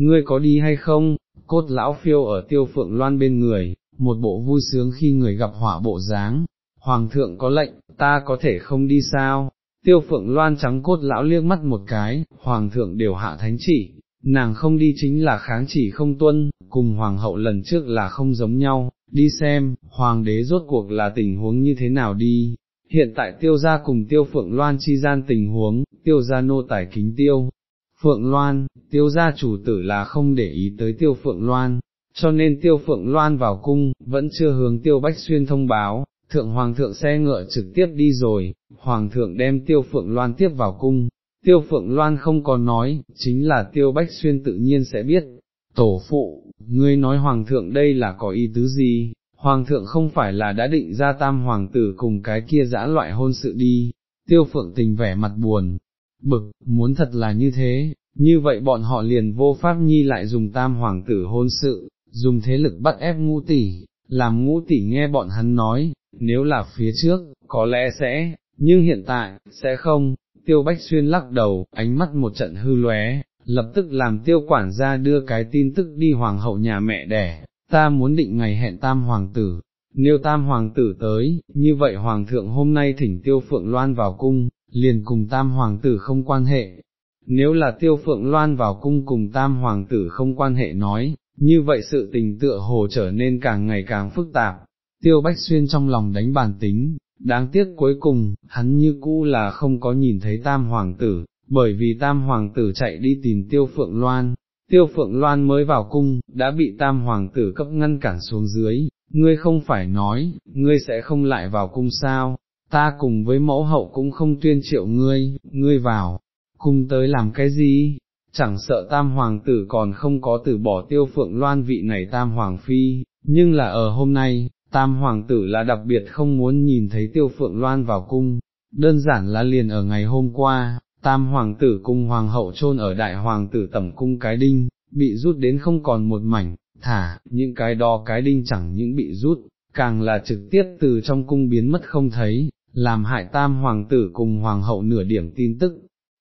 ngươi có đi hay không, cốt lão phiêu ở tiêu phượng loan bên người, một bộ vui sướng khi người gặp hỏa bộ dáng, hoàng thượng có lệnh, ta có thể không đi sao, tiêu phượng loan trắng cốt lão liếc mắt một cái, hoàng thượng đều hạ thánh chỉ, nàng không đi chính là kháng chỉ không tuân, cùng hoàng hậu lần trước là không giống nhau, đi xem, hoàng đế rốt cuộc là tình huống như thế nào đi. Hiện tại tiêu gia cùng tiêu phượng loan chi gian tình huống, tiêu gia nô tài kính tiêu. Phượng Loan, tiêu gia chủ tử là không để ý tới tiêu Phượng Loan, cho nên tiêu Phượng Loan vào cung, vẫn chưa hướng tiêu Bách Xuyên thông báo, thượng hoàng thượng xe ngựa trực tiếp đi rồi, hoàng thượng đem tiêu Phượng Loan tiếp vào cung, tiêu Phượng Loan không có nói, chính là tiêu Bách Xuyên tự nhiên sẽ biết, tổ phụ, ngươi nói hoàng thượng đây là có ý tứ gì, hoàng thượng không phải là đã định ra tam hoàng tử cùng cái kia dã loại hôn sự đi, tiêu Phượng tình vẻ mặt buồn, bực, muốn thật là như thế, như vậy bọn họ liền vô pháp nhi lại dùng tam hoàng tử hôn sự, dùng thế lực bắt ép ngũ tỷ, làm ngũ tỷ nghe bọn hắn nói, nếu là phía trước, có lẽ sẽ, nhưng hiện tại, sẽ không, tiêu bách xuyên lắc đầu, ánh mắt một trận hư lóe, lập tức làm tiêu quản gia đưa cái tin tức đi hoàng hậu nhà mẹ đẻ, ta muốn định ngày hẹn tam hoàng tử, nếu tam hoàng tử tới, như vậy hoàng thượng hôm nay thỉnh tiêu phượng loan vào cung, liền cùng tam hoàng tử không quan hệ. Nếu là tiêu phượng loan vào cung cùng tam hoàng tử không quan hệ nói, như vậy sự tình tựa hồ trở nên càng ngày càng phức tạp, tiêu bách xuyên trong lòng đánh bàn tính, đáng tiếc cuối cùng, hắn như cũ là không có nhìn thấy tam hoàng tử, bởi vì tam hoàng tử chạy đi tìm tiêu phượng loan, tiêu phượng loan mới vào cung, đã bị tam hoàng tử cấp ngăn cản xuống dưới, ngươi không phải nói, ngươi sẽ không lại vào cung sao, ta cùng với mẫu hậu cũng không tuyên triệu ngươi, ngươi vào, cung tới làm cái gì, chẳng sợ tam hoàng tử còn không có từ bỏ tiêu phượng loan vị này tam hoàng phi, nhưng là ở hôm nay, tam hoàng tử là đặc biệt không muốn nhìn thấy tiêu phượng loan vào cung, đơn giản là liền ở ngày hôm qua, tam hoàng tử cùng hoàng hậu chôn ở đại hoàng tử tẩm cung cái đinh, bị rút đến không còn một mảnh, thả, những cái đo cái đinh chẳng những bị rút, càng là trực tiếp từ trong cung biến mất không thấy, làm hại tam hoàng tử cùng hoàng hậu nửa điểm tin tức,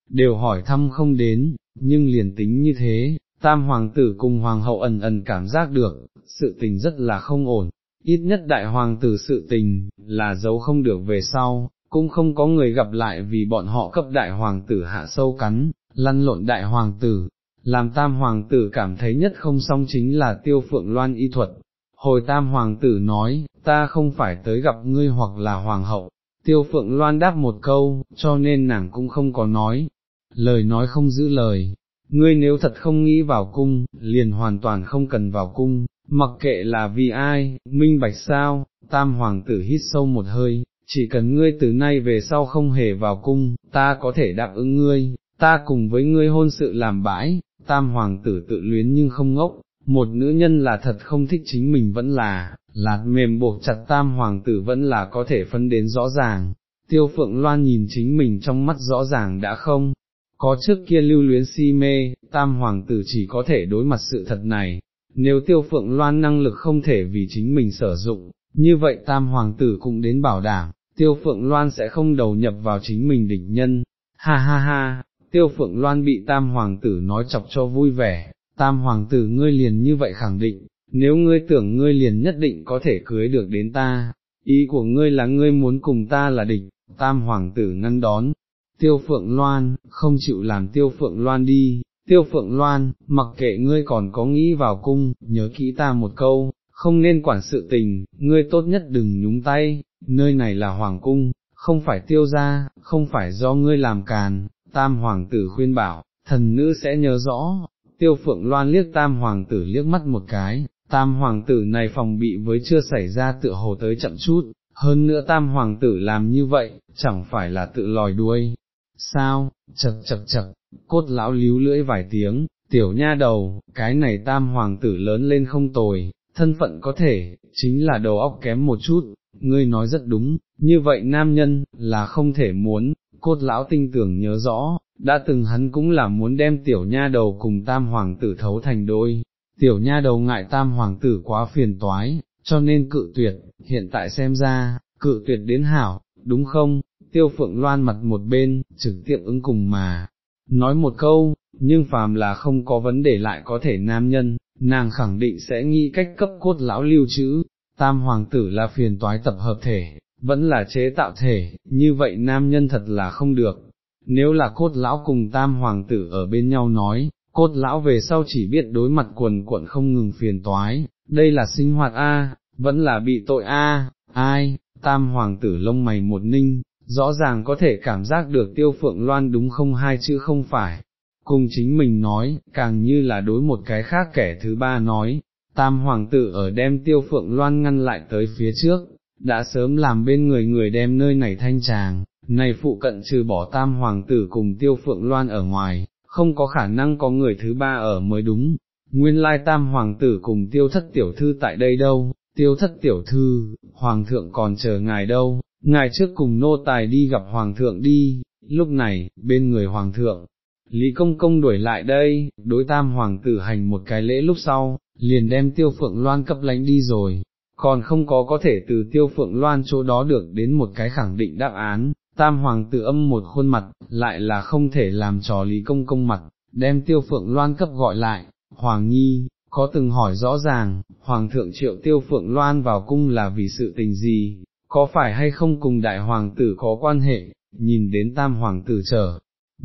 đều hỏi thăm không đến, nhưng liền tính như thế, tam hoàng tử cùng hoàng hậu ẩn ẩn cảm giác được, sự tình rất là không ổn, ít nhất đại hoàng tử sự tình, là giấu không được về sau, cũng không có người gặp lại vì bọn họ cấp đại hoàng tử hạ sâu cắn, lăn lộn đại hoàng tử, làm tam hoàng tử cảm thấy nhất không song chính là tiêu phượng loan y thuật. Hồi tam hoàng tử nói, ta không phải tới gặp ngươi hoặc là hoàng hậu, tiêu phượng loan đáp một câu, cho nên nàng cũng không có nói, lời nói không giữ lời, ngươi nếu thật không nghĩ vào cung, liền hoàn toàn không cần vào cung, mặc kệ là vì ai, minh bạch sao, tam hoàng tử hít sâu một hơi, chỉ cần ngươi từ nay về sau không hề vào cung, ta có thể đáp ứng ngươi, ta cùng với ngươi hôn sự làm bãi, tam hoàng tử tự luyến nhưng không ngốc, một nữ nhân là thật không thích chính mình vẫn là, lạt mềm buộc chặt tam hoàng tử vẫn là có thể phân đến rõ ràng, tiêu phượng loan nhìn chính mình trong mắt rõ ràng đã không, có trước kia lưu luyến si mê, tam hoàng tử chỉ có thể đối mặt sự thật này, nếu tiêu phượng loan năng lực không thể vì chính mình sử dụng, như vậy tam hoàng tử cũng đến bảo đảm, tiêu phượng loan sẽ không đầu nhập vào chính mình địch nhân, ha ha ha, tiêu phượng loan bị tam hoàng tử nói chọc cho vui vẻ, tam hoàng tử ngươi liền như vậy khẳng định, nếu ngươi tưởng ngươi liền nhất định có thể cưới được đến ta, ý của ngươi là ngươi muốn cùng ta là địch, tam hoàng tử ngăn đón, tiêu phượng loan, không chịu làm tiêu phượng loan đi, tiêu phượng loan, mặc kệ ngươi còn có nghĩ vào cung, nhớ kỹ ta một câu, không nên quản sự tình, ngươi tốt nhất đừng nhúng tay, nơi này là hoàng cung, không phải tiêu ra, không phải do ngươi làm càn, tam hoàng tử khuyên bảo, thần nữ sẽ nhớ rõ, tiêu phượng loan liếc tam hoàng tử liếc mắt một cái, tam hoàng tử này phòng bị với chưa xảy ra tựa hồ tới chậm chút, hơn nữa tam hoàng tử làm như vậy, chẳng phải là tự lòi đuôi, sao, chật chật chật, cốt lão líu lưỡi vài tiếng, tiểu nha đầu, cái này tam hoàng tử lớn lên không tồi, thân phận có thể, chính là đầu óc kém một chút, ngươi nói rất đúng, như vậy nam nhân, là không thể muốn, cốt lão tinh tưởng nhớ rõ, đã từng hắn cũng là muốn đem tiểu nha đầu cùng tam hoàng tử thấu thành đôi, tiểu nha đầu ngại tam hoàng tử quá phiền toái, cho nên cự tuyệt, hiện tại xem ra, cự tuyệt đến hảo, đúng không, tiêu phượng loan mặt một bên, trực tiếp ứng cùng mà, nói một câu, nhưng phàm là không có vấn đề lại có thể nam nhân, nàng khẳng định sẽ nghĩ cách cấp cốt lão lưu trữ, tam hoàng tử là phiền toái tập hợp thể, vẫn là chế tạo thể, như vậy nam nhân thật là không được. Nếu là cốt lão cùng tam hoàng tử ở bên nhau nói, cốt lão về sau chỉ biết đối mặt quần quận không ngừng phiền toái, đây là sinh hoạt A, vẫn là bị tội A, ai, tam hoàng tử lông mày một ninh, rõ ràng có thể cảm giác được tiêu phượng loan đúng không hai chữ không phải, cùng chính mình nói, càng như là đối một cái khác kẻ thứ ba nói, tam hoàng tử ở đem tiêu phượng loan ngăn lại tới phía trước, đã sớm làm bên người người đem nơi này thanh tràng, này phụ cận trừ bỏ tam hoàng tử cùng tiêu phượng loan ở ngoài, không có khả năng có người thứ ba ở mới đúng, nguyên lai tam hoàng tử cùng tiêu thất tiểu thư tại đây đâu, tiêu thất tiểu thư, hoàng thượng còn chờ ngài đâu, ngài trước cùng nô tài đi gặp hoàng thượng đi, lúc này, bên người hoàng thượng, Lý Công Công đuổi lại đây, đối tam hoàng tử hành một cái lễ lúc sau, liền đem tiêu phượng loan cấp lánh đi rồi, còn không có có thể từ tiêu phượng loan chỗ đó được đến một cái khẳng định đáp án, tam hoàng tử âm một khuôn mặt, lại là không thể làm trò Lý Công Công mặt, đem tiêu phượng loan cấp gọi lại, Hoàng Nhi, có từng hỏi rõ ràng, Hoàng thượng triệu tiêu phượng loan vào cung là vì sự tình gì, có phải hay không cùng đại hoàng tử có quan hệ, nhìn đến tam hoàng tử trở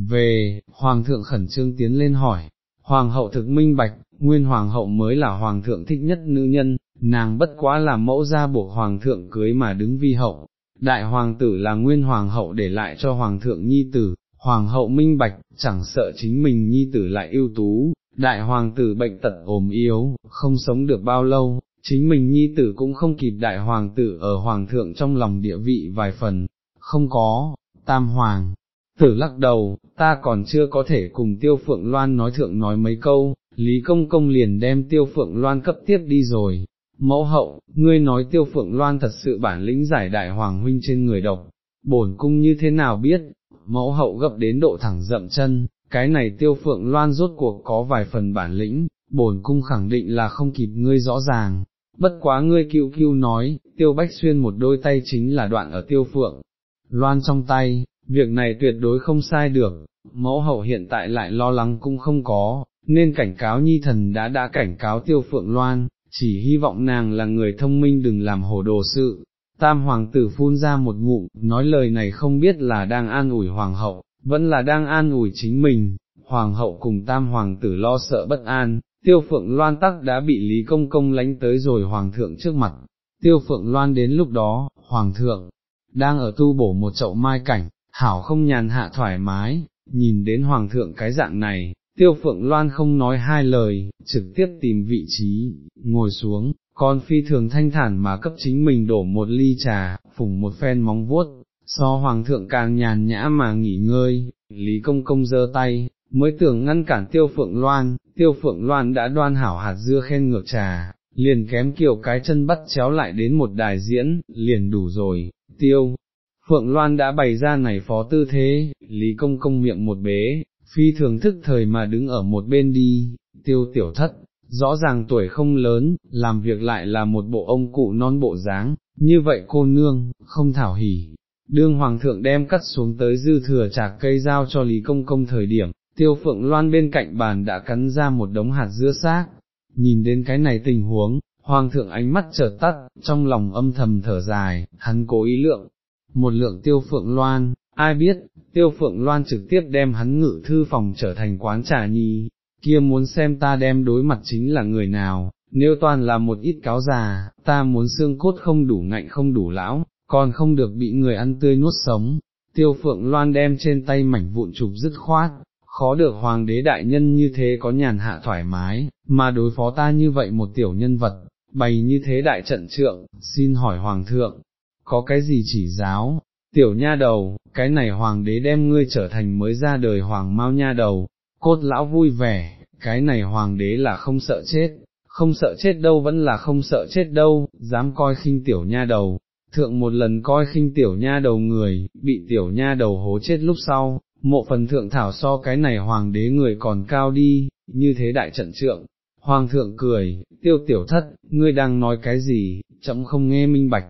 về, hoàng thượng khẩn trương tiến lên hỏi, hoàng hậu thực minh bạch, nguyên hoàng hậu mới là hoàng thượng thích nhất nữ nhân, nàng bất quá là mẫu gia buộc hoàng thượng cưới mà đứng vi hậu, đại hoàng tử là nguyên hoàng hậu để lại cho hoàng thượng nhi tử, hoàng hậu minh bạch, chẳng sợ chính mình nhi tử lại ưu tú, đại hoàng tử bệnh tật ốm yếu, không sống được bao lâu, chính mình nhi tử cũng không kịp đại hoàng tử ở hoàng thượng trong lòng địa vị vài phần, không có, tam hoàng. Tử lắc đầu, ta còn chưa có thể cùng tiêu phượng loan nói thượng nói mấy câu, Lý Công Công liền đem tiêu phượng loan cấp tiếp đi rồi. Mẫu hậu, ngươi nói tiêu phượng loan thật sự bản lĩnh giải đại hoàng huynh trên người độc, bổn cung như thế nào biết, mẫu hậu gập đến độ thẳng dậm chân, cái này tiêu phượng loan rốt cuộc có vài phần bản lĩnh, bổn cung khẳng định là không kịp ngươi rõ ràng, bất quá ngươi cựu cưu nói, tiêu bách xuyên một đôi tay chính là đoạn ở tiêu phượng, loan trong tay, việc này tuyệt đối không sai được, mẫu hậu hiện tại lại lo lắng cũng không có, nên cảnh cáo nhi thần đã đã cảnh cáo tiêu phượng loan, chỉ hy vọng nàng là người thông minh đừng làm hồ đồ sự. Tam hoàng tử phun ra một ngụm, nói lời này không biết là đang an ủi hoàng hậu, vẫn là đang an ủi chính mình, hoàng hậu cùng tam hoàng tử lo sợ bất an, tiêu phượng loan tắc đã bị Lý Công Công lánh tới rồi hoàng thượng trước mặt, tiêu phượng loan đến lúc đó, hoàng thượng, đang ở tu bổ một chậu mai cảnh, hảo không nhàn hạ thoải mái, nhìn đến hoàng thượng cái dạng này, tiêu phượng loan không nói hai lời, trực tiếp tìm vị trí, ngồi xuống, con phi thường thanh thản mà cấp chính mình đổ một ly trà, phùng một phen móng vuốt, so hoàng thượng càng nhàn nhã mà nghỉ ngơi, Lý Công Công giơ tay, mới tưởng ngăn cản tiêu phượng loan, tiêu phượng loan đã đoan hảo hạt dưa khen ngược trà, liền kém kiểu cái chân bắt chéo lại đến một đài diễn, liền đủ rồi, tiêu. Phượng Loan đã bày ra này phó tư thế, Lý Công Công miệng một bế, phi thường thức thời mà đứng ở một bên đi, tiêu tiểu thất, rõ ràng tuổi không lớn, làm việc lại là một bộ ông cụ non bộ dáng, như vậy cô nương, không thảo hỉ. Đương Hoàng thượng đem cắt xuống tới dư thừa chạc cây dao cho Lý Công Công thời điểm, tiêu phượng loan bên cạnh bàn đã cắn ra một đống hạt dưa xác, nhìn đến cái này tình huống, Hoàng thượng ánh mắt chợt tắt, trong lòng âm thầm thở dài, hắn cố ý lượng, một lượng tiêu phượng loan, ai biết, tiêu phượng loan trực tiếp đem hắn ngự thư phòng trở thành quán trà nhi, kia muốn xem ta đem đối mặt chính là người nào, nếu toàn là một ít cáo già, ta muốn xương cốt không đủ ngạnh không đủ lão, còn không được bị người ăn tươi nuốt sống, tiêu phượng loan đem trên tay mảnh vụn chụp dứt khoát, khó được hoàng đế đại nhân như thế có nhàn hạ thoải mái, mà đối phó ta như vậy một tiểu nhân vật, bày như thế đại trận trượng, xin hỏi hoàng thượng, có cái gì chỉ giáo, tiểu nha đầu, cái này hoàng đế đem ngươi trở thành mới ra đời hoàng mau nha đầu, cốt lão vui vẻ, cái này hoàng đế là không sợ chết, không sợ chết đâu vẫn là không sợ chết đâu, dám coi khinh tiểu nha đầu, thượng một lần coi khinh tiểu nha đầu người, bị tiểu nha đầu hố chết lúc sau, mộ phần thượng thảo so cái này hoàng đế người còn cao đi, như thế đại trận trượng. Hoàng thượng cười, tiêu tiểu thất, ngươi đang nói cái gì, chậm không nghe minh bạch.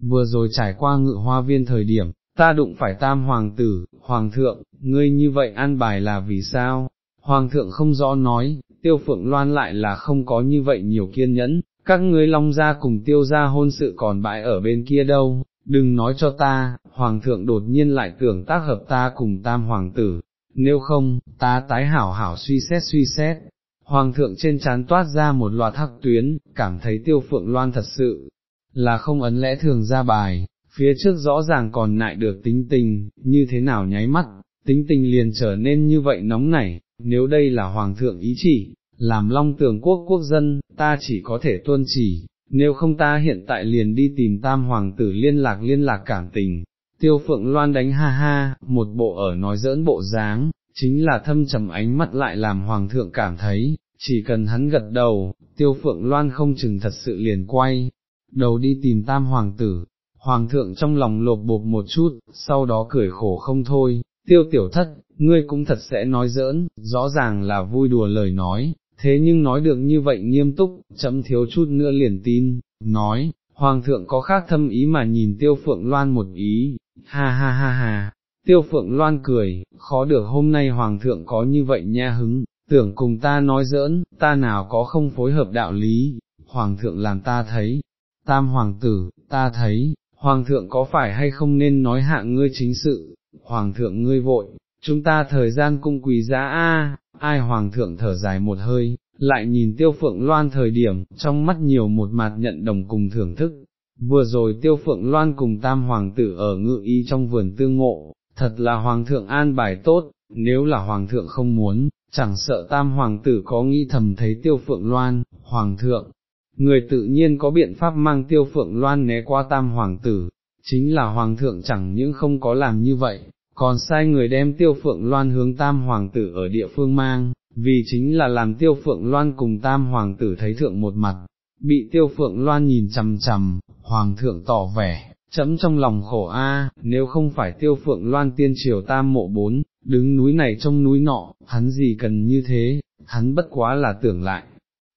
Vừa rồi trải qua ngự hoa viên thời điểm, ta đụng phải tam hoàng tử, hoàng thượng, ngươi như vậy an bài là vì sao? Hoàng thượng không rõ nói, tiêu phượng loan lại là không có như vậy nhiều kiên nhẫn, các ngươi long ra cùng tiêu ra hôn sự còn bãi ở bên kia đâu, đừng nói cho ta, hoàng thượng đột nhiên lại tưởng tác hợp ta cùng tam hoàng tử, nếu không, ta tái hảo hảo suy xét suy xét. Hoàng thượng trên chán toát ra một loạt hắc tuyến, cảm thấy tiêu phượng loan thật sự, là không ấn lẽ thường ra bài, phía trước rõ ràng còn nại được tính tình, như thế nào nháy mắt, tính tình liền trở nên như vậy nóng nảy, nếu đây là hoàng thượng ý chỉ, làm long tường quốc quốc dân, ta chỉ có thể tuân chỉ, nếu không ta hiện tại liền đi tìm tam hoàng tử liên lạc liên lạc cảm tình. Tiêu phượng loan đánh ha ha, một bộ ở nói giỡn bộ dáng, chính là thâm trầm ánh mắt lại làm hoàng thượng cảm thấy, chỉ cần hắn gật đầu, tiêu phượng loan không chừng thật sự liền quay, đầu đi tìm tam hoàng tử, hoàng thượng trong lòng lột bột một chút, sau đó cười khổ không thôi, tiêu tiểu thất, ngươi cũng thật sẽ nói giỡn, rõ ràng là vui đùa lời nói, thế nhưng nói được như vậy nghiêm túc, chậm thiếu chút nữa liền tin, nói, hoàng thượng có khác thâm ý mà nhìn tiêu phượng loan một ý, ha ha ha ha, tiêu phượng loan cười, khó được hôm nay hoàng thượng có như vậy nha hứng, tưởng cùng ta nói giỡn, ta nào có không phối hợp đạo lý, hoàng thượng làm ta thấy, tam hoàng tử, ta thấy, hoàng thượng có phải hay không nên nói hạ ngươi chính sự, hoàng thượng ngươi vội, chúng ta thời gian cung quý giá a, ai hoàng thượng thở dài một hơi, lại nhìn tiêu phượng loan thời điểm, trong mắt nhiều một mặt nhận đồng cùng thưởng thức. Vừa rồi tiêu phượng loan cùng tam hoàng tử ở ngự y trong vườn tương ngộ, thật là hoàng thượng an bài tốt, nếu là hoàng thượng không muốn, chẳng sợ tam hoàng tử có nghĩ thầm thấy tiêu phượng loan, hoàng thượng, người tự nhiên có biện pháp mang tiêu phượng loan né qua tam hoàng tử, chính là hoàng thượng chẳng những không có làm như vậy, còn sai người đem tiêu phượng loan hướng tam hoàng tử ở địa phương mang, vì chính là làm tiêu phượng loan cùng tam hoàng tử thấy thượng một mặt, bị tiêu phượng loan nhìn chằm chằm, hoàng thượng tỏ vẻ, chấm trong lòng khổ a, nếu không phải tiêu phượng loan tiên triều tam mộ bốn, đứng núi này trong núi nọ, hắn gì cần như thế, hắn bất quá là tưởng lại.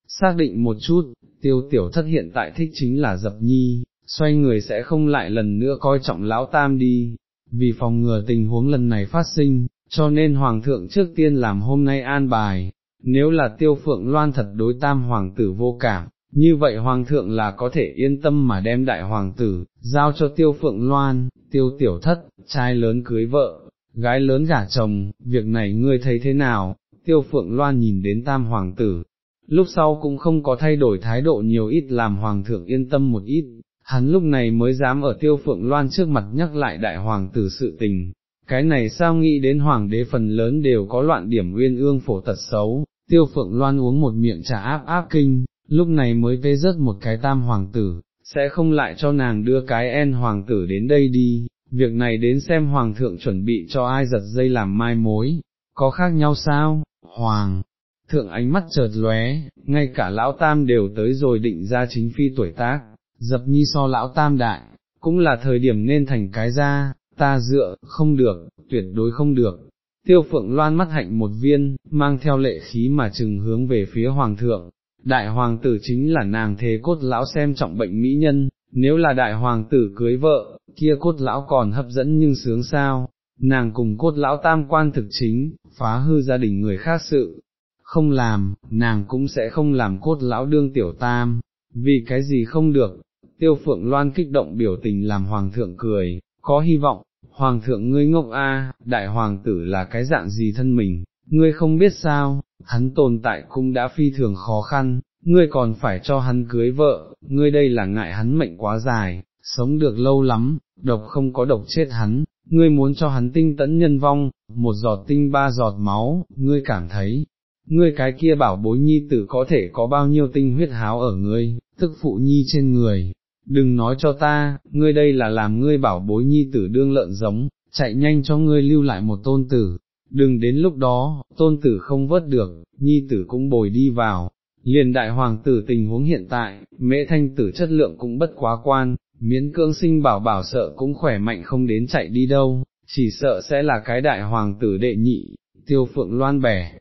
Xác định một chút, tiêu tiểu thất hiện tại thích chính là dập nhi, xoay người sẽ không lại lần nữa coi trọng lão tam đi, vì phòng ngừa tình huống lần này phát sinh, cho nên Hoàng thượng trước tiên làm hôm nay an bài, nếu là tiêu phượng loan thật đối tam Hoàng tử vô cảm, như vậy Hoàng thượng là có thể yên tâm mà đem đại Hoàng tử, giao cho tiêu phượng loan, tiêu tiểu thất, trai lớn cưới vợ, gái lớn gả chồng, việc này ngươi thấy thế nào, tiêu phượng loan nhìn đến tam Hoàng tử. Lúc sau cũng không có thay đổi thái độ nhiều ít làm hoàng thượng yên tâm một ít, hắn lúc này mới dám ở tiêu phượng loan trước mặt nhắc lại đại hoàng tử sự tình, cái này sao nghĩ đến hoàng đế phần lớn đều có loạn điểm uyên ương phổ tật xấu, tiêu phượng loan uống một miệng trà áp áp kinh, lúc này mới vê rớt một cái tam hoàng tử, sẽ không lại cho nàng đưa cái en hoàng tử đến đây đi, việc này đến xem hoàng thượng chuẩn bị cho ai giật dây làm mai mối, có khác nhau sao, hoàng. Thượng ánh mắt chợt lóe, ngay cả lão tam đều tới rồi định ra chính phi tuổi tác, dập nhi so lão tam đại, cũng là thời điểm nên thành cái ra, ta dựa, không được, tuyệt đối không được. Tiêu phượng loan mắt hạnh một viên, mang theo lệ khí mà chừng hướng về phía hoàng thượng, đại hoàng tử chính là nàng thế cốt lão xem trọng bệnh mỹ nhân, nếu là đại hoàng tử cưới vợ, kia cốt lão còn hấp dẫn nhưng sướng sao, nàng cùng cốt lão tam quan thực chính, phá hư gia đình người khác sự, không làm, nàng cũng sẽ không làm cốt lão đương tiểu tam, vì cái gì không được, tiêu phượng loan kích động biểu tình làm hoàng thượng cười, có hy vọng, hoàng thượng ngươi ngốc a, đại hoàng tử là cái dạng gì thân mình, ngươi không biết sao, hắn tồn tại cũng đã phi thường khó khăn, ngươi còn phải cho hắn cưới vợ, ngươi đây là ngại hắn mệnh quá dài, sống được lâu lắm, độc không có độc chết hắn, ngươi muốn cho hắn tinh tẫn nhân vong, một giọt tinh ba giọt máu, ngươi cảm thấy, ngươi cái kia bảo bối nhi tử có thể có bao nhiêu tinh huyết háo ở ngươi, tức phụ nhi trên người, đừng nói cho ta, ngươi đây là làm ngươi bảo bối nhi tử đương lợn giống, chạy nhanh cho ngươi lưu lại một tôn tử, đừng đến lúc đó, tôn tử không vớt được, nhi tử cũng bồi đi vào. Liền đại hoàng tử tình huống hiện tại, mễ thanh tử chất lượng cũng bất quá quan, miễn cưỡng sinh bảo bảo sợ cũng khỏe mạnh không đến chạy đi đâu, chỉ sợ sẽ là cái đại hoàng tử đệ nhị, tiêu phượng loan bẻ,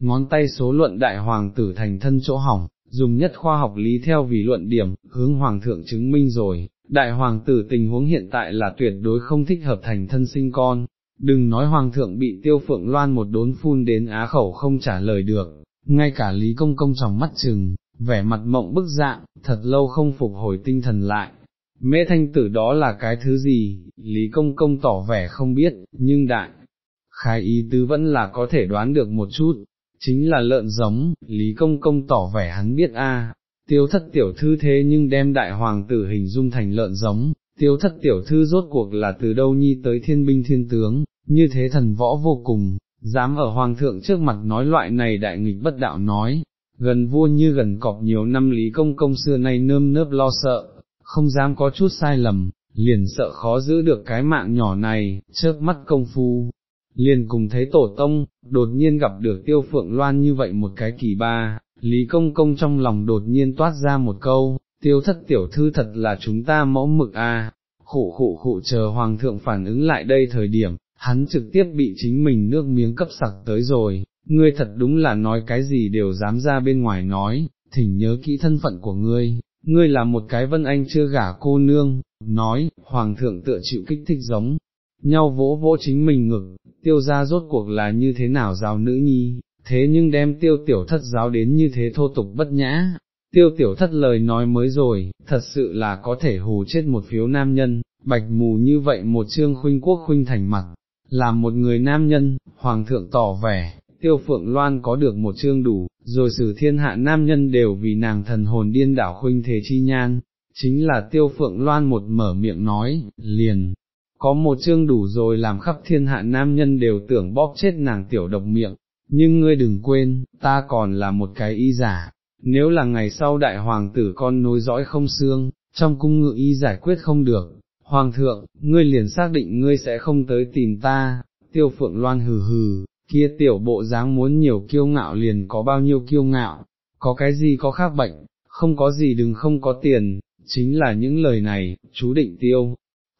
ngón tay số luận đại hoàng tử thành thân chỗ hỏng, dùng nhất khoa học lý theo vì luận điểm, hướng hoàng thượng chứng minh rồi, đại hoàng tử tình huống hiện tại là tuyệt đối không thích hợp thành thân sinh con, đừng nói hoàng thượng bị tiêu phượng loan một đốn phun đến á khẩu không trả lời được, ngay cả Lý Công Công trong mắt chừng, vẻ mặt mộng bức dạng, thật lâu không phục hồi tinh thần lại. Mễ thanh tử đó là cái thứ gì, Lý Công Công tỏ vẻ không biết, nhưng đại, khai ý tứ vẫn là có thể đoán được một chút, chính là lợn giống, Lý Công Công tỏ vẻ hắn biết a. tiêu thất tiểu thư thế nhưng đem đại hoàng tử hình dung thành lợn giống, tiêu thất tiểu thư rốt cuộc là từ đâu nhi tới thiên binh thiên tướng, như thế thần võ vô cùng, dám ở hoàng thượng trước mặt nói loại này đại nghịch bất đạo nói, gần vua như gần cọp nhiều năm lý công công xưa nay nơm nớp lo sợ, không dám có chút sai lầm, liền sợ khó giữ được cái mạng nhỏ này, trước mắt công phu. Liền cùng thấy tổ tông, đột nhiên gặp được tiêu phượng loan như vậy một cái kỳ ba, Lý Công Công trong lòng đột nhiên toát ra một câu, tiêu thất tiểu thư thật là chúng ta mẫu mực a. À. khụ khụ khụ chờ hoàng thượng phản ứng lại đây thời điểm, hắn trực tiếp bị chính mình nước miếng cấp sặc tới rồi, ngươi thật đúng là nói cái gì đều dám ra bên ngoài nói, thỉnh nhớ kỹ thân phận của ngươi, ngươi là một cái vân anh chưa gả cô nương, nói, hoàng thượng tựa chịu kích thích giống, nhau vỗ vỗ chính mình ngực, tiêu ra rốt cuộc là như thế nào giáo nữ nhi, thế nhưng đem tiêu tiểu thất giáo đến như thế thô tục bất nhã, tiêu tiểu thất lời nói mới rồi, thật sự là có thể hù chết một phiếu nam nhân, bạch mù như vậy một chương khuynh quốc khuynh thành mặt, làm một người nam nhân, hoàng thượng tỏ vẻ, tiêu phượng loan có được một chương đủ, rồi sử thiên hạ nam nhân đều vì nàng thần hồn điên đảo khuynh thế chi nhan, chính là tiêu phượng loan một mở miệng nói, liền, có một chương đủ rồi làm khắp thiên hạ nam nhân đều tưởng bóp chết nàng tiểu độc miệng, nhưng ngươi đừng quên, ta còn là một cái y giả, nếu là ngày sau đại hoàng tử con nối dõi không xương, trong cung ngự y giải quyết không được, Hoàng thượng, ngươi liền xác định ngươi sẽ không tới tìm ta, tiêu phượng loan hừ hừ, kia tiểu bộ dáng muốn nhiều kiêu ngạo liền có bao nhiêu kiêu ngạo, có cái gì có khác bệnh, không có gì đừng không có tiền, chính là những lời này, chú định tiêu.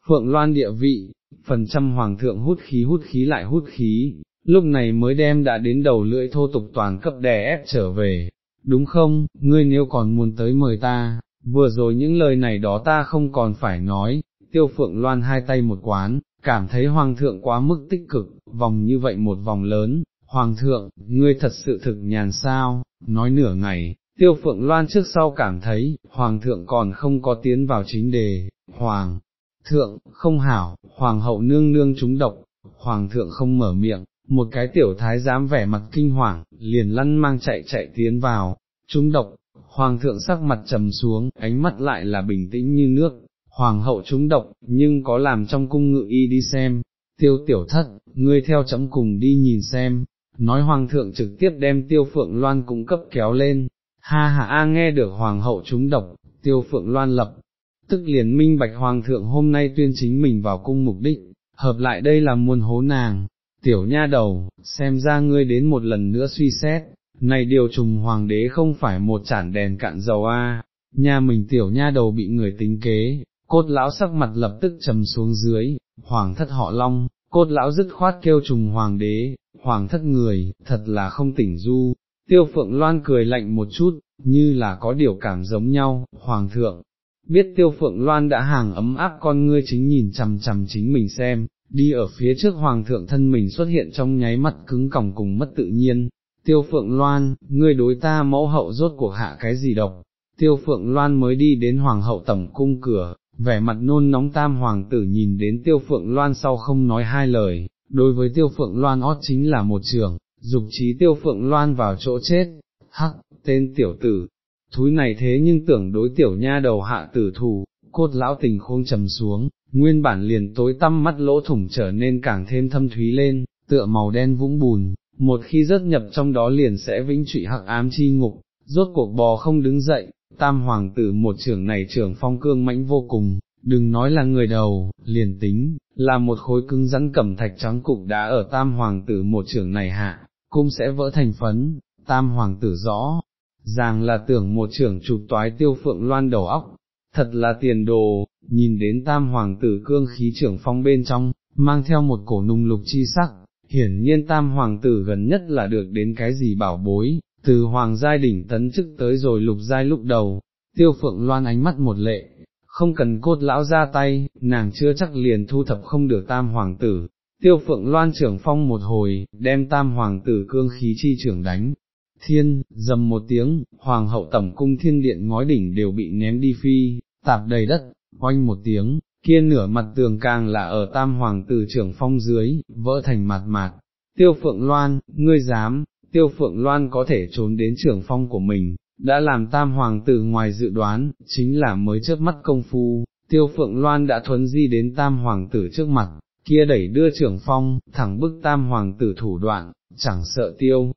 Phượng loan địa vị, phần trăm hoàng thượng hút khí hút khí lại hút khí, lúc này mới đem đã đến đầu lưỡi thô tục toàn cấp đè ép trở về, đúng không, ngươi nếu còn muốn tới mời ta, vừa rồi những lời này đó ta không còn phải nói, tiêu phượng loan hai tay một quán, cảm thấy hoàng thượng quá mức tích cực, vòng như vậy một vòng lớn, hoàng thượng, ngươi thật sự thực nhàn sao, nói nửa ngày, tiêu phượng loan trước sau cảm thấy, hoàng thượng còn không có tiến vào chính đề, hoàng thượng, không hảo, hoàng hậu nương nương trúng độc, hoàng thượng không mở miệng, một cái tiểu thái dám vẻ mặt kinh hoàng, liền lăn mang chạy chạy tiến vào, trúng độc, hoàng thượng sắc mặt trầm xuống, ánh mắt lại là bình tĩnh như nước, hoàng hậu trúng độc, nhưng có làm trong cung ngự y đi xem, tiêu tiểu thất, ngươi theo chấm cùng đi nhìn xem, nói hoàng thượng trực tiếp đem tiêu phượng loan cung cấp kéo lên, ha ha a nghe được hoàng hậu trúng độc, tiêu phượng loan lập, tức liền minh bạch hoàng thượng hôm nay tuyên chính mình vào cung mục đích, hợp lại đây là muôn hố nàng, tiểu nha đầu, xem ra ngươi đến một lần nữa suy xét, này điều trùng hoàng đế không phải một chản đèn cạn dầu a, nhà mình tiểu nha đầu bị người tính kế, cốt lão sắc mặt lập tức trầm xuống dưới, hoàng thất họ long, cốt lão dứt khoát kêu trùng hoàng đế, hoàng thất người, thật là không tỉnh du, tiêu phượng loan cười lạnh một chút, như là có điều cảm giống nhau, hoàng thượng, biết tiêu phượng loan đã hàng ấm áp con ngươi chính nhìn chằm chằm chính mình xem, đi ở phía trước hoàng thượng thân mình xuất hiện trong nháy mắt cứng còng cùng mất tự nhiên, tiêu phượng loan, ngươi đối ta mẫu hậu rốt cuộc hạ cái gì độc, tiêu phượng loan mới đi đến hoàng hậu tổng cung cửa, vẻ mặt nôn nóng tam hoàng tử nhìn đến tiêu phượng loan sau không nói hai lời, đối với tiêu phượng loan ót chính là một trường, dục trí tiêu phượng loan vào chỗ chết, hắc, tên tiểu tử, thúi này thế nhưng tưởng đối tiểu nha đầu hạ tử thù, cốt lão tình khôn trầm xuống, nguyên bản liền tối tăm mắt lỗ thủng trở nên càng thêm thâm thúy lên, tựa màu đen vũng bùn, một khi rớt nhập trong đó liền sẽ vĩnh trụy hắc ám chi ngục, rốt cuộc bò không đứng dậy, tam hoàng tử một trưởng này trưởng phong cương mãnh vô cùng, đừng nói là người đầu, liền tính, là một khối cứng rắn cẩm thạch trắng cục đã ở tam hoàng tử một trưởng này hạ, cũng sẽ vỡ thành phấn, tam hoàng tử rõ, ràng là tưởng một trưởng chụp toái tiêu phượng loan đầu óc, thật là tiền đồ, nhìn đến tam hoàng tử cương khí trưởng phong bên trong, mang theo một cổ nung lục chi sắc, hiển nhiên tam hoàng tử gần nhất là được đến cái gì bảo bối, từ hoàng giai đỉnh tấn chức tới rồi lục giai lúc đầu, tiêu phượng loan ánh mắt một lệ, không cần cốt lão ra tay, nàng chưa chắc liền thu thập không được tam hoàng tử, tiêu phượng loan trưởng phong một hồi, đem tam hoàng tử cương khí chi trưởng đánh. Thiên, dầm một tiếng, hoàng hậu tẩm cung thiên điện ngói đỉnh đều bị ném đi phi, tạp đầy đất, oanh một tiếng, kia nửa mặt tường càng là ở tam hoàng tử trưởng phong dưới, vỡ thành mặt mạt. Tiêu phượng loan, ngươi dám, tiêu phượng loan có thể trốn đến trưởng phong của mình, đã làm tam hoàng tử ngoài dự đoán, chính là mới chớp mắt công phu, tiêu phượng loan đã thuấn di đến tam hoàng tử trước mặt, kia đẩy đưa trưởng phong, thẳng bức tam hoàng tử thủ đoạn, chẳng sợ tiêu.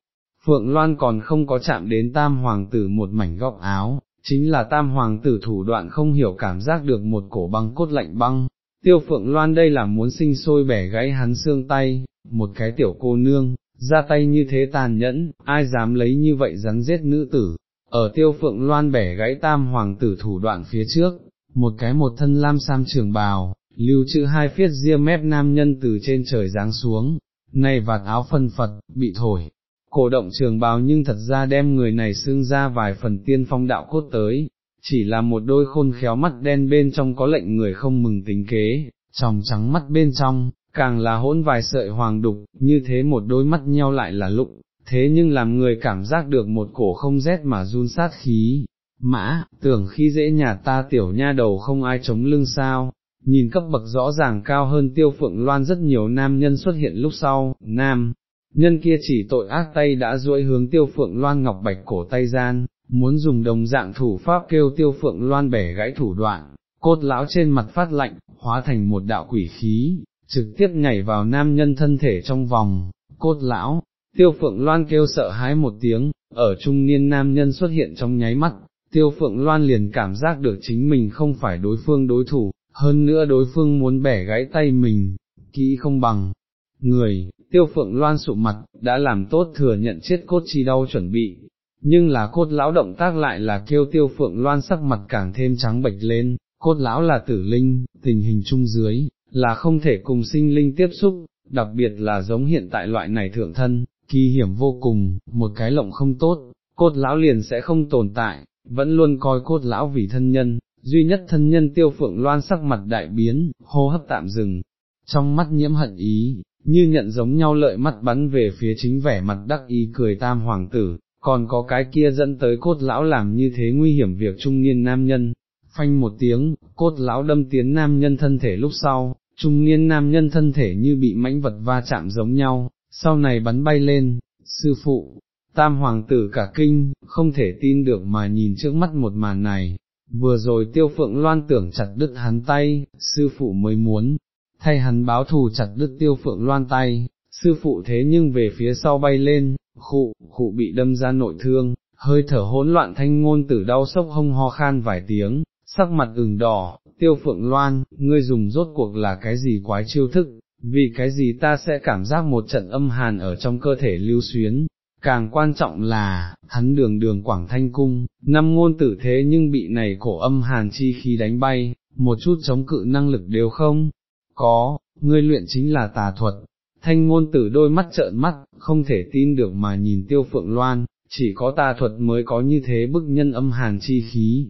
Phượng Loan còn không có chạm đến tam hoàng tử một mảnh góc áo, chính là tam hoàng tử thủ đoạn không hiểu cảm giác được một cổ băng cốt lạnh băng. Tiêu Phượng Loan đây là muốn sinh sôi bẻ gãy hắn xương tay, một cái tiểu cô nương, ra tay như thế tàn nhẫn, ai dám lấy như vậy rắn giết nữ tử, ở tiêu phượng loan bẻ gãy tam hoàng tử thủ đoạn phía trước, một cái một thân lam sam trường bào, lưu trữ hai phiết ria mép nam nhân từ trên trời giáng xuống, này vạt áo phân phật, bị thổi, cổ động trường bào nhưng thật ra đem người này xưng ra vài phần tiên phong đạo cốt tới, chỉ là một đôi khôn khéo mắt đen bên trong có lệnh người không mừng tính kế, tròng trắng mắt bên trong, càng là hỗn vài sợi hoàng đục, như thế một đôi mắt nheo lại là lụng, thế nhưng làm người cảm giác được một cổ không rét mà run sát khí. Mã, tưởng khi dễ nhà ta tiểu nha đầu không ai chống lưng sao, nhìn cấp bậc rõ ràng cao hơn tiêu phượng loan rất nhiều nam nhân xuất hiện lúc sau, nam, nhân kia chỉ tội ác tay đã duỗi hướng tiêu phượng loan ngọc bạch cổ tay gian, muốn dùng đồng dạng thủ pháp kêu tiêu phượng loan bẻ gãy thủ đoạn, cốt lão trên mặt phát lạnh, hóa thành một đạo quỷ khí, trực tiếp nhảy vào nam nhân thân thể trong vòng, cốt lão, tiêu phượng loan kêu sợ hãi một tiếng, ở trung niên nam nhân xuất hiện trong nháy mắt, tiêu phượng loan liền cảm giác được chính mình không phải đối phương đối thủ, hơn nữa đối phương muốn bẻ gãy tay mình, kỹ không bằng. Người, tiêu phượng loan sụ mặt, đã làm tốt thừa nhận chết cốt chi đau chuẩn bị, nhưng là cốt lão động tác lại là kêu tiêu phượng loan sắc mặt càng thêm trắng bệch lên, cốt lão là tử linh, tình hình chung dưới, là không thể cùng sinh linh tiếp xúc, đặc biệt là giống hiện tại loại này thượng thân, kỳ hiểm vô cùng, một cái lộng không tốt, cốt lão liền sẽ không tồn tại, vẫn luôn coi cốt lão vì thân nhân, duy nhất thân nhân tiêu phượng loan sắc mặt đại biến, hô hấp tạm dừng, trong mắt nhiễm hận ý, như nhận giống nhau lợi mắt bắn về phía chính vẻ mặt đắc ý cười tam hoàng tử, còn có cái kia dẫn tới cốt lão làm như thế nguy hiểm việc trung niên nam nhân, phanh một tiếng, cốt lão đâm tiến nam nhân thân thể lúc sau, trung niên nam nhân thân thể như bị mãnh vật va chạm giống nhau, sau này bắn bay lên, sư phụ, tam hoàng tử cả kinh, không thể tin được mà nhìn trước mắt một màn này, vừa rồi tiêu phượng loan tưởng chặt đứt hắn tay, sư phụ mới muốn, thay hắn báo thù chặt đứt tiêu phượng loan tay, sư phụ thế nhưng về phía sau bay lên, khụ, khụ bị đâm ra nội thương, hơi thở hỗn loạn thanh ngôn tử đau sốc hông ho khan vài tiếng, sắc mặt ửng đỏ, tiêu phượng loan, ngươi dùng rốt cuộc là cái gì quái chiêu thức, vì cái gì ta sẽ cảm giác một trận âm hàn ở trong cơ thể lưu xuyến, càng quan trọng là, hắn đường đường quảng thanh cung, năm ngôn tử thế nhưng bị này cổ âm hàn chi khi đánh bay, một chút chống cự năng lực đều không, có, ngươi luyện chính là tà thuật, thanh ngôn tử đôi mắt trợn mắt, không thể tin được mà nhìn tiêu phượng loan, chỉ có tà thuật mới có như thế bức nhân âm hàn chi khí.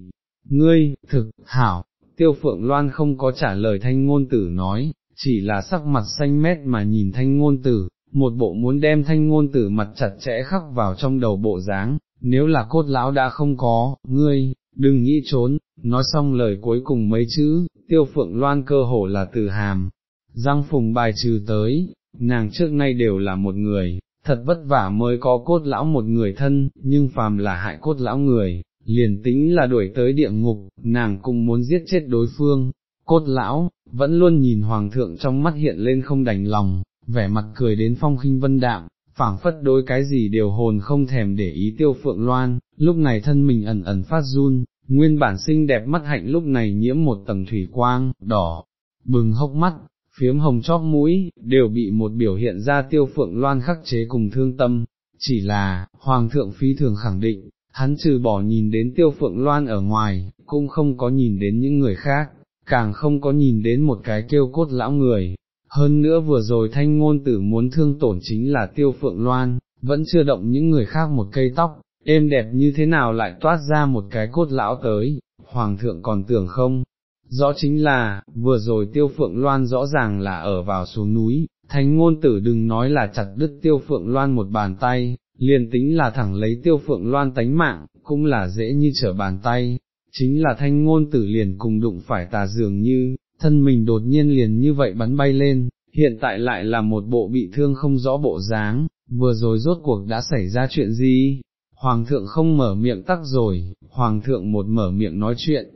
Ngươi, thực, hảo, tiêu phượng loan không có trả lời thanh ngôn tử nói, chỉ là sắc mặt xanh mét mà nhìn thanh ngôn tử, một bộ muốn đem thanh ngôn tử mặt chặt chẽ khắc vào trong đầu bộ dáng, nếu là cốt lão đã không có, ngươi, đừng nghĩ trốn, nói xong lời cuối cùng mấy chữ, tiêu phượng loan cơ hồ là từ hàm, răng phùng bài trừ tới, nàng trước nay đều là một người, thật vất vả mới có cốt lão một người thân, nhưng phàm là hại cốt lão người, liền tính là đuổi tới địa ngục, nàng cũng muốn giết chết đối phương, cốt lão, vẫn luôn nhìn hoàng thượng trong mắt hiện lên không đành lòng, vẻ mặt cười đến phong khinh vân đạm, phảng phất đối cái gì đều hồn không thèm để ý tiêu phượng loan, lúc này thân mình ẩn ẩn phát run, nguyên bản xinh đẹp mắt hạnh lúc này nhiễm một tầng thủy quang, đỏ, bừng hốc mắt, phiếm hồng chóp mũi, đều bị một biểu hiện ra tiêu phượng loan khắc chế cùng thương tâm, chỉ là, hoàng thượng phi thường khẳng định, hắn trừ bỏ nhìn đến tiêu phượng loan ở ngoài, cũng không có nhìn đến những người khác, càng không có nhìn đến một cái kêu cốt lão người. Hơn nữa vừa rồi thanh ngôn tử muốn thương tổn chính là tiêu phượng loan, vẫn chưa động những người khác một cây tóc, êm đẹp như thế nào lại toát ra một cái cốt lão tới, hoàng thượng còn tưởng không, rõ chính là, vừa rồi tiêu phượng loan rõ ràng là ở vào xuống núi, thánh ngôn tử đừng nói là chặt đứt tiêu phượng loan một bàn tay, liền tính là thẳng lấy tiêu phượng loan tánh mạng, cũng là dễ như trở bàn tay, chính là thanh ngôn tử liền cùng đụng phải tà dường như, thân mình đột nhiên liền như vậy bắn bay lên, hiện tại lại là một bộ bị thương không rõ bộ dáng, vừa rồi rốt cuộc đã xảy ra chuyện gì, hoàng thượng không mở miệng tắc rồi, hoàng thượng một mở miệng nói chuyện.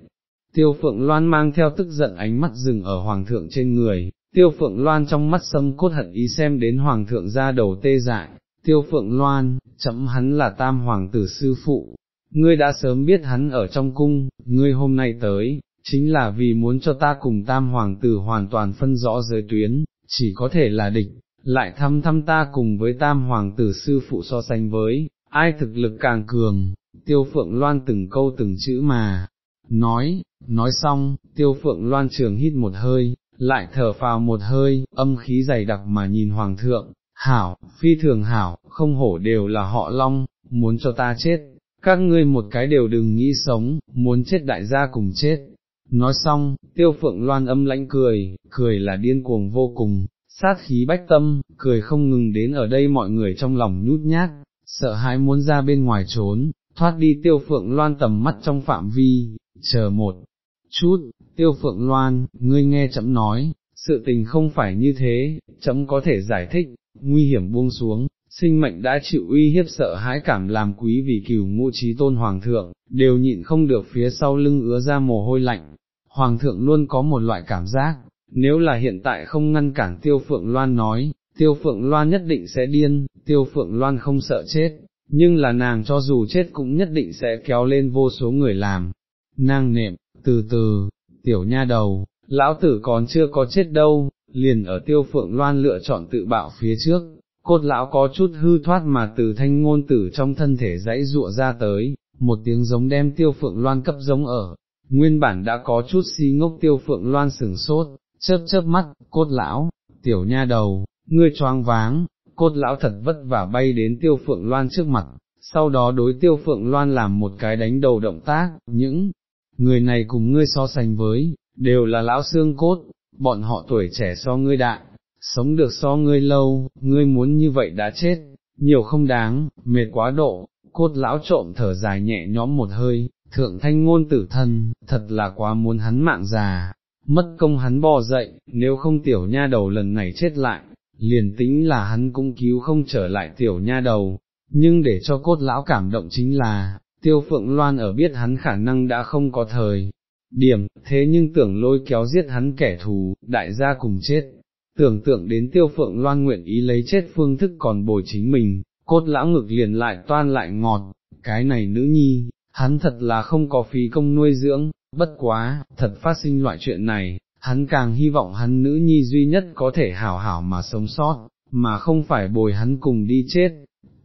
Tiêu phượng loan mang theo tức giận ánh mắt dừng ở hoàng thượng trên người, tiêu phượng loan trong mắt sâm cốt hận ý xem đến hoàng thượng ra đầu tê dại, tiêu phượng loan, chấm hắn là tam hoàng tử sư phụ, ngươi đã sớm biết hắn ở trong cung, ngươi hôm nay tới, chính là vì muốn cho ta cùng tam hoàng tử hoàn toàn phân rõ giới tuyến, chỉ có thể là địch, lại thăm thăm ta cùng với tam hoàng tử sư phụ so sánh với, ai thực lực càng cường, tiêu phượng loan từng câu từng chữ mà, nói, nói xong, tiêu phượng loan trường hít một hơi, lại thở phào một hơi, âm khí dày đặc mà nhìn hoàng thượng, hảo, phi thường hảo, không hổ đều là họ long, muốn cho ta chết, các ngươi một cái đều đừng nghĩ sống, muốn chết đại gia cùng chết. Nói xong, tiêu phượng loan âm lãnh cười, cười là điên cuồng vô cùng, sát khí bách tâm, cười không ngừng đến ở đây mọi người trong lòng nhút nhát, sợ hãi muốn ra bên ngoài trốn, thoát đi tiêu phượng loan tầm mắt trong phạm vi, chờ một chút, tiêu phượng loan, ngươi nghe chấm nói, sự tình không phải như thế, chấm có thể giải thích, nguy hiểm buông xuống, sinh mệnh đã chịu uy hiếp sợ hãi cảm làm quý vì cửu ngũ trí tôn hoàng thượng, đều nhịn không được phía sau lưng ứa ra mồ hôi lạnh. Hoàng thượng luôn có một loại cảm giác, nếu là hiện tại không ngăn cản tiêu phượng loan nói, tiêu phượng loan nhất định sẽ điên, tiêu phượng loan không sợ chết, nhưng là nàng cho dù chết cũng nhất định sẽ kéo lên vô số người làm. Nàng nệm, từ từ, tiểu nha đầu, lão tử còn chưa có chết đâu, liền ở tiêu phượng loan lựa chọn tự bạo phía trước, cốt lão có chút hư thoát mà từ thanh ngôn tử trong thân thể dãy rụa ra tới, một tiếng giống đem tiêu phượng loan cấp giống ở, nguyên bản đã có chút si ngốc tiêu phượng loan sừng sốt, chớp chớp mắt, cốt lão, tiểu nha đầu, ngươi choáng váng, cốt lão thật vất vả bay đến tiêu phượng loan trước mặt, sau đó đối tiêu phượng loan làm một cái đánh đầu động tác, những người này cùng ngươi so sánh với, đều là lão xương cốt, bọn họ tuổi trẻ so ngươi đại, sống được so ngươi lâu, ngươi muốn như vậy đã chết, nhiều không đáng, mệt quá độ, cốt lão trộm thở dài nhẹ nhõm một hơi, thượng thanh ngôn tử thân, thật là quá muốn hắn mạng già, mất công hắn bò dậy, nếu không tiểu nha đầu lần này chết lại, liền tính là hắn cũng cứu không trở lại tiểu nha đầu, nhưng để cho cốt lão cảm động chính là, tiêu phượng loan ở biết hắn khả năng đã không có thời. Điểm, thế nhưng tưởng lôi kéo giết hắn kẻ thù, đại gia cùng chết, tưởng tượng đến tiêu phượng loan nguyện ý lấy chết phương thức còn bồi chính mình, cốt lão ngực liền lại toan lại ngọt, cái này nữ nhi, hắn thật là không có phí công nuôi dưỡng, bất quá, thật phát sinh loại chuyện này, hắn càng hy vọng hắn nữ nhi duy nhất có thể hảo hảo mà sống sót, mà không phải bồi hắn cùng đi chết.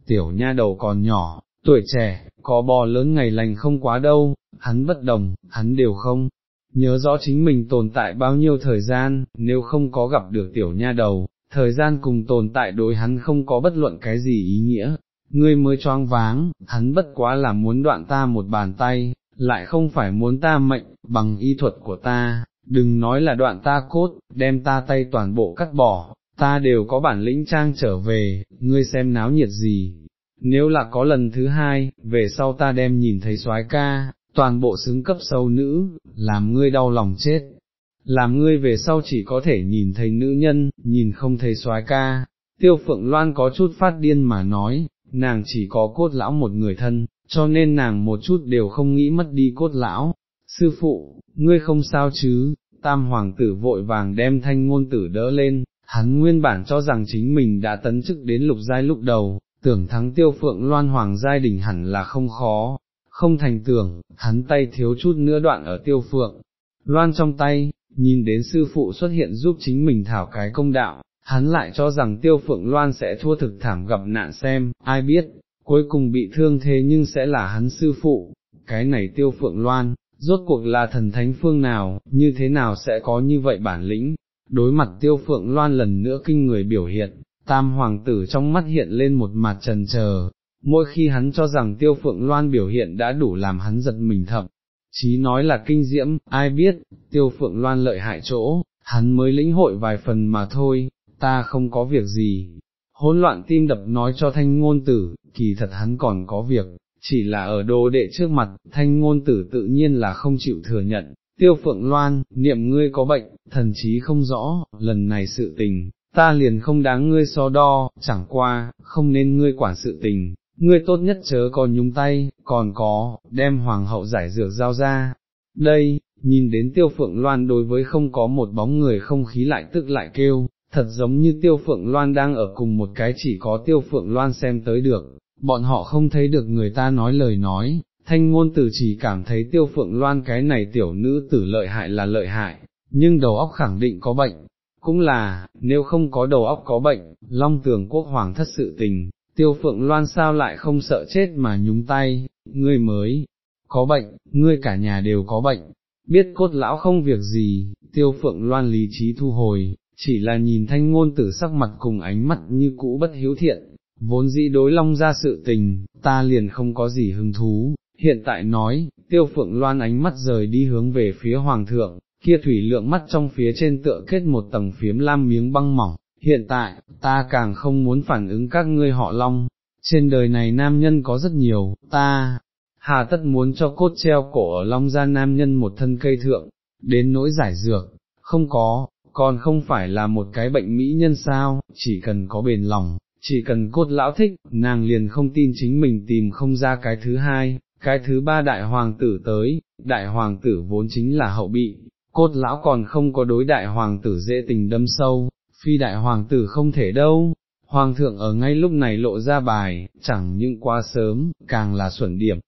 Tiểu nha đầu còn nhỏ, tuổi trẻ, có bò lớn ngày lành không quá đâu, hắn bất đồng, hắn đều không, nhớ rõ chính mình tồn tại bao nhiêu thời gian, nếu không có gặp được tiểu nha đầu, thời gian cùng tồn tại đối hắn không có bất luận cái gì ý nghĩa, ngươi mới choáng váng, hắn bất quá là muốn đoạn ta một bàn tay, lại không phải muốn ta mệnh, bằng y thuật của ta, đừng nói là đoạn ta cốt, đem ta tay toàn bộ cắt bỏ, ta đều có bản lĩnh trang trở về, ngươi xem náo nhiệt gì. Nếu là có lần thứ hai, về sau ta đem nhìn thấy soái ca, toàn bộ xứng cấp sâu nữ, làm ngươi đau lòng chết, làm ngươi về sau chỉ có thể nhìn thấy nữ nhân, nhìn không thấy soái ca. Tiêu Phượng Loan có chút phát điên mà nói, nàng chỉ có cốt lão một người thân, cho nên nàng một chút đều không nghĩ mất đi cốt lão. Sư phụ, ngươi không sao chứ, tam hoàng tử vội vàng đem thanh ngôn tử đỡ lên, hắn nguyên bản cho rằng chính mình đã tấn chức đến lục giai lúc đầu, tưởng thắng tiêu phượng loan hoàng giai đỉnh hẳn là không khó, không thành tưởng, hắn tay thiếu chút nữa đoạn ở tiêu phượng, loan trong tay, nhìn đến sư phụ xuất hiện giúp chính mình thảo cái công đạo, hắn lại cho rằng tiêu phượng loan sẽ thua thực thảm gặp nạn xem, ai biết, cuối cùng bị thương thế nhưng sẽ là hắn sư phụ, cái này tiêu phượng loan, rốt cuộc là thần thánh phương nào, như thế nào sẽ có như vậy bản lĩnh, đối mặt tiêu phượng loan lần nữa kinh người biểu hiện, tam hoàng tử trong mắt hiện lên một mặt trần chờ mỗi khi hắn cho rằng tiêu phượng loan biểu hiện đã đủ làm hắn giật mình thậm, chí nói là kinh diễm, ai biết, tiêu phượng loan lợi hại chỗ, hắn mới lĩnh hội vài phần mà thôi, ta không có việc gì. Hỗn loạn tim đập nói cho thanh ngôn tử, kỳ thật hắn còn có việc, chỉ là ở đồ đệ trước mặt, thanh ngôn tử tự nhiên là không chịu thừa nhận. Tiêu Phượng Loan, niệm ngươi có bệnh, thần trí không rõ, lần này sự tình, ta liền không đáng ngươi so đo, chẳng qua, không nên ngươi quản sự tình, ngươi tốt nhất chớ có nhúng tay, còn có, đem hoàng hậu giải dược giao ra. Đây, nhìn đến tiêu phượng loan đối với không có một bóng người không khí lại tức lại kêu, thật giống như tiêu phượng loan đang ở cùng một cái chỉ có tiêu phượng loan xem tới được, bọn họ không thấy được người ta nói lời nói, thanh ngôn tử chỉ cảm thấy tiêu phượng loan cái này tiểu nữ tử lợi hại là lợi hại, nhưng đầu óc khẳng định có bệnh, cũng là, nếu không có đầu óc có bệnh, long tường quốc hoàng thất sự tình, tiêu phượng loan sao lại không sợ chết mà nhúng tay, ngươi mới có bệnh, ngươi cả nhà đều có bệnh, biết cốt lão không việc gì, tiêu phượng loan lý trí thu hồi, chỉ là nhìn thanh ngôn tử sắc mặt cùng ánh mắt như cũ bất hiếu thiện, vốn dĩ đối long ra sự tình, ta liền không có gì hứng thú, hiện tại nói, tiêu phượng loan ánh mắt rời đi hướng về phía hoàng thượng, kia thủy lượng mắt trong phía trên tựa kết một tầng phiếm lam miếng băng mỏng, hiện tại, ta càng không muốn phản ứng các ngươi họ long, trên đời này nam nhân có rất nhiều, ta, hà tất muốn cho cốt treo cổ ở long gia nam nhân một thân cây thượng, đến nỗi giải dược, không có, còn không phải là một cái bệnh mỹ nhân sao, chỉ cần có bền lòng, chỉ cần cốt lão thích, nàng liền không tin chính mình tìm không ra cái thứ hai, cái thứ ba đại hoàng tử tới, đại hoàng tử vốn chính là hậu bị, cốt lão còn không có đối đại hoàng tử dễ tình đâm sâu, phi đại hoàng tử không thể đâu. Hoàng thượng ở ngay lúc này lộ ra bài, chẳng những quá sớm, càng là xuẩn điểm.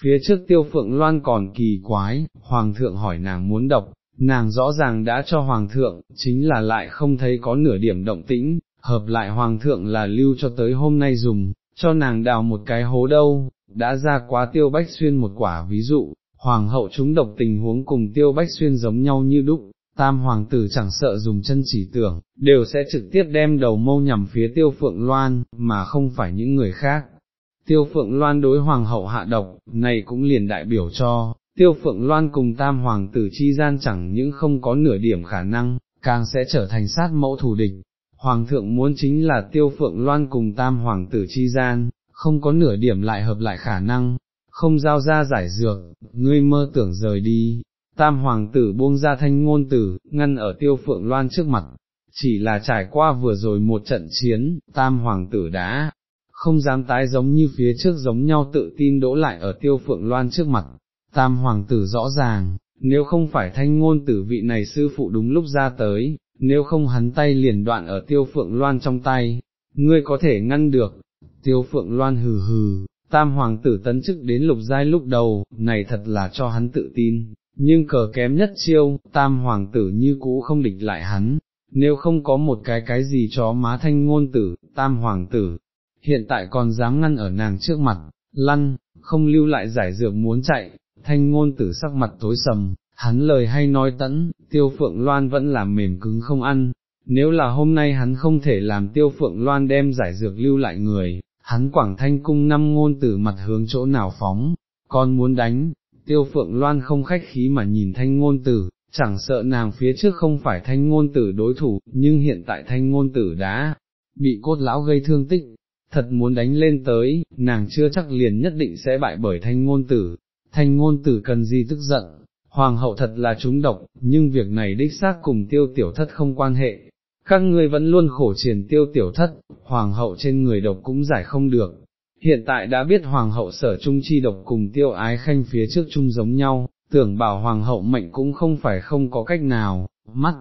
Phía trước tiêu phượng loan còn kỳ quái, hoàng thượng hỏi nàng muốn đọc, nàng rõ ràng đã cho hoàng thượng, chính là lại không thấy có nửa điểm động tĩnh, hợp lại hoàng thượng là lưu cho tới hôm nay dùng, cho nàng đào một cái hố đâu, đã ra quá tiêu bách xuyên một quả ví dụ, hoàng hậu chúng độc tình huống cùng tiêu bách xuyên giống nhau như đúc, tam hoàng tử chẳng sợ dùng chân chỉ tưởng, đều sẽ trực tiếp đem đầu mâu nhằm phía tiêu phượng loan, mà không phải những người khác. Tiêu phượng loan đối hoàng hậu hạ độc, này cũng liền đại biểu cho, tiêu phượng loan cùng tam hoàng tử chi gian chẳng những không có nửa điểm khả năng, càng sẽ trở thành sát mẫu thù địch. Hoàng thượng muốn chính là tiêu phượng loan cùng tam hoàng tử chi gian, không có nửa điểm lại hợp lại khả năng, không giao ra giải dược, ngươi mơ tưởng rời đi, tam hoàng tử buông ra thanh ngôn tử, ngăn ở tiêu phượng loan trước mặt, chỉ là trải qua vừa rồi một trận chiến, tam hoàng tử đã không dám tái giống như phía trước giống nhau tự tin đỗ lại ở tiêu phượng loan trước mặt, tam hoàng tử rõ ràng, nếu không phải thanh ngôn tử vị này sư phụ đúng lúc ra tới, nếu không hắn tay liền đoạn ở tiêu phượng loan trong tay, ngươi có thể ngăn được, tiêu phượng loan hừ hừ, tam hoàng tử tấn chức đến lục giai lúc đầu, này thật là cho hắn tự tin, nhưng cờ kém nhất chiêu, tam hoàng tử như cũ không địch lại hắn, nếu không có một cái cái gì chó má thanh ngôn tử, tam hoàng tử, hiện tại còn dám ngăn ở nàng trước mặt, lăn, không lưu lại giải dược muốn chạy, thanh ngôn tử sắc mặt tối sầm, hắn lời hay nói tẫn, tiêu phượng loan vẫn làm mềm cứng không ăn, nếu là hôm nay hắn không thể làm tiêu phượng loan đem giải dược lưu lại người, hắn quảng thanh cung năm ngôn tử mặt hướng chỗ nào phóng, con muốn đánh, tiêu phượng loan không khách khí mà nhìn thanh ngôn tử, chẳng sợ nàng phía trước không phải thanh ngôn tử đối thủ, nhưng hiện tại thanh ngôn tử đã bị cốt lão gây thương tích, thật muốn đánh lên tới, nàng chưa chắc liền nhất định sẽ bại bởi thanh ngôn tử, thanh ngôn tử cần gì tức giận, hoàng hậu thật là trúng độc, nhưng việc này đích xác cùng tiêu tiểu thất không quan hệ, các ngươi vẫn luôn khổ triển tiêu tiểu thất, hoàng hậu trên người độc cũng giải không được. Hiện tại đã biết hoàng hậu sở trung chi độc cùng tiêu ái khanh phía trước chung giống nhau, tưởng bảo hoàng hậu mệnh cũng không phải không có cách nào, mắt,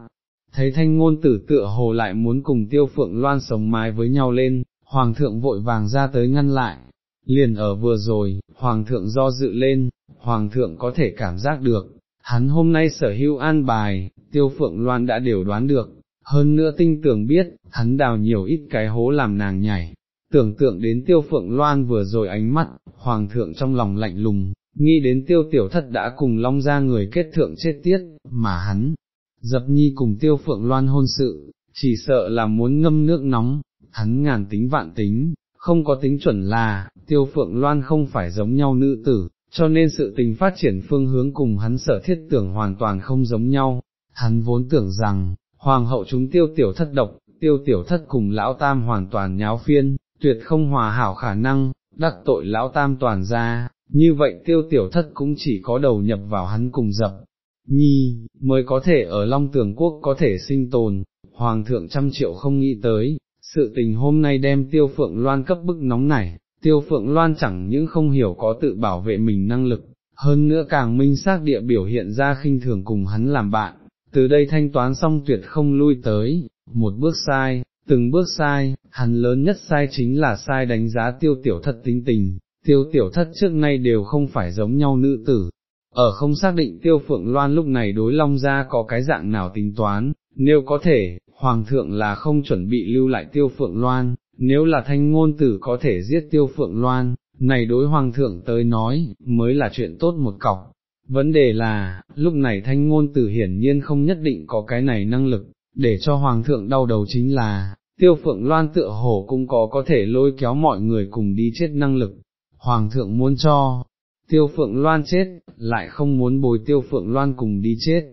thấy thanh ngôn tử tựa hồ lại muốn cùng tiêu phượng loan sống mái với nhau lên, hoàng thượng vội vàng ra tới ngăn lại, liền ở vừa rồi, hoàng thượng do dự lên, hoàng thượng có thể cảm giác được, hắn hôm nay sở hữu an bài, tiêu phượng loan đã đều đoán được, hơn nữa tinh tưởng biết, hắn đào nhiều ít cái hố làm nàng nhảy, tưởng tượng đến tiêu phượng loan vừa rồi ánh mắt, hoàng thượng trong lòng lạnh lùng, nghĩ đến tiêu tiểu thất đã cùng long ra người kết thượng chết tiết, mà hắn, dập nhi cùng tiêu phượng loan hôn sự, chỉ sợ là muốn ngâm nước nóng, hắn ngàn tính vạn tính, không có tính chuẩn là, tiêu phượng loan không phải giống nhau nữ tử, cho nên sự tình phát triển phương hướng cùng hắn sở thiết tưởng hoàn toàn không giống nhau, hắn vốn tưởng rằng, hoàng hậu chúng tiêu tiểu thất độc, tiêu tiểu thất cùng lão tam hoàn toàn nháo phiên, tuyệt không hòa hảo khả năng, đắc tội lão tam toàn ra, như vậy tiêu tiểu thất cũng chỉ có đầu nhập vào hắn cùng dập. Nhi, mới có thể ở Long Tường Quốc có thể sinh tồn, Hoàng thượng trăm triệu không nghĩ tới, sự tình hôm nay đem tiêu phượng loan cấp bức nóng này, tiêu phượng loan chẳng những không hiểu có tự bảo vệ mình năng lực, hơn nữa càng minh xác địa biểu hiện ra khinh thường cùng hắn làm bạn, từ đây thanh toán xong tuyệt không lui tới, một bước sai, từng bước sai, hắn lớn nhất sai chính là sai đánh giá tiêu tiểu thất tính tình, tiêu tiểu thất trước nay đều không phải giống nhau nữ tử. Ở không xác định tiêu phượng loan lúc này đối long ra có cái dạng nào tính toán, nếu có thể, hoàng thượng là không chuẩn bị lưu lại tiêu phượng loan, nếu là thanh ngôn tử có thể giết tiêu phượng loan, này đối hoàng thượng tới nói, mới là chuyện tốt một cọc. Vấn đề là, lúc này thanh ngôn tử hiển nhiên không nhất định có cái này năng lực, để cho hoàng thượng đau đầu chính là, tiêu phượng loan tựa hồ cũng có có thể lôi kéo mọi người cùng đi chết năng lực. Hoàng thượng muốn cho, tiêu phượng loan chết, lại không muốn bồi tiêu phượng loan cùng đi chết.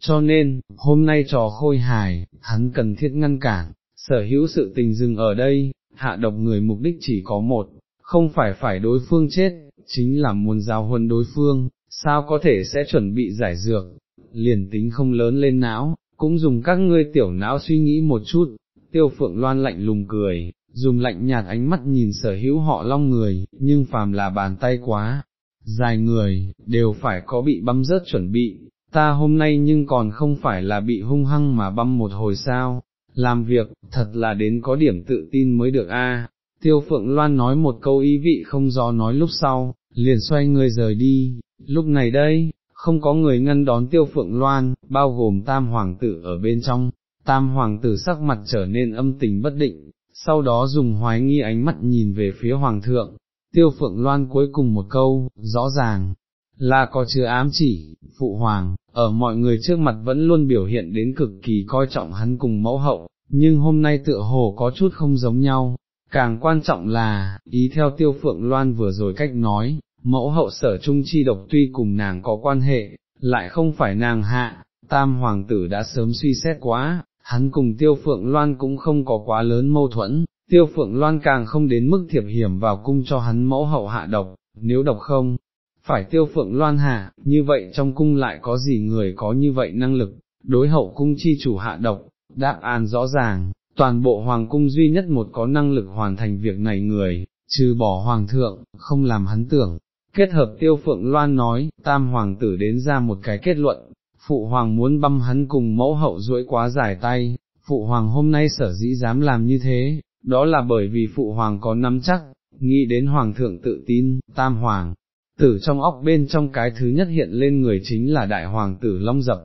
Cho nên, hôm nay trò khôi hài, hắn cần thiết ngăn cản, sở hữu sự tình dừng ở đây, hạ độc người mục đích chỉ có một, không phải phải đối phương chết, chính là muốn giao huân đối phương, sao có thể sẽ chuẩn bị giải dược, liền tính không lớn lên não, cũng dùng các ngươi tiểu não suy nghĩ một chút, tiêu phượng loan lạnh lùng cười, dùng lạnh nhạt ánh mắt nhìn sở hữu họ long người, nhưng phàm là bàn tay quá, dài người, đều phải có bị băm rớt chuẩn bị, ta hôm nay nhưng còn không phải là bị hung hăng mà băm một hồi sao, làm việc, thật là đến có điểm tự tin mới được a. Tiêu Phượng Loan nói một câu ý vị không do nói lúc sau, liền xoay người rời đi, lúc này đây, không có người ngăn đón Tiêu Phượng Loan, bao gồm tam hoàng tử ở bên trong, tam hoàng tử sắc mặt trở nên âm tình bất định, sau đó dùng hoái nghi ánh mắt nhìn về phía hoàng thượng, Tiêu Phượng Loan cuối cùng một câu, rõ ràng, là có chứa ám chỉ, phụ hoàng, ở mọi người trước mặt vẫn luôn biểu hiện đến cực kỳ coi trọng hắn cùng mẫu hậu, nhưng hôm nay tựa hồ có chút không giống nhau, càng quan trọng là, ý theo tiêu phượng loan vừa rồi cách nói, mẫu hậu sở trung chi độc tuy cùng nàng có quan hệ, lại không phải nàng hạ, tam hoàng tử đã sớm suy xét quá, hắn cùng tiêu phượng loan cũng không có quá lớn mâu thuẫn, tiêu phượng loan càng không đến mức thiệp hiểm vào cung cho hắn mẫu hậu hạ độc, nếu độc không, phải tiêu phượng loan hạ, như vậy trong cung lại có gì người có như vậy năng lực, đối hậu cung chi chủ hạ độc, đáp án rõ ràng, toàn bộ hoàng cung duy nhất một có năng lực hoàn thành việc này người, trừ bỏ hoàng thượng, không làm hắn tưởng. Kết hợp tiêu phượng loan nói, tam hoàng tử đến ra một cái kết luận, phụ hoàng muốn băm hắn cùng mẫu hậu duỗi quá dài tay, phụ hoàng hôm nay sở dĩ dám làm như thế, đó là bởi vì phụ hoàng có nắm chắc, nghĩ đến hoàng thượng tự tin, tam hoàng, tử trong óc bên trong cái thứ nhất hiện lên người chính là đại hoàng tử Long Dập.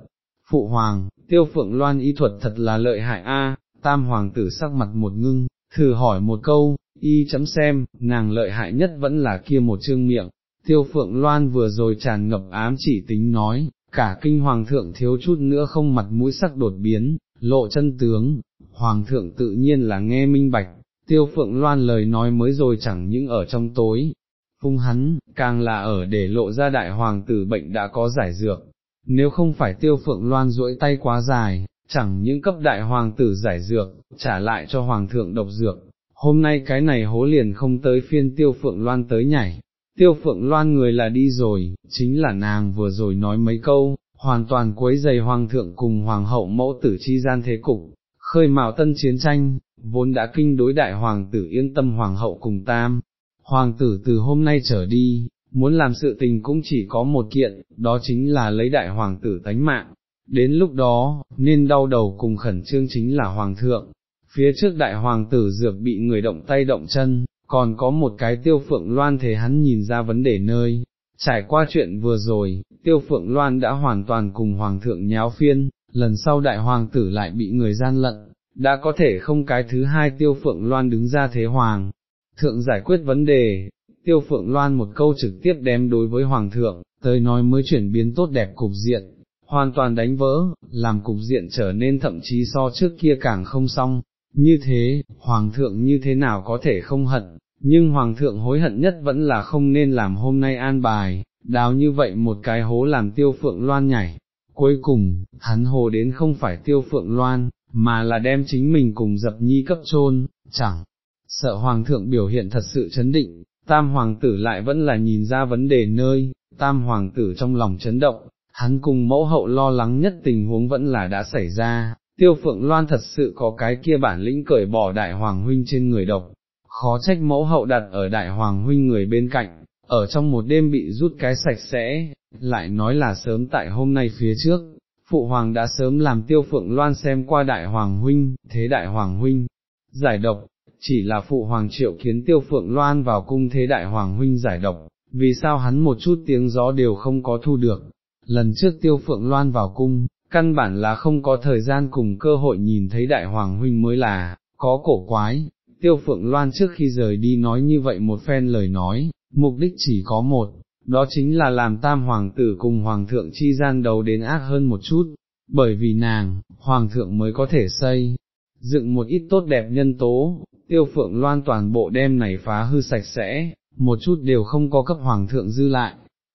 Phụ hoàng, tiêu phượng loan y thuật thật là lợi hại a. tam hoàng tử sắc mặt một ngưng, thử hỏi một câu, y chấm xem, nàng lợi hại nhất vẫn là kia một chương miệng, tiêu phượng loan vừa rồi tràn ngập ám chỉ tính nói, cả kinh hoàng thượng thiếu chút nữa không mặt mũi sắc đột biến, lộ chân tướng, hoàng thượng tự nhiên là nghe minh bạch, tiêu phượng loan lời nói mới rồi chẳng những ở trong tối, phung hắn, càng là ở để lộ ra đại hoàng tử bệnh đã có giải dược, nếu không phải tiêu phượng loan duỗi tay quá dài, chẳng những cấp đại hoàng tử giải dược, trả lại cho hoàng thượng độc dược, hôm nay cái này hố liền không tới phiên tiêu phượng loan tới nhảy, tiêu phượng loan người là đi rồi, chính là nàng vừa rồi nói mấy câu, hoàn toàn quấy giày hoàng thượng cùng hoàng hậu mẫu tử chi gian thế cục, khơi mào tân chiến tranh, vốn đã kinh đối đại hoàng tử yên tâm hoàng hậu cùng tam, hoàng tử từ hôm nay trở đi, muốn làm sự tình cũng chỉ có một kiện, đó chính là lấy đại hoàng tử tánh mạng. Đến lúc đó, nên đau đầu cùng khẩn trương chính là hoàng thượng, phía trước đại hoàng tử dược bị người động tay động chân, còn có một cái tiêu phượng loan thế hắn nhìn ra vấn đề nơi. Trải qua chuyện vừa rồi, tiêu phượng loan đã hoàn toàn cùng hoàng thượng nháo phiên, lần sau đại hoàng tử lại bị người gian lận, đã có thể không cái thứ hai tiêu phượng loan đứng ra thế hoàng, thượng giải quyết vấn đề, tiêu phượng loan một câu trực tiếp đem đối với hoàng thượng, tới nói mới chuyển biến tốt đẹp cục diện, hoàn toàn đánh vỡ, làm cục diện trở nên thậm chí so trước kia càng không xong, như thế, hoàng thượng như thế nào có thể không hận, nhưng hoàng thượng hối hận nhất vẫn là không nên làm hôm nay an bài, đào như vậy một cái hố làm tiêu phượng loan nhảy. Cuối cùng, hắn hồ đến không phải tiêu phượng loan, mà là đem chính mình cùng dập nhi cấp chôn. Chẳng, sợ hoàng thượng biểu hiện thật sự chấn định, tam hoàng tử lại vẫn là nhìn ra vấn đề nơi, tam hoàng tử trong lòng chấn động, hắn cùng mẫu hậu lo lắng nhất tình huống vẫn là đã xảy ra, tiêu phượng loan thật sự có cái kia bản lĩnh cởi bỏ đại hoàng huynh trên người độc, khó trách mẫu hậu đặt ở đại hoàng huynh người bên cạnh, ở trong một đêm bị rút cái sạch sẽ, lại nói là sớm tại hôm nay phía trước, phụ hoàng đã sớm làm tiêu phượng loan xem qua đại hoàng huynh, thế đại hoàng huynh, giải độc, chỉ là phụ hoàng triệu kiến tiêu phượng loan vào cung thế đại hoàng huynh giải độc, vì sao hắn một chút tiếng gió đều không có thu được, lần trước tiêu phượng loan vào cung, căn bản là không có thời gian cùng cơ hội nhìn thấy đại hoàng huynh mới là, có cổ quái, tiêu phượng loan trước khi rời đi nói như vậy một phen lời nói, mục đích chỉ có một, đó chính là làm tam hoàng tử cùng hoàng thượng chi gian đầu đến ác hơn một chút, bởi vì nàng, hoàng thượng mới có thể xây, dựng một ít tốt đẹp nhân tố, tiêu phượng loan toàn bộ đem này phá hư sạch sẽ, một chút đều không có cấp hoàng thượng dư lại.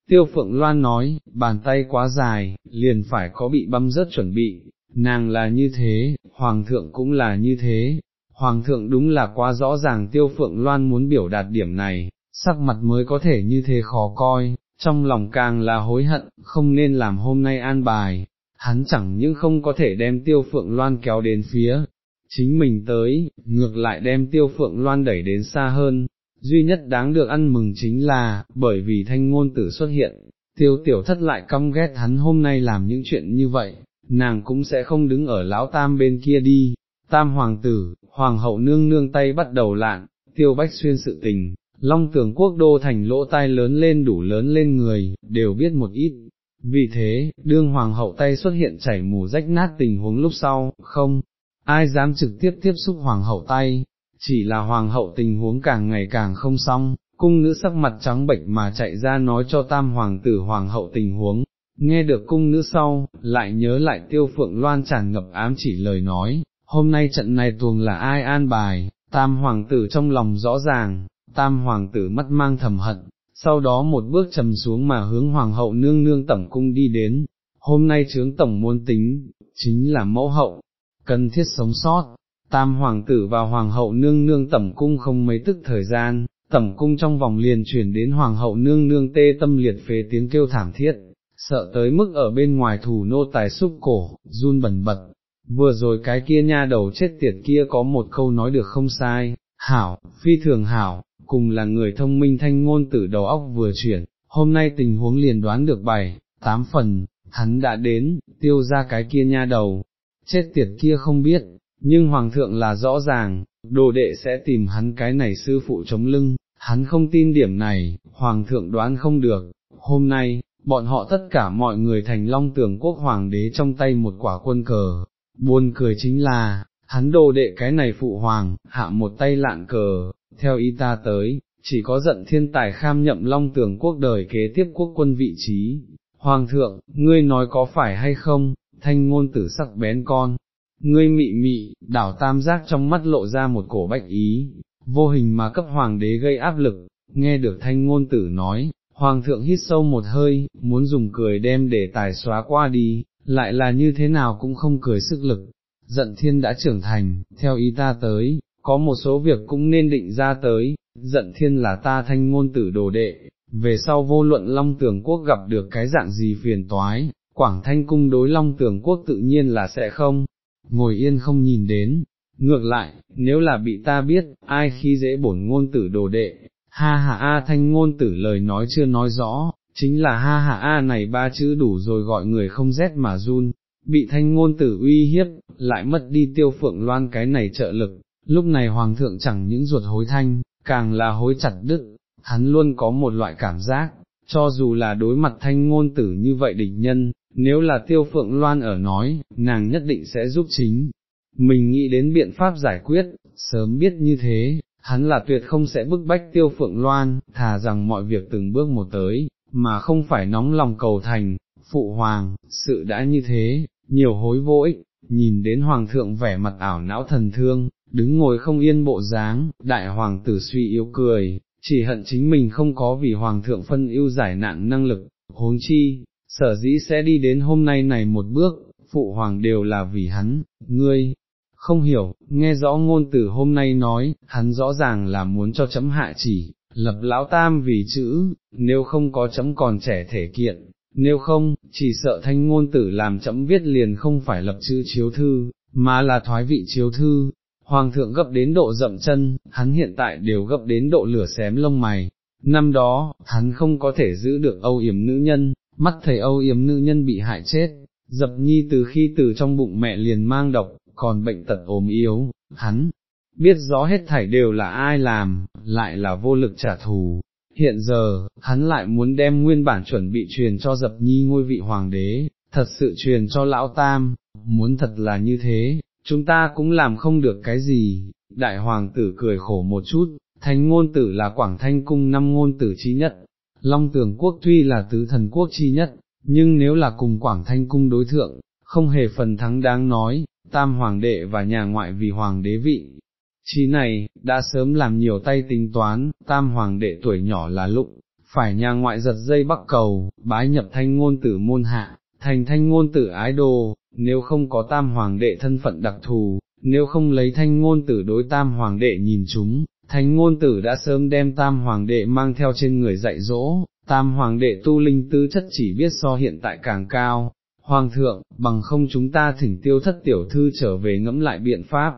Tiêu phượng loan nói, bàn tay quá dài, liền phải có bị băm rớt chuẩn bị, nàng là như thế, hoàng thượng cũng là như thế, hoàng thượng đúng là quá rõ ràng tiêu phượng loan muốn biểu đạt điểm này, sắc mặt mới có thể như thế khó coi, trong lòng càng là hối hận, không nên làm hôm nay an bài, hắn chẳng những không có thể đem tiêu phượng loan kéo đến phía, chính mình tới, ngược lại đem tiêu phượng loan đẩy đến xa hơn, duy nhất đáng được ăn mừng chính là, bởi vì thanh ngôn tử xuất hiện, tiêu tiểu thất lại căm ghét hắn hôm nay làm những chuyện như vậy, nàng cũng sẽ không đứng ở lão tam bên kia đi, tam hoàng tử, hoàng hậu nương nương tay bắt đầu lạn, tiêu bách xuyên sự tình, long tường quốc đô thành lỗ tai lớn lên đủ lớn lên người, đều biết một ít. Vì thế, đương hoàng hậu tay xuất hiện chảy mù rách nát tình huống lúc sau, không, ai dám trực tiếp tiếp xúc hoàng hậu tay, chỉ là hoàng hậu tình huống càng ngày càng không xong, cung nữ sắc mặt trắng bệnh mà chạy ra nói cho tam hoàng tử hoàng hậu tình huống, nghe được cung nữ sau, lại nhớ lại tiêu phượng loan tràn ngập ám chỉ lời nói, hôm nay trận này tuồng là ai an bài, tam hoàng tử trong lòng rõ ràng, tam hoàng tử mắt mang thầm hận, sau đó một bước trầm xuống mà hướng hoàng hậu nương nương tẩm cung đi đến, hôm nay trướng tổng muốn tính, chính là mẫu hậu, cần thiết sống sót, tam hoàng tử và hoàng hậu nương nương tẩm cung không mấy tức thời gian, tẩm cung trong vòng liền chuyển đến hoàng hậu nương nương tê tâm liệt phế tiếng kêu thảm thiết, sợ tới mức ở bên ngoài thủ nô tài xúc cổ, run bẩn bật. Vừa rồi cái kia nha đầu chết tiệt kia có một câu nói được không sai, hảo, phi thường hảo, cùng là người thông minh thanh ngôn tử đầu óc vừa chuyển, hôm nay tình huống liền đoán được bảy, tám phần, hắn đã đến, tiêu ra cái kia nha đầu, chết tiệt kia không biết, nhưng hoàng thượng là rõ ràng, đồ đệ sẽ tìm hắn cái này sư phụ chống lưng, hắn không tin điểm này, hoàng thượng đoán không được, hôm nay, bọn họ tất cả mọi người thành long tưởng quốc hoàng đế trong tay một quả quân cờ, buồn cười chính là, hắn đồ đệ cái này phụ hoàng, hạ một tay lạn cờ, theo ý ta tới, chỉ có giận thiên tài kham nhậm long tưởng quốc đời kế tiếp quốc quân vị trí. Hoàng thượng, ngươi nói có phải hay không, thanh ngôn tử sắc bén con, ngươi mị mị, đảo tam giác trong mắt lộ ra một cổ bạch ý, vô hình mà cấp hoàng đế gây áp lực, nghe được thanh ngôn tử nói, hoàng thượng hít sâu một hơi, muốn dùng cười đem để tài xóa qua đi, lại là như thế nào cũng không cười sức lực, giận thiên đã trưởng thành, theo ý ta tới, có một số việc cũng nên định ra tới, giận thiên là ta thanh ngôn tử đồ đệ, về sau vô luận long tường quốc gặp được cái dạng gì phiền toái, quảng thanh cung đối long tường quốc tự nhiên là sẽ không, ngồi yên không nhìn đến, ngược lại, nếu là bị ta biết, ai khi dễ bổn ngôn tử đồ đệ, ha ha a thanh ngôn tử lời nói chưa nói rõ, chính là ha ha a này ba chữ đủ rồi gọi người không rét mà run, bị thanh ngôn tử uy hiếp, lại mất đi tiêu phượng loan cái này trợ lực, lúc này hoàng thượng chẳng những ruột hối thanh, càng là hối chặt đứt, hắn luôn có một loại cảm giác, cho dù là đối mặt thanh ngôn tử như vậy địch nhân, nếu là tiêu phượng loan ở nói, nàng nhất định sẽ giúp chính. Mình nghĩ đến biện pháp giải quyết, sớm biết như thế, hắn là tuyệt không sẽ bức bách tiêu phượng loan, thà rằng mọi việc từng bước một tới, mà không phải nóng lòng cầu thành, phụ hoàng, sự đã như thế, nhiều hối vô ích, nhìn đến hoàng thượng vẻ mặt ảo não thần thương, đứng ngồi không yên bộ dáng, đại hoàng tử suy yếu cười, chỉ hận chính mình không có vì hoàng thượng phân ưu giải nạn năng lực, huống chi, sở dĩ sẽ đi đến hôm nay này một bước, phụ hoàng đều là vì hắn, ngươi, không hiểu, nghe rõ ngôn tử hôm nay nói, hắn rõ ràng là muốn cho chấm hạ chỉ, lập lão tam vì chữ, nếu không có chấm còn trẻ thể kiện, nếu không, chỉ sợ thanh ngôn tử làm chấm viết liền không phải lập chữ chiếu thư, mà là thoái vị chiếu thư. Hoàng thượng gấp đến độ dậm chân, hắn hiện tại đều gấp đến độ lửa xém lông mày. Năm đó, hắn không có thể giữ được âu yểm nữ nhân, mắt thầy âu yếm nữ nhân bị hại chết, dập nhi từ khi từ trong bụng mẹ liền mang độc, còn bệnh tật ốm yếu, hắn, biết rõ hết thảy đều là ai làm, lại là vô lực trả thù. Hiện giờ, hắn lại muốn đem nguyên bản chuẩn bị truyền cho dập nhi ngôi vị hoàng đế, thật sự truyền cho lão tam, muốn thật là như thế, chúng ta cũng làm không được cái gì, đại hoàng tử cười khổ một chút, thánh ngôn tử là quảng thanh cung năm ngôn tử trí nhất, long tường quốc tuy là tứ thần quốc chi nhất, nhưng nếu là cùng quảng thanh cung đối thượng, không hề phần thắng đáng nói, tam hoàng đệ và nhà ngoại vì hoàng đế vị. Chí này, đã sớm làm nhiều tay tính toán, tam hoàng đệ tuổi nhỏ là lụng, phải nhà ngoại giật dây bắc cầu, bái nhập thanh ngôn tử môn hạ, thành thanh ngôn tử ái đồ, nếu không có tam hoàng đệ thân phận đặc thù, nếu không lấy thanh ngôn tử đối tam hoàng đệ nhìn chúng, thánh ngôn tử đã sớm đem tam hoàng đệ mang theo trên người dạy dỗ, tam hoàng đệ tu linh tư chất chỉ biết so hiện tại càng cao. Hoàng thượng, bằng không chúng ta thỉnh tiêu thất tiểu thư trở về ngẫm lại biện pháp,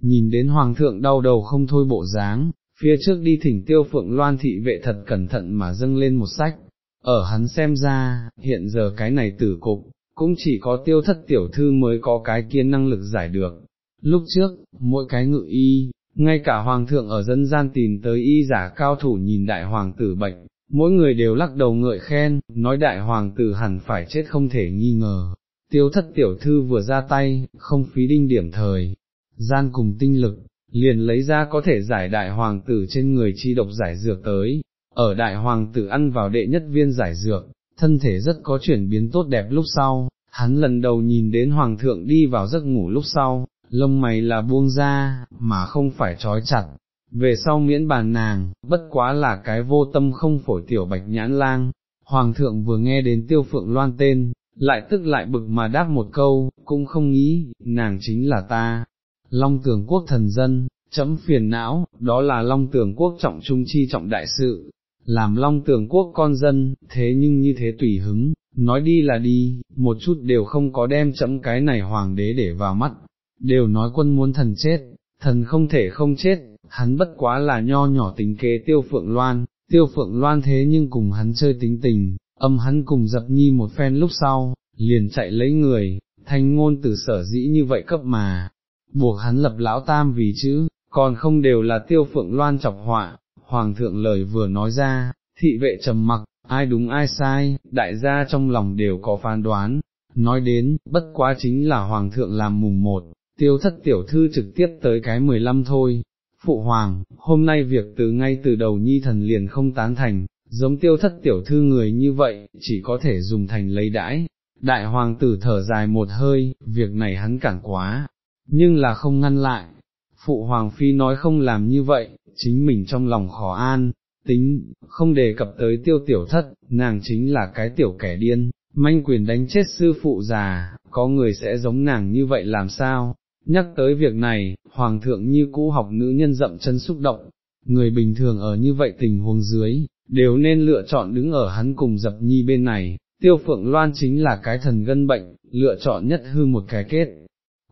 nhìn đến hoàng thượng đau đầu không thôi bộ dáng, phía trước đi thỉnh tiêu phượng loan thị vệ thật cẩn thận mà dâng lên một sách, ở hắn xem ra, hiện giờ cái này tử cục, cũng chỉ có tiêu thất tiểu thư mới có cái kiên năng lực giải được. Lúc trước, mỗi cái ngự y, ngay cả hoàng thượng ở dân gian tìm tới y giả cao thủ nhìn đại hoàng tử bệnh, mỗi người đều lắc đầu ngợi khen, nói đại hoàng tử hẳn phải chết không thể nghi ngờ. Tiêu thất tiểu thư vừa ra tay, không phí đinh điểm thời, gian cùng tinh lực, liền lấy ra có thể giải đại hoàng tử trên người chi độc giải dược tới, ở đại hoàng tử ăn vào đệ nhất viên giải dược, thân thể rất có chuyển biến tốt đẹp lúc sau, hắn lần đầu nhìn đến hoàng thượng đi vào giấc ngủ lúc sau, lông mày là buông ra, mà không phải trói chặt. Về sau miễn bàn nàng, bất quá là cái vô tâm không phổi tiểu bạch nhãn lang, hoàng thượng vừa nghe đến tiêu phượng loan tên, lại tức lại bực mà đáp một câu, cũng không nghĩ, nàng chính là ta, long tường quốc thần dân, chấm phiền não, đó là long tường quốc trọng trung chi trọng đại sự, làm long tường quốc con dân, thế nhưng như thế tùy hứng, nói đi là đi, một chút đều không có đem chấm cái này hoàng đế để vào mắt, đều nói quân muốn thần chết, thần không thể không chết, hắn bất quá là nho nhỏ tính kế tiêu phượng loan, tiêu phượng loan thế nhưng cùng hắn chơi tính tình, âm hắn cùng dập nhi một phen lúc sau, liền chạy lấy người, thanh ngôn từ sở dĩ như vậy cấp mà, buộc hắn lập lão tam vì chữ, còn không đều là tiêu phượng loan chọc họa, hoàng thượng lời vừa nói ra, thị vệ trầm mặc, ai đúng ai sai, đại gia trong lòng đều có phán đoán, nói đến, bất quá chính là hoàng thượng làm mùng một, tiêu thất tiểu thư trực tiếp tới cái mười lăm thôi. Phụ hoàng, hôm nay việc từ ngay từ đầu nhi thần liền không tán thành, giống tiêu thất tiểu thư người như vậy, chỉ có thể dùng thành lấy đãi. Đại hoàng tử thở dài một hơi, việc này hắn cản quá, nhưng là không ngăn lại. Phụ hoàng phi nói không làm như vậy, chính mình trong lòng khó an, tính, không đề cập tới tiêu tiểu thất, nàng chính là cái tiểu kẻ điên, manh quyền đánh chết sư phụ già, có người sẽ giống nàng như vậy làm sao? Nhắc tới việc này, hoàng thượng như cũ học nữ nhân dậm chân xúc động, người bình thường ở như vậy tình huống dưới, đều nên lựa chọn đứng ở hắn cùng dập nhi bên này, tiêu phượng loan chính là cái thần gân bệnh, lựa chọn nhất hư một cái kết.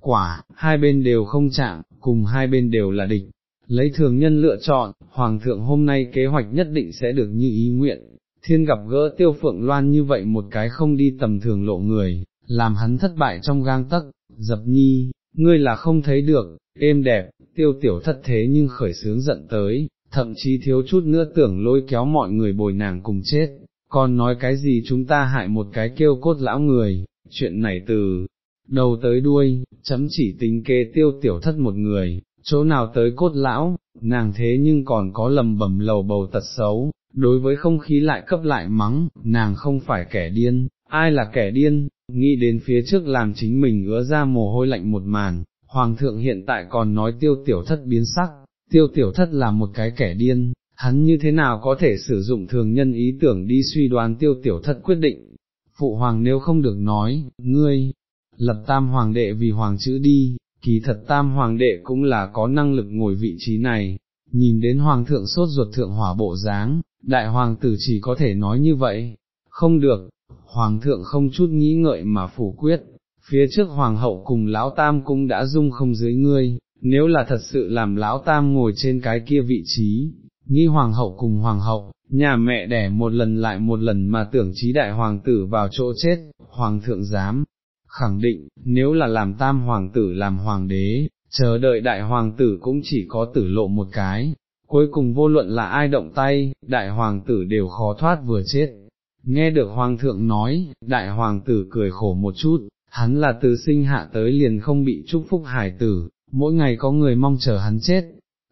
Quả, hai bên đều không chạm, cùng hai bên đều là địch, lấy thường nhân lựa chọn, Hoàng thượng hôm nay kế hoạch nhất định sẽ được như ý nguyện, thiên gặp gỡ tiêu phượng loan như vậy một cái không đi tầm thường lộ người, làm hắn thất bại trong gang tấc, dập nhi, ngươi là không thấy được, êm đẹp, tiêu tiểu thất thế nhưng khởi sướng giận tới, thậm chí thiếu chút nữa tưởng lôi kéo mọi người bồi nàng cùng chết, còn nói cái gì chúng ta hại một cái kêu cốt lão người, chuyện này từ đầu tới đuôi, chấm chỉ tính kế tiêu tiểu thất một người, chỗ nào tới cốt lão, nàng thế nhưng còn có lầm bầm lầu bầu tật xấu, đối với không khí lại cấp lại mắng, nàng không phải kẻ điên, ai là kẻ điên, nghĩ đến phía trước làm chính mình ứa ra mồ hôi lạnh một màn, hoàng thượng hiện tại còn nói tiêu tiểu thất biến sắc, tiêu tiểu thất là một cái kẻ điên, hắn như thế nào có thể sử dụng thường nhân ý tưởng đi suy đoán tiêu tiểu thất quyết định, phụ hoàng nếu không được nói, ngươi, lập tam hoàng đệ vì hoàng chữ đi, kỳ thật tam hoàng đệ cũng là có năng lực ngồi vị trí này, nhìn đến hoàng thượng sốt ruột thượng hỏa bộ dáng, đại hoàng tử chỉ có thể nói như vậy, không được, hoàng thượng không chút nghĩ ngợi mà phủ quyết, phía trước hoàng hậu cùng lão tam cũng đã dung không dưới ngươi, nếu là thật sự làm lão tam ngồi trên cái kia vị trí, nghĩ hoàng hậu cùng hoàng hậu, nhà mẹ đẻ một lần lại một lần mà tưởng trí đại hoàng tử vào chỗ chết, hoàng thượng dám, khẳng định, nếu là làm tam hoàng tử làm hoàng đế, chờ đợi đại hoàng tử cũng chỉ có tử lộ một cái, cuối cùng vô luận là ai động tay, đại hoàng tử đều khó thoát vừa chết. Nghe được hoàng thượng nói, đại hoàng tử cười khổ một chút, hắn là từ sinh hạ tới liền không bị chúc phúc hải tử, mỗi ngày có người mong chờ hắn chết.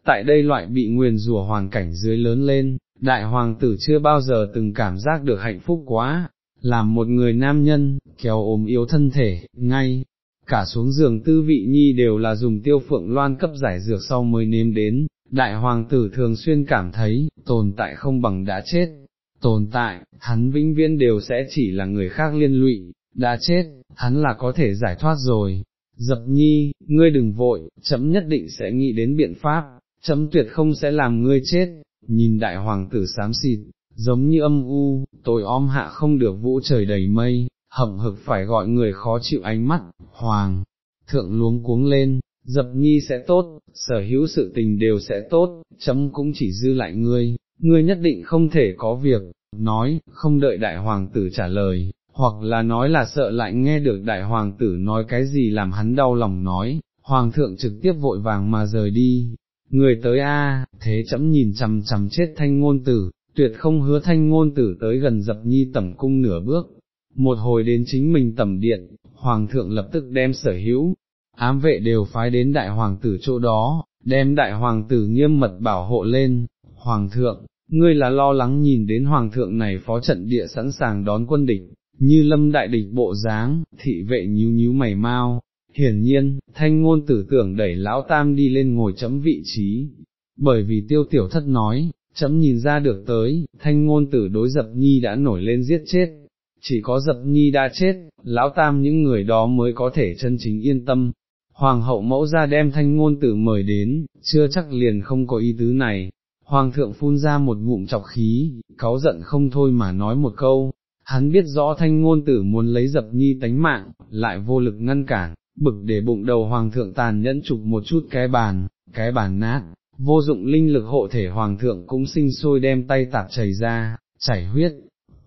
Tại đây loại bị nguyền rủa hoàn cảnh dưới lớn lên, đại hoàng tử chưa bao giờ từng cảm giác được hạnh phúc quá, làm một người nam nhân, kéo ốm yếu thân thể, ngay, cả xuống giường tư vị nhi đều là dùng tiêu phượng loan cấp giải dược sau mới nếm đến, đại hoàng tử thường xuyên cảm thấy, tồn tại không bằng đã chết, tồn tại, hắn vĩnh viễn đều sẽ chỉ là người khác liên lụy, đã chết, hắn là có thể giải thoát rồi. Dập nhi, ngươi đừng vội, chấm nhất định sẽ nghĩ đến biện pháp, chấm tuyệt không sẽ làm ngươi chết, nhìn đại hoàng tử xám xịt, giống như âm u, tôi om hạ không được vũ trời đầy mây, hậm hực phải gọi người khó chịu ánh mắt, hoàng, thượng luống cuống lên, dập nhi sẽ tốt, sở hữu sự tình đều sẽ tốt, chấm cũng chỉ dư lại ngươi, ngươi nhất định không thể có việc, nói, không đợi đại hoàng tử trả lời, hoặc là nói là sợ lại nghe được đại hoàng tử nói cái gì làm hắn đau lòng nói, hoàng thượng trực tiếp vội vàng mà rời đi, người tới a, thế chấm nhìn chằm chằm chết thanh ngôn tử, tuyệt không hứa thanh ngôn tử tới gần dập nhi tẩm cung nửa bước, một hồi đến chính mình tẩm điện, hoàng thượng lập tức đem sở hữu, ám vệ đều phái đến đại hoàng tử chỗ đó, đem đại hoàng tử nghiêm mật bảo hộ lên, hoàng thượng, ngươi là lo lắng nhìn đến hoàng thượng này phó trận địa sẵn sàng đón quân địch, như lâm đại địch bộ dáng, thị vệ nhíu nhíu mày mau, hiển nhiên, thanh ngôn tử tưởng đẩy lão tam đi lên ngồi chấm vị trí, bởi vì tiêu tiểu thất nói, chấm nhìn ra được tới, thanh ngôn tử đối dập nhi đã nổi lên giết chết, chỉ có dập nhi đã chết, lão tam những người đó mới có thể chân chính yên tâm. Hoàng hậu mẫu ra đem thanh ngôn tử mời đến, chưa chắc liền không có ý tứ này, hoàng thượng phun ra một ngụm chọc khí, cáu giận không thôi mà nói một câu, hắn biết rõ thanh ngôn tử muốn lấy dập nhi tánh mạng, lại vô lực ngăn cản, bực để bụng đầu hoàng thượng tàn nhẫn chụp một chút cái bàn, cái bàn nát, vô dụng linh lực hộ thể hoàng thượng cũng sinh sôi đem tay tạp chảy ra, chảy huyết.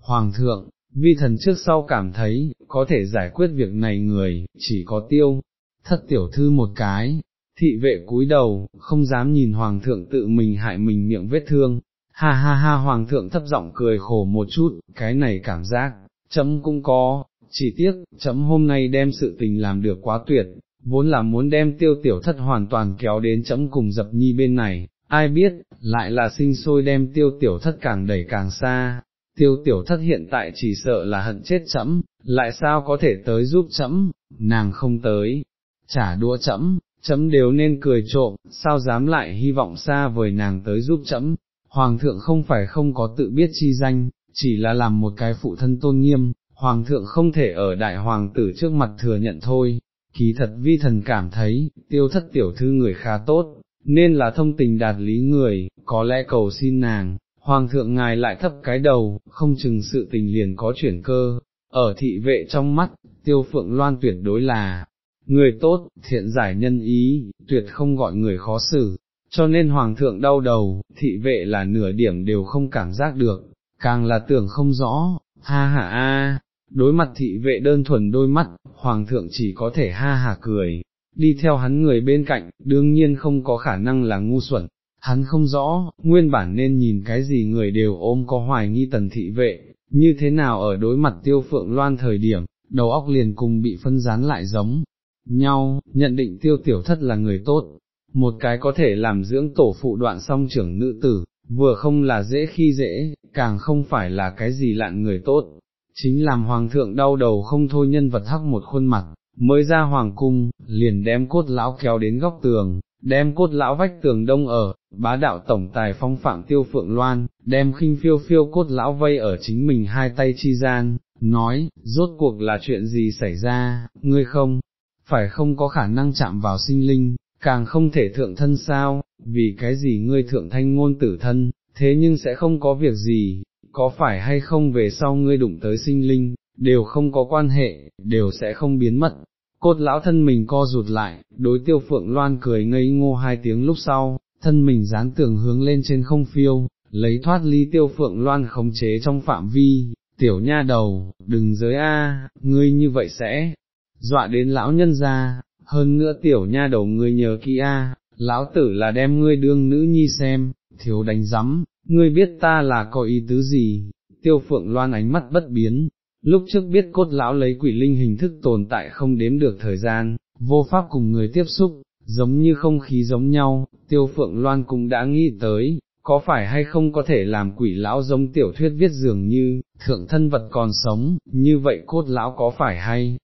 Hoàng thượng, vi thần trước sau cảm thấy, có thể giải quyết việc này người, chỉ có tiêu, thất tiểu thư một cái, thị vệ cúi đầu, không dám nhìn hoàng thượng tự mình hại mình miệng vết thương, ha ha ha hoàng thượng thấp giọng cười khổ một chút, cái này cảm giác, chấm cũng có, chỉ tiếc, chấm hôm nay đem sự tình làm được quá tuyệt, vốn là muốn đem tiêu tiểu thất hoàn toàn kéo đến chấm cùng dập nhi bên này, ai biết, lại là sinh sôi đem tiêu tiểu thất càng đẩy càng xa, tiêu tiểu thất hiện tại chỉ sợ là hận chết chấm, lại sao có thể tới giúp chấm, nàng không tới, trả đũa chấm, chấm đều nên cười trộm, sao dám lại hy vọng xa vời nàng tới giúp chấm, hoàng thượng không phải không có tự biết chi danh, chỉ là làm một cái phụ thân tôn nghiêm, hoàng thượng không thể ở đại hoàng tử trước mặt thừa nhận thôi, kỳ thật vi thần cảm thấy, tiêu thất tiểu thư người khá tốt, nên là thông tình đạt lý người, có lẽ cầu xin nàng, hoàng thượng ngài lại thấp cái đầu, không chừng sự tình liền có chuyển cơ, ở thị vệ trong mắt, tiêu phượng loan tuyệt đối là, người tốt, thiện giải nhân ý, tuyệt không gọi người khó xử, cho nên hoàng thượng đau đầu, thị vệ là nửa điểm đều không cảm giác được, càng là tưởng không rõ, ha ha a, đối mặt thị vệ đơn thuần đôi mắt, hoàng thượng chỉ có thể ha ha cười, đi theo hắn người bên cạnh, đương nhiên không có khả năng là ngu xuẩn, hắn không rõ, nguyên bản nên nhìn cái gì người đều ôm có hoài nghi tần thị vệ, như thế nào ở đối mặt tiêu phượng loan thời điểm, đầu óc liền cùng bị phân rán lại giống nhau, nhận định tiêu tiểu thất là người tốt, một cái có thể làm dưỡng tổ phụ đoạn song trưởng nữ tử, vừa không là dễ khi dễ, càng không phải là cái gì lạn người tốt, chính làm hoàng thượng đau đầu không thôi nhân vật hắc một khuôn mặt, mới ra hoàng cung, liền đem cốt lão kéo đến góc tường, đem cốt lão vách tường đông ở, bá đạo tổng tài phong phạm tiêu phượng loan, đem khinh phiêu phiêu cốt lão vây ở chính mình hai tay chi gian, nói, rốt cuộc là chuyện gì xảy ra, ngươi không, phải không có khả năng chạm vào sinh linh, càng không thể thượng thân sao, vì cái gì ngươi thượng thanh ngôn tử thân, thế nhưng sẽ không có việc gì, có phải hay không về sau ngươi đụng tới sinh linh, đều không có quan hệ, đều sẽ không biến mất. Cốt lão thân mình co rụt lại, đối tiêu phượng loan cười ngây ngô hai tiếng lúc sau, thân mình dán tường hướng lên trên không phiêu, lấy thoát ly tiêu phượng loan khống chế trong phạm vi, tiểu nha đầu, đừng giới a, ngươi như vậy sẽ, dọa đến lão nhân ra, hơn nữa tiểu nha đầu ngươi nhờ kỹ a, lão tử là đem ngươi đương nữ nhi xem, thiếu đánh giấm, ngươi biết ta là có ý tứ gì, tiêu phượng loan ánh mắt bất biến, lúc trước biết cốt lão lấy quỷ linh hình thức tồn tại không đếm được thời gian, vô pháp cùng người tiếp xúc, giống như không khí giống nhau, tiêu phượng loan cũng đã nghĩ tới, có phải hay không có thể làm quỷ lão giống tiểu thuyết viết dường như, thượng thân vật còn sống, như vậy cốt lão có phải hay,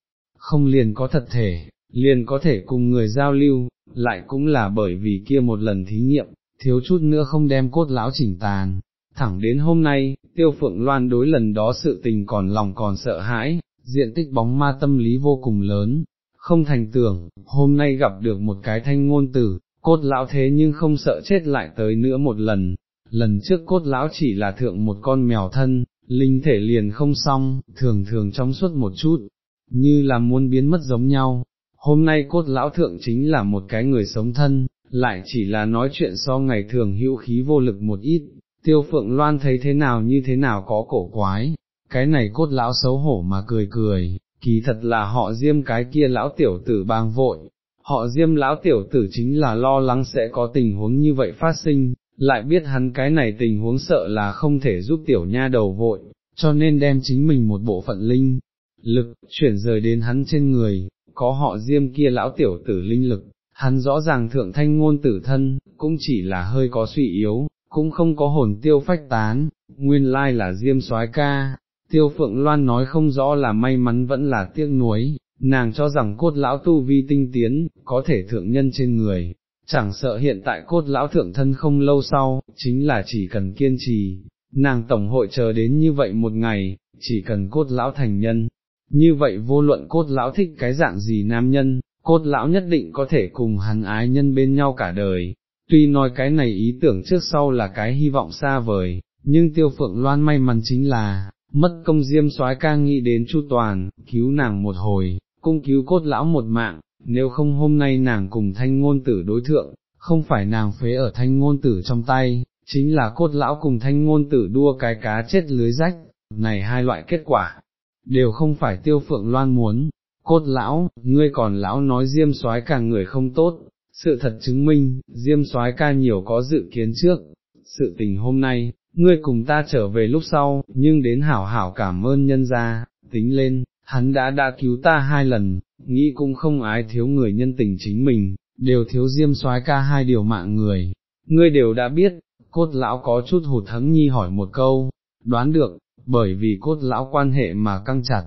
không liền có thật thể, liền có thể cùng người giao lưu, lại cũng là bởi vì kia một lần thí nghiệm, thiếu chút nữa không đem cốt lão chỉnh tàn. Thẳng đến hôm nay, tiêu phượng loan đối lần đó sự tình còn lòng còn sợ hãi, diện tích bóng ma tâm lý vô cùng lớn, không thành tưởng, hôm nay gặp được một cái thanh ngôn tử, cốt lão thế nhưng không sợ chết lại tới nữa một lần, lần trước cốt lão chỉ là thượng một con mèo thân, linh thể liền không xong, thường thường trong suốt một chút, như là muốn biến mất giống nhau, hôm nay cốt lão thượng chính là một cái người sống thân, lại chỉ là nói chuyện so ngày thường hữu khí vô lực một ít, tiêu phượng loan thấy thế nào như thế nào có cổ quái, cái này cốt lão xấu hổ mà cười cười, kỳ thật là họ diêm cái kia lão tiểu tử bang vội, họ diêm lão tiểu tử chính là lo lắng sẽ có tình huống như vậy phát sinh, lại biết hắn cái này tình huống sợ là không thể giúp tiểu nha đầu vội, cho nên đem chính mình một bộ phận linh, lực, chuyển rời đến hắn trên người, có họ diêm kia lão tiểu tử linh lực, hắn rõ ràng thượng thanh ngôn tử thân, cũng chỉ là hơi có suy yếu, cũng không có hồn tiêu phách tán, nguyên lai là diêm soái ca. Tiêu Phượng Loan nói không rõ là may mắn vẫn là tiếc nuối, nàng cho rằng cốt lão tu vi tinh tiến, có thể thượng nhân trên người, chẳng sợ hiện tại cốt lão thượng thân không lâu sau, chính là chỉ cần kiên trì, nàng tổng hội chờ đến như vậy một ngày, chỉ cần cốt lão thành nhân, như vậy vô luận cốt lão thích cái dạng gì nam nhân, cốt lão nhất định có thể cùng hắn ái nhân bên nhau cả đời. Tuy nói cái này ý tưởng trước sau là cái hy vọng xa vời, nhưng tiêu phượng loan may mắn chính là, mất công diêm soái ca nghĩ đến chu toàn, cứu nàng một hồi, cung cứu cốt lão một mạng, nếu không hôm nay nàng cùng thanh ngôn tử đối thượng, không phải nàng phế ở thanh ngôn tử trong tay, chính là cốt lão cùng thanh ngôn tử đua cái cá chết lưới rách, này hai loại kết quả, đều không phải tiêu phượng loan muốn, cốt lão, ngươi còn lão nói diêm soái ca người không tốt, sự thật chứng minh, diêm soái ca nhiều có dự kiến trước, sự tình hôm nay, ngươi cùng ta trở về lúc sau, nhưng đến hảo hảo cảm ơn nhân gia, tính lên, hắn đã đã cứu ta hai lần, nghĩ cũng không ái thiếu người nhân tình chính mình, đều thiếu diêm soái ca hai điều mạng người, ngươi đều đã biết, cốt lão có chút hụt thắng nhi hỏi một câu, đoán được, bởi vì cốt lão quan hệ mà căng chặt,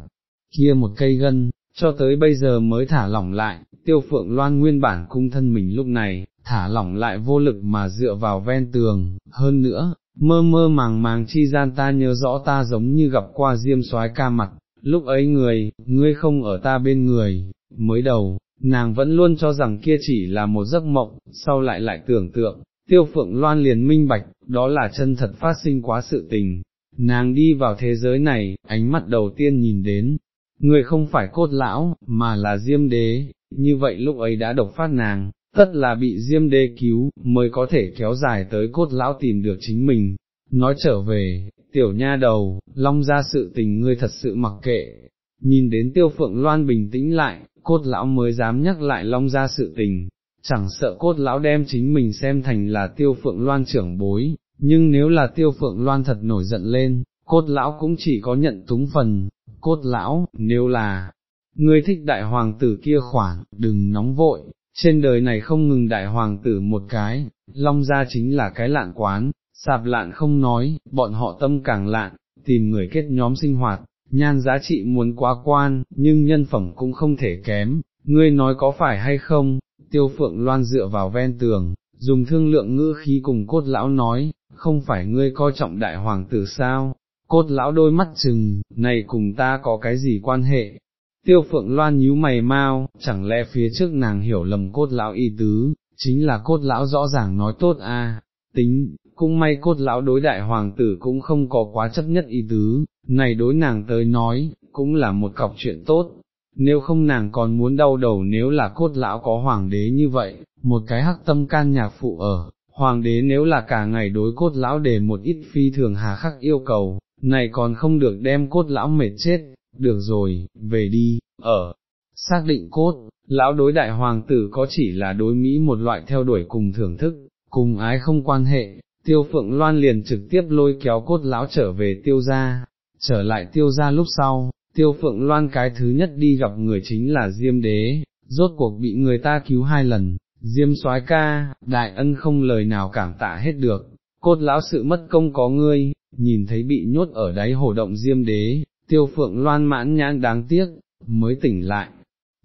kia một cây gân, cho tới bây giờ mới thả lỏng lại, tiêu phượng loan nguyên bản cung thân mình lúc này, thả lỏng lại vô lực mà dựa vào ven tường, hơn nữa, mơ mơ màng màng chi gian ta nhớ rõ ta giống như gặp qua diêm soái ca mặt, lúc ấy người, ngươi không ở ta bên người, mới đầu, nàng vẫn luôn cho rằng kia chỉ là một giấc mộng, sau lại lại tưởng tượng, tiêu phượng loan liền minh bạch, đó là chân thật phát sinh quá sự tình. Nàng đi vào thế giới này, ánh mắt đầu tiên nhìn đến, người không phải cốt lão, mà là diêm đế, như vậy lúc ấy đã độc phát nàng, tất là bị diêm đế cứu, mới có thể kéo dài tới cốt lão tìm được chính mình. Nói trở về, tiểu nha đầu, long ra sự tình ngươi thật sự mặc kệ, nhìn đến tiêu phượng loan bình tĩnh lại, cốt lão mới dám nhắc lại long ra sự tình, chẳng sợ cốt lão đem chính mình xem thành là tiêu phượng loan trưởng bối, nhưng nếu là tiêu phượng loan thật nổi giận lên, cốt lão cũng chỉ có nhận túng phần, cốt lão, nếu là, ngươi thích đại hoàng tử kia khoản, đừng nóng vội, trên đời này không ngừng đại hoàng tử một cái, long gia chính là cái lạn quán, sạp lạn không nói, bọn họ tâm càng lạn, tìm người kết nhóm sinh hoạt, nhan giá trị muốn quá quan, nhưng nhân phẩm cũng không thể kém, ngươi nói có phải hay không, tiêu phượng loan dựa vào ven tường, dùng thương lượng ngữ khí cùng cốt lão nói, không phải ngươi coi trọng đại hoàng tử sao, cốt lão đôi mắt chừng, này cùng ta có cái gì quan hệ, tiêu phượng loan nhíu mày mau, chẳng lẽ phía trước nàng hiểu lầm cốt lão y tứ, chính là cốt lão rõ ràng nói tốt à? tính, cũng may cốt lão đối đại hoàng tử cũng không có quá chấp nhất y tứ, này đối nàng tới nói, cũng là một cọc chuyện tốt, nếu không nàng còn muốn đau đầu nếu là cốt lão có hoàng đế như vậy, một cái hắc tâm can nhạc phụ ở, hoàng đế nếu là cả ngày đối cốt lão để một ít phi thường hà khắc yêu cầu, này còn không được đem cốt lão mệt chết, được rồi, về đi, ở, xác định cốt, lão đối đại hoàng tử có chỉ là đối Mỹ một loại theo đuổi cùng thưởng thức, cùng ái không quan hệ, tiêu phượng loan liền trực tiếp lôi kéo cốt lão trở về tiêu gia, trở lại tiêu gia lúc sau, tiêu phượng loan cái thứ nhất đi gặp người chính là Diêm Đế, rốt cuộc bị người ta cứu hai lần, Diêm soái ca, đại ân không lời nào cảm tạ hết được, cốt lão sự mất công có ngươi, nhìn thấy bị nhốt ở đáy hồ động Diêm Đế, tiêu phượng loan mãn nhãn đáng tiếc, mới tỉnh lại.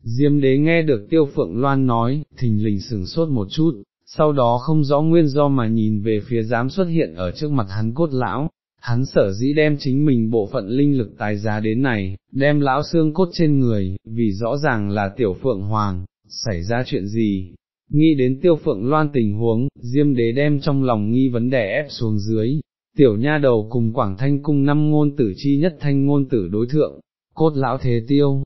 Diêm đế nghe được tiêu phượng loan nói, thình lình sừng sốt một chút, sau đó không rõ nguyên do mà nhìn về phía dám xuất hiện ở trước mặt hắn cốt lão, hắn sở dĩ đem chính mình bộ phận linh lực tài giá đến này, đem lão xương cốt trên người, vì rõ ràng là tiểu phượng hoàng, xảy ra chuyện gì. Nghĩ đến tiêu phượng loan tình huống, diêm đế đem trong lòng nghi vấn đè ép xuống dưới, tiểu nha đầu cùng quảng thanh cung năm ngôn tử chi nhất thanh ngôn tử đối thượng, cốt lão thế tiêu.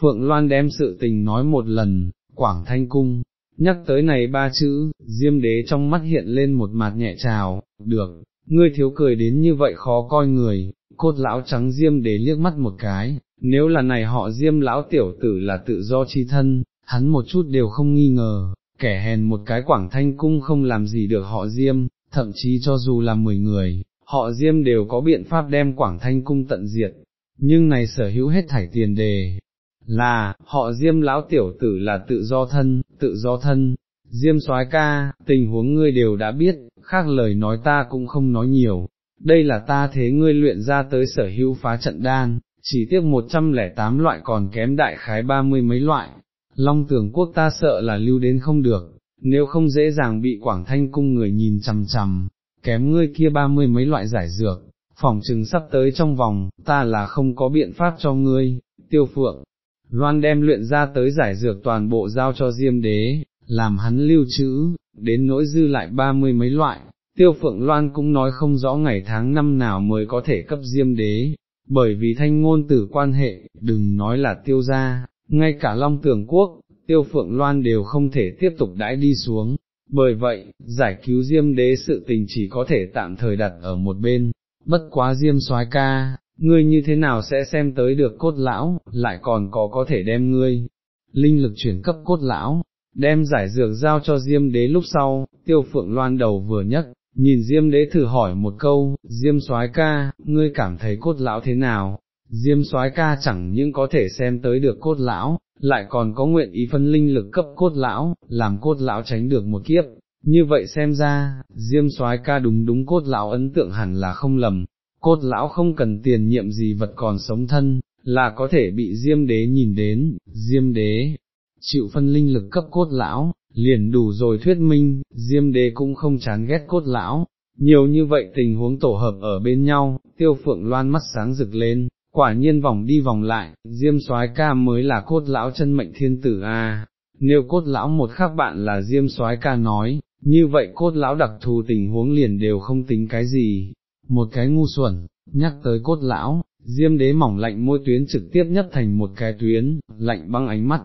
Phượng Loan đem sự tình nói một lần, quảng thanh cung, nhắc tới này ba chữ, diêm đế trong mắt hiện lên một mặt nhẹ trào, được, ngươi thiếu cười đến như vậy khó coi người, cốt lão trắng diêm đế liếc mắt một cái, nếu là này họ diêm lão tiểu tử là tự do chi thân, hắn một chút đều không nghi ngờ, kẻ hèn một cái quảng thanh cung không làm gì được họ diêm, thậm chí cho dù là mười người, họ diêm đều có biện pháp đem quảng thanh cung tận diệt, nhưng này sở hữu hết thảy tiền đề, là, họ diêm lão tiểu tử là tự do thân, tự do thân, diêm soái ca, tình huống ngươi đều đã biết, khác lời nói ta cũng không nói nhiều, đây là ta thế ngươi luyện ra tới sở hữu phá trận đan, chỉ tiếc 108 loại còn kém đại khái ba mươi mấy loại, long tưởng quốc ta sợ là lưu đến không được, nếu không dễ dàng bị quảng thanh cung người nhìn chằm chằm, kém ngươi kia ba mươi mấy loại giải dược, phòng trừng sắp tới trong vòng, ta là không có biện pháp cho ngươi, tiêu phượng. Loan đem luyện ra tới giải dược toàn bộ giao cho Diêm Đế, làm hắn lưu trữ, đến nỗi dư lại ba mươi mấy loại, tiêu phượng Loan cũng nói không rõ ngày tháng năm nào mới có thể cấp Diêm Đế, bởi vì thanh ngôn tử quan hệ, đừng nói là tiêu gia, ngay cả Long Tường Quốc, tiêu phượng Loan đều không thể tiếp tục đãi đi xuống, bởi vậy, giải cứu Diêm Đế sự tình chỉ có thể tạm thời đặt ở một bên, bất quá Diêm soái ca, ngươi như thế nào sẽ xem tới được cốt lão, lại còn có có thể đem ngươi, linh lực chuyển cấp cốt lão, đem giải dược giao cho Diêm đế lúc sau, tiêu phượng loan đầu vừa nhấc, nhìn Diêm đế thử hỏi một câu, Diêm soái ca, ngươi cảm thấy cốt lão thế nào? Diêm soái ca chẳng những có thể xem tới được cốt lão, lại còn có nguyện ý phân linh lực cấp cốt lão, làm cốt lão tránh được một kiếp. Như vậy xem ra, Diêm soái ca đúng đúng cốt lão ấn tượng hẳn là không lầm, cốt lão không cần tiền nhiệm gì vật còn sống thân, là có thể bị Diêm đế nhìn đến, Diêm đế, chịu phân linh lực cấp cốt lão, liền đủ rồi thuyết minh, Diêm đế cũng không chán ghét cốt lão. Nhiều như vậy tình huống tổ hợp ở bên nhau, tiêu phượng loan mắt sáng rực lên, quả nhiên vòng đi vòng lại, Diêm soái ca mới là cốt lão chân mệnh thiên tử a. Nếu cốt lão một khác bạn là Diêm soái ca nói, như vậy cốt lão đặc thù tình huống liền đều không tính cái gì, một cái ngu xuẩn, nhắc tới cốt lão, diêm đế mỏng lạnh môi tuyến trực tiếp nhất thành một cái tuyến, lạnh băng ánh mắt,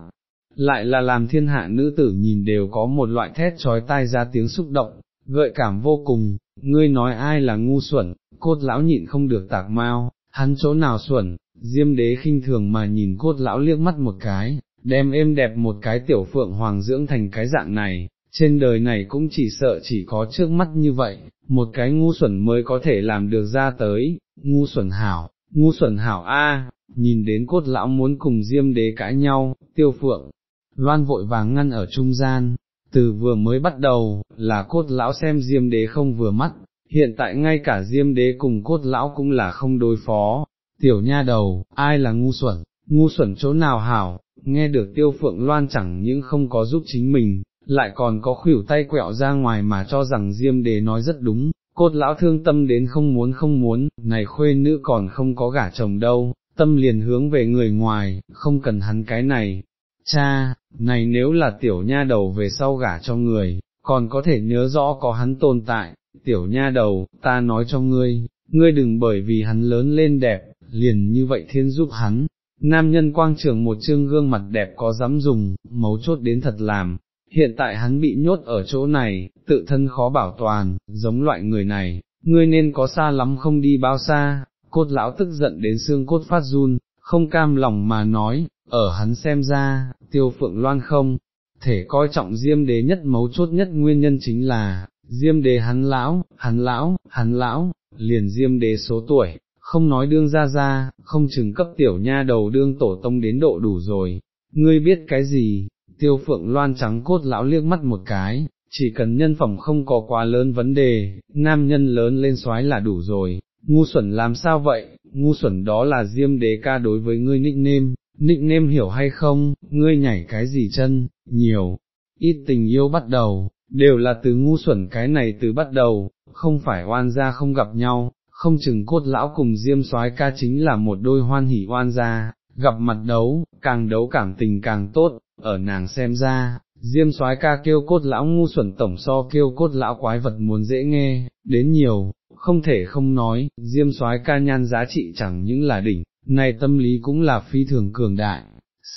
lại là làm thiên hạ nữ tử nhìn đều có một loại thét trói tai ra tiếng xúc động, gợi cảm vô cùng, ngươi nói ai là ngu xuẩn, cốt lão nhịn không được tạc mau, hắn chỗ nào xuẩn, diêm đế khinh thường mà nhìn cốt lão liếc mắt một cái, đem êm đẹp một cái tiểu phượng hoàng dưỡng thành cái dạng này, trên đời này cũng chỉ sợ chỉ có trước mắt như vậy, một cái ngu xuẩn mới có thể làm được ra tới, ngu xuẩn hảo, ngu xuẩn hảo a, nhìn đến cốt lão muốn cùng diêm đế cãi nhau, tiêu phượng, loan vội vàng ngăn ở trung gian, từ vừa mới bắt đầu, là cốt lão xem diêm đế không vừa mắt, hiện tại ngay cả diêm đế cùng cốt lão cũng là không đối phó, tiểu nha đầu, ai là ngu xuẩn, ngu xuẩn chỗ nào hảo, nghe được tiêu phượng loan chẳng những không có giúp chính mình, lại còn có khuỷu tay quẹo ra ngoài mà cho rằng Diêm Đế nói rất đúng, cốt lão thương tâm đến không muốn không muốn, này khuê nữ còn không có gả chồng đâu, tâm liền hướng về người ngoài, không cần hắn cái này. Cha, này nếu là tiểu nha đầu về sau gả cho người, còn có thể nhớ rõ có hắn tồn tại, tiểu nha đầu, ta nói cho ngươi, ngươi đừng bởi vì hắn lớn lên đẹp, liền như vậy thiên giúp hắn. Nam nhân quang trường một chương gương mặt đẹp có dám dùng, mấu chốt đến thật làm, hiện tại hắn bị nhốt ở chỗ này, tự thân khó bảo toàn, giống loại người này, ngươi nên có xa lắm không đi bao xa, cốt lão tức giận đến xương cốt phát run, không cam lòng mà nói, ở hắn xem ra, tiêu phượng loan không, thể coi trọng diêm đế nhất mấu chốt nhất nguyên nhân chính là, diêm đế hắn lão, hắn lão, hắn lão, liền diêm đế số tuổi, không nói đương ra ra, không chừng cấp tiểu nha đầu đương tổ tông đến độ đủ rồi, ngươi biết cái gì, tiêu phượng loan trắng cốt lão liếc mắt một cái, chỉ cần nhân phẩm không có quá lớn vấn đề, nam nhân lớn lên soái là đủ rồi, ngu xuẩn làm sao vậy, ngu xuẩn đó là diêm đế ca đối với ngươi nịnh nêm, nịnh nêm hiểu hay không, ngươi nhảy cái gì chân, nhiều, ít tình yêu bắt đầu, đều là từ ngu xuẩn cái này từ bắt đầu, không phải oan gia không gặp nhau, không chừng cốt lão cùng diêm soái ca chính là một đôi hoan hỉ oan gia, gặp mặt đấu, càng đấu cảm tình càng tốt, ở nàng xem ra, diêm soái ca kêu cốt lão ngu xuẩn tổng so kêu cốt lão quái vật muốn dễ nghe, đến nhiều, không thể không nói, diêm soái ca nhan giá trị chẳng những là đỉnh, này tâm lý cũng là phi thường cường đại,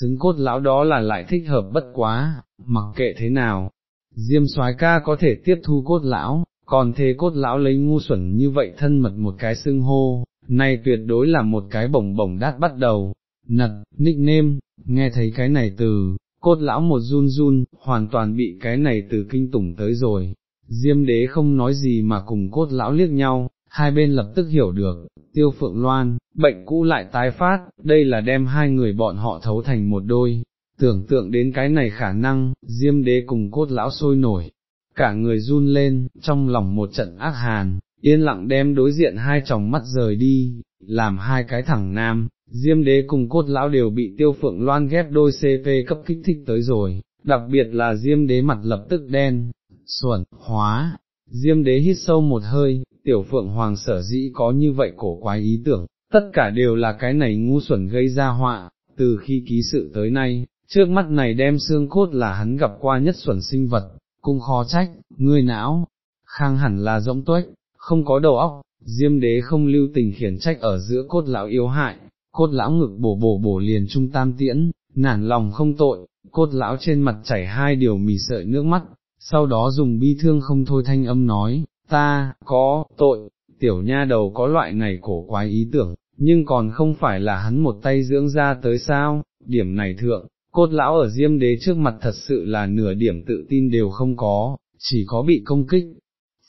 xứng cốt lão đó là lại thích hợp bất quá, mặc kệ thế nào, diêm soái ca có thể tiếp thu cốt lão, còn thế cốt lão lấy ngu xuẩn như vậy thân mật một cái xưng hô, này tuyệt đối là một cái bổng bổng đát bắt đầu, nật, nickname, nghe thấy cái này từ, cốt lão một run run, hoàn toàn bị cái này từ kinh tủng tới rồi, diêm đế không nói gì mà cùng cốt lão liếc nhau, hai bên lập tức hiểu được, tiêu phượng loan, bệnh cũ lại tái phát, đây là đem hai người bọn họ thấu thành một đôi, tưởng tượng đến cái này khả năng, diêm đế cùng cốt lão sôi nổi, cả người run lên, trong lòng một trận ác hàn, yên lặng đem đối diện hai tròng mắt rời đi, làm hai cái thẳng nam, diêm đế cùng cốt lão đều bị tiêu phượng loan ghép đôi CP cấp kích thích tới rồi, đặc biệt là diêm đế mặt lập tức đen, xuẩn, hóa, diêm đế hít sâu một hơi, tiểu phượng hoàng sở dĩ có như vậy cổ quái ý tưởng, tất cả đều là cái này ngu xuẩn gây ra họa, từ khi ký sự tới nay, trước mắt này đem xương cốt là hắn gặp qua nhất xuẩn sinh vật, cũng khó trách, ngươi não, khang hẳn là rỗng tuếch, không có đầu óc, diêm đế không lưu tình khiển trách ở giữa cốt lão yếu hại, cốt lão ngực bổ bổ bổ liền trung tam tiễn, nản lòng không tội, cốt lão trên mặt chảy hai điều mì sợi nước mắt, sau đó dùng bi thương không thôi thanh âm nói, ta, có, tội, tiểu nha đầu có loại này cổ quái ý tưởng, nhưng còn không phải là hắn một tay dưỡng ra tới sao, điểm này thượng, cốt lão ở diêm đế trước mặt thật sự là nửa điểm tự tin đều không có, chỉ có bị công kích.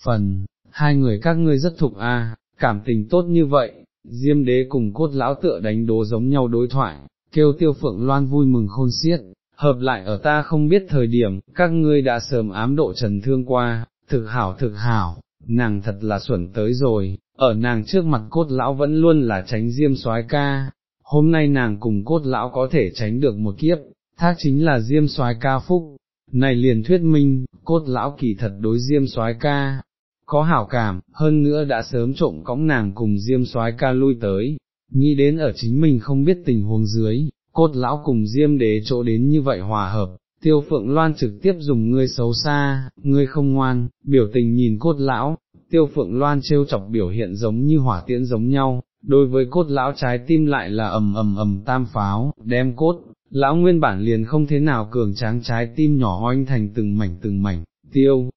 Phần, hai người các ngươi rất thục a, cảm tình tốt như vậy, diêm đế cùng cốt lão tựa đánh đố giống nhau đối thoại, kêu tiêu phượng loan vui mừng khôn xiết, hợp lại ở ta không biết thời điểm, các ngươi đã sớm ám độ trần thương qua, thực hảo thực hảo, nàng thật là xuẩn tới rồi, ở nàng trước mặt cốt lão vẫn luôn là tránh diêm soái ca, hôm nay nàng cùng cốt lão có thể tránh được một kiếp, thác chính là diêm soái ca phúc, này liền thuyết minh, cốt lão kỳ thật đối diêm soái ca, có hảo cảm, hơn nữa đã sớm trộm cõng nàng cùng diêm soái ca lui tới, nghĩ đến ở chính mình không biết tình huống dưới, cốt lão cùng diêm đế chỗ đến như vậy hòa hợp, tiêu phượng loan trực tiếp dùng ngươi xấu xa, ngươi không ngoan, biểu tình nhìn cốt lão, tiêu phượng loan trêu chọc biểu hiện giống như hỏa tiễn giống nhau, đối với cốt lão trái tim lại là ầm ầm ầm tam pháo, đem cốt, lão nguyên bản liền không thế nào cường tráng trái tim nhỏ oanh thành từng mảnh từng mảnh, tiêu,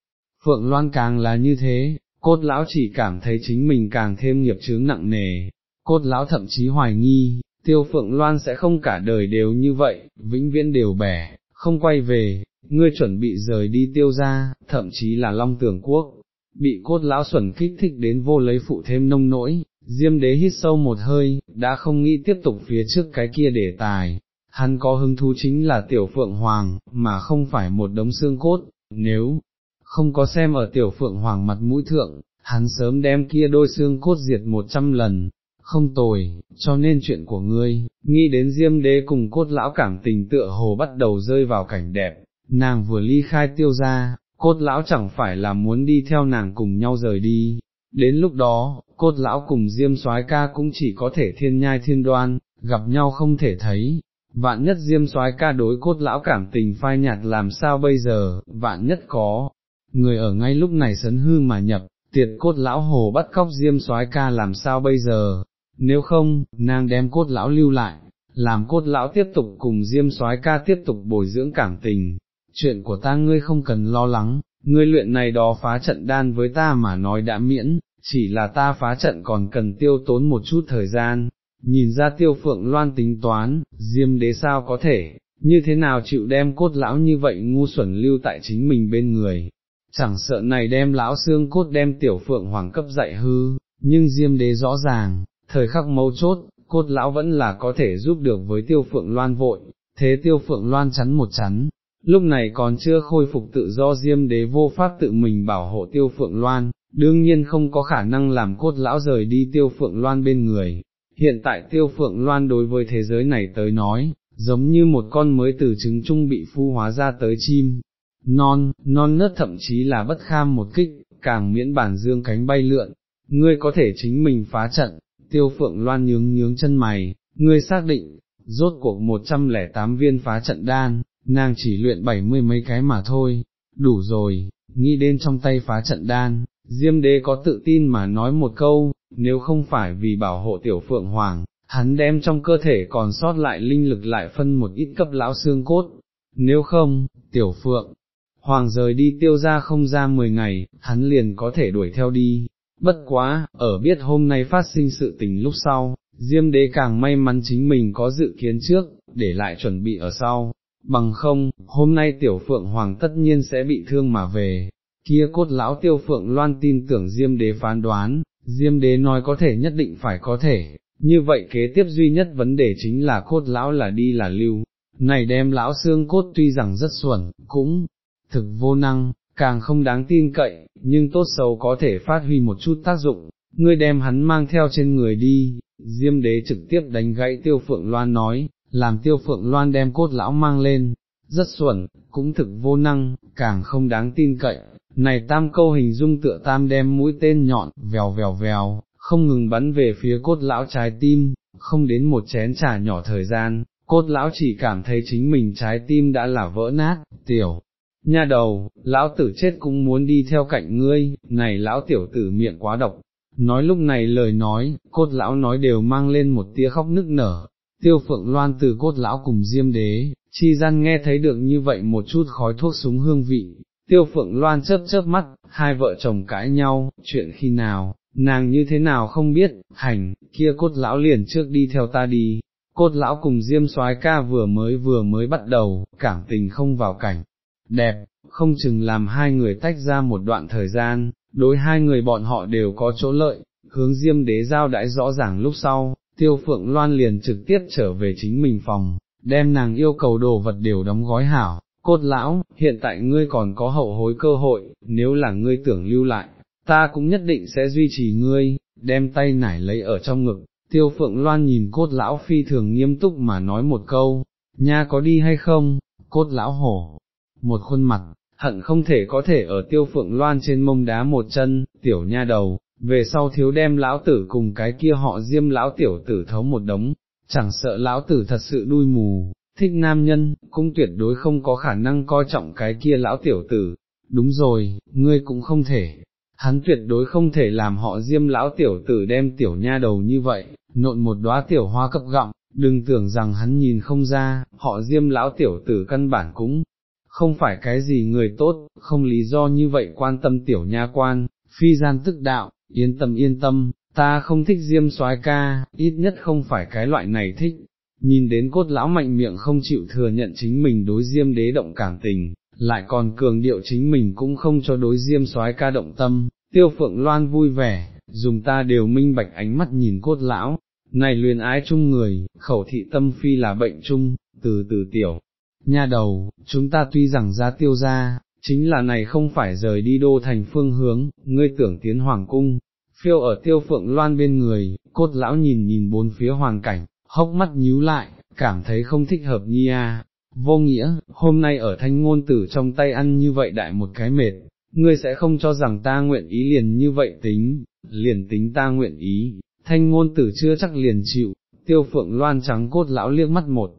phượng loan càng là như thế, cốt lão chỉ cảm thấy chính mình càng thêm nghiệp chướng nặng nề, cốt lão thậm chí hoài nghi, tiêu phượng loan sẽ không cả đời đều như vậy, vĩnh viễn đều bẻ, không quay về, ngươi chuẩn bị rời đi tiêu ra, thậm chí là long tường quốc, bị cốt lão xuẩn kích thích đến vô lấy phụ thêm nông nỗi, diêm đế hít sâu một hơi, đã không nghĩ tiếp tục phía trước cái kia đề tài, hắn có hứng thú chính là tiểu phượng hoàng, mà không phải một đống xương cốt, nếu không có xem ở tiểu phượng hoàng mặt mũi thượng, hắn sớm đem kia đôi xương cốt diệt một trăm lần, không tồi, cho nên chuyện của ngươi, nghĩ đến diêm đế cùng cốt lão cảm tình tựa hồ bắt đầu rơi vào cảnh đẹp, nàng vừa ly khai tiêu ra, cốt lão chẳng phải là muốn đi theo nàng cùng nhau rời đi, đến lúc đó, cốt lão cùng diêm soái ca cũng chỉ có thể thiên nhai thiên đoan, gặp nhau không thể thấy, vạn nhất diêm soái ca đối cốt lão cảm tình phai nhạt làm sao bây giờ, vạn nhất có, người ở ngay lúc này sấn hư mà nhập, tiệt cốt lão hồ bắt cóc diêm soái ca làm sao bây giờ, nếu không, nàng đem cốt lão lưu lại, làm cốt lão tiếp tục cùng diêm soái ca tiếp tục bồi dưỡng cảm tình, chuyện của ta ngươi không cần lo lắng, ngươi luyện này đó phá trận đan với ta mà nói đã miễn, chỉ là ta phá trận còn cần tiêu tốn một chút thời gian, nhìn ra tiêu phượng loan tính toán, diêm đế sao có thể, như thế nào chịu đem cốt lão như vậy ngu xuẩn lưu tại chính mình bên người, chẳng sợ này đem lão xương cốt đem tiểu phượng hoàng cấp dạy hư, nhưng diêm đế rõ ràng, thời khắc mấu chốt, cốt lão vẫn là có thể giúp được với tiêu phượng loan vội, thế tiêu phượng loan chắn một chắn, lúc này còn chưa khôi phục tự do diêm đế vô pháp tự mình bảo hộ tiêu phượng loan, đương nhiên không có khả năng làm cốt lão rời đi tiêu phượng loan bên người. Hiện tại tiêu phượng loan đối với thế giới này tới nói, giống như một con mới từ trứng trung bị phu hóa ra tới chim, non, non nớt thậm chí là bất kham một kích, càng miễn bản dương cánh bay lượn, ngươi có thể chính mình phá trận, tiêu phượng loan nhướng nhướng chân mày, ngươi xác định, rốt cuộc 108 viên phá trận đan, nàng chỉ luyện bảy mươi mấy cái mà thôi, đủ rồi, nghĩ đến trong tay phá trận đan, Diêm đế có tự tin mà nói một câu, nếu không phải vì bảo hộ tiểu phượng hoàng, hắn đem trong cơ thể còn sót lại linh lực lại phân một ít cấp lão xương cốt, nếu không, tiểu phượng, hoàng rời đi tiêu ra không ra 10 ngày, hắn liền có thể đuổi theo đi, bất quá, ở biết hôm nay phát sinh sự tình lúc sau, Diêm đế càng may mắn chính mình có dự kiến trước, để lại chuẩn bị ở sau, bằng không, hôm nay tiểu phượng hoàng tất nhiên sẽ bị thương mà về, kia cốt lão tiêu phượng loan tin tưởng Diêm đế phán đoán, Diêm đế nói có thể nhất định phải có thể, như vậy kế tiếp duy nhất vấn đề chính là cốt lão là đi là lưu, này đem lão xương cốt tuy rằng rất xuẩn, cũng thực vô năng, càng không đáng tin cậy, nhưng tốt xấu có thể phát huy một chút tác dụng, ngươi đem hắn mang theo trên người đi, Diêm đế trực tiếp đánh gãy tiêu phượng loan nói, làm tiêu phượng loan đem cốt lão mang lên, rất xuẩn, cũng thực vô năng, càng không đáng tin cậy, này tam câu hình dung tựa tam đem mũi tên nhọn, vèo vèo vèo, không ngừng bắn về phía cốt lão trái tim, không đến một chén trà nhỏ thời gian, cốt lão chỉ cảm thấy chính mình trái tim đã là vỡ nát, tiểu. Nha đầu, lão tử chết cũng muốn đi theo cạnh ngươi, này lão tiểu tử miệng quá độc, nói lúc này lời nói, cốt lão nói đều mang lên một tia khóc nức nở, tiêu phượng loan từ cốt lão cùng diêm đế, chi gian nghe thấy được như vậy một chút khói thuốc súng hương vị, tiêu phượng loan chớp chớp mắt, hai vợ chồng cãi nhau, chuyện khi nào, nàng như thế nào không biết, hành, kia cốt lão liền trước đi theo ta đi, cốt lão cùng diêm soái ca vừa mới vừa mới bắt đầu, cảm tình không vào cảnh, đẹp, không chừng làm hai người tách ra một đoạn thời gian, đối hai người bọn họ đều có chỗ lợi, hướng diêm đế giao đãi rõ ràng lúc sau, tiêu phượng loan liền trực tiếp trở về chính mình phòng, đem nàng yêu cầu đồ vật đều đóng gói hảo, cốt lão, hiện tại ngươi còn có hậu hối cơ hội, nếu là ngươi tưởng lưu lại, ta cũng nhất định sẽ duy trì ngươi, đem tay nải lấy ở trong ngực, tiêu phượng loan nhìn cốt lão phi thường nghiêm túc mà nói một câu, nha có đi hay không, cốt lão hổ, một khuôn mặt, hận không thể có thể ở tiêu phượng loan trên mông đá một chân, tiểu nha đầu, về sau thiếu đem lão tử cùng cái kia họ diêm lão tiểu tử thấu một đống, chẳng sợ lão tử thật sự đuôi mù, thích nam nhân, cũng tuyệt đối không có khả năng coi trọng cái kia lão tiểu tử, đúng rồi, ngươi cũng không thể, hắn tuyệt đối không thể làm họ diêm lão tiểu tử đem tiểu nha đầu như vậy, nộn một đóa tiểu hoa cấp gọng, đừng tưởng rằng hắn nhìn không ra, họ diêm lão tiểu tử căn bản cũng không phải cái gì người tốt, không lý do như vậy quan tâm tiểu nha quan, phi gian tức đạo, yên tâm yên tâm, ta không thích diêm soái ca, ít nhất không phải cái loại này thích, nhìn đến cốt lão mạnh miệng không chịu thừa nhận chính mình đối diêm đế động cảm tình, lại còn cường điệu chính mình cũng không cho đối diêm soái ca động tâm, tiêu phượng loan vui vẻ, dùng ta đều minh bạch ánh mắt nhìn cốt lão, này luyện ái chung người, khẩu thị tâm phi là bệnh chung, từ từ tiểu. Nha đầu, chúng ta tuy rằng ra tiêu ra, chính là này không phải rời đi đô thành phương hướng, ngươi tưởng tiến hoàng cung, phiêu ở tiêu phượng loan bên người, cốt lão nhìn nhìn bốn phía hoàn cảnh, hốc mắt nhíu lại, cảm thấy không thích hợp nhi à. Vô nghĩa, hôm nay ở thanh ngôn tử trong tay ăn như vậy đại một cái mệt, ngươi sẽ không cho rằng ta nguyện ý liền như vậy tính, liền tính ta nguyện ý, thanh ngôn tử chưa chắc liền chịu, tiêu phượng loan trắng cốt lão liếc mắt một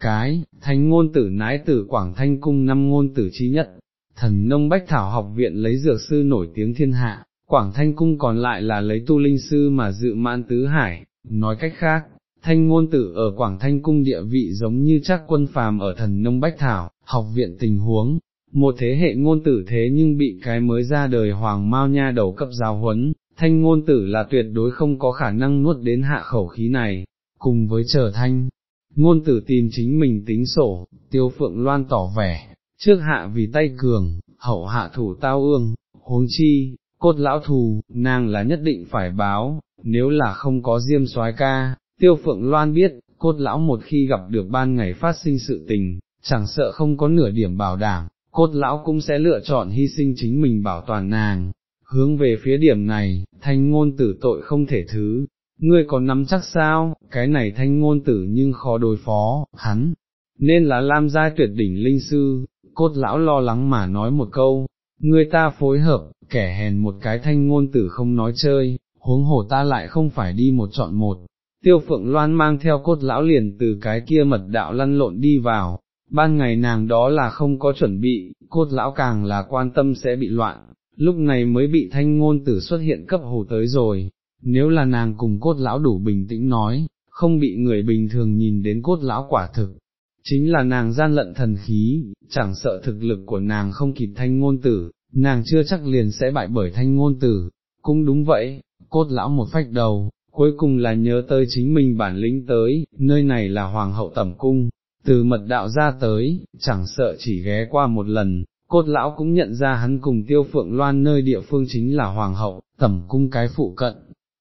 cái, thanh ngôn tử nái tử Quảng Thanh Cung năm ngôn tử trí nhất, thần nông bách thảo học viện lấy dược sư nổi tiếng thiên hạ, Quảng Thanh Cung còn lại là lấy tu linh sư mà dự mãn tứ hải, nói cách khác, thanh ngôn tử ở Quảng Thanh Cung địa vị giống như chắc quân phàm ở thần nông bách thảo, học viện tình huống, một thế hệ ngôn tử thế nhưng bị cái mới ra đời hoàng mao nha đầu cấp giáo huấn, thanh ngôn tử là tuyệt đối không có khả năng nuốt đến hạ khẩu khí này, cùng với trở thanh. Ngôn tử tìm chính mình tính sổ, tiêu phượng loan tỏ vẻ, trước hạ vì tay cường, hậu hạ thủ tao ương, huống chi, cốt lão thù, nàng là nhất định phải báo, nếu là không có diêm soái ca, tiêu phượng loan biết, cốt lão một khi gặp được ban ngày phát sinh sự tình, chẳng sợ không có nửa điểm bảo đảm, cốt lão cũng sẽ lựa chọn hy sinh chính mình bảo toàn nàng. Hướng về phía điểm này, thanh ngôn tử tội không thể thứ, ngươi có nắm chắc sao, cái này thanh ngôn tử nhưng khó đối phó, hắn, nên là lam giai tuyệt đỉnh linh sư, cốt lão lo lắng mà nói một câu, ngươi ta phối hợp, kẻ hèn một cái thanh ngôn tử không nói chơi, huống hồ ta lại không phải đi một chọn một. Tiêu phượng loan mang theo cốt lão liền từ cái kia mật đạo lăn lộn đi vào, ban ngày nàng đó là không có chuẩn bị, cốt lão càng là quan tâm sẽ bị loạn, lúc này mới bị thanh ngôn tử xuất hiện cấp hồ tới rồi, nếu là nàng cùng cốt lão đủ bình tĩnh nói, không bị người bình thường nhìn đến cốt lão quả thực, chính là nàng gian lận thần khí, chẳng sợ thực lực của nàng không kịp thanh ngôn tử, nàng chưa chắc liền sẽ bại bởi thanh ngôn tử, cũng đúng vậy, cốt lão một phách đầu, cuối cùng là nhớ tới chính mình bản lĩnh tới, nơi này là hoàng hậu tẩm cung, từ mật đạo ra tới, chẳng sợ chỉ ghé qua một lần, cốt lão cũng nhận ra hắn cùng tiêu phượng loan nơi địa phương chính là hoàng hậu, tẩm cung cái phụ cận.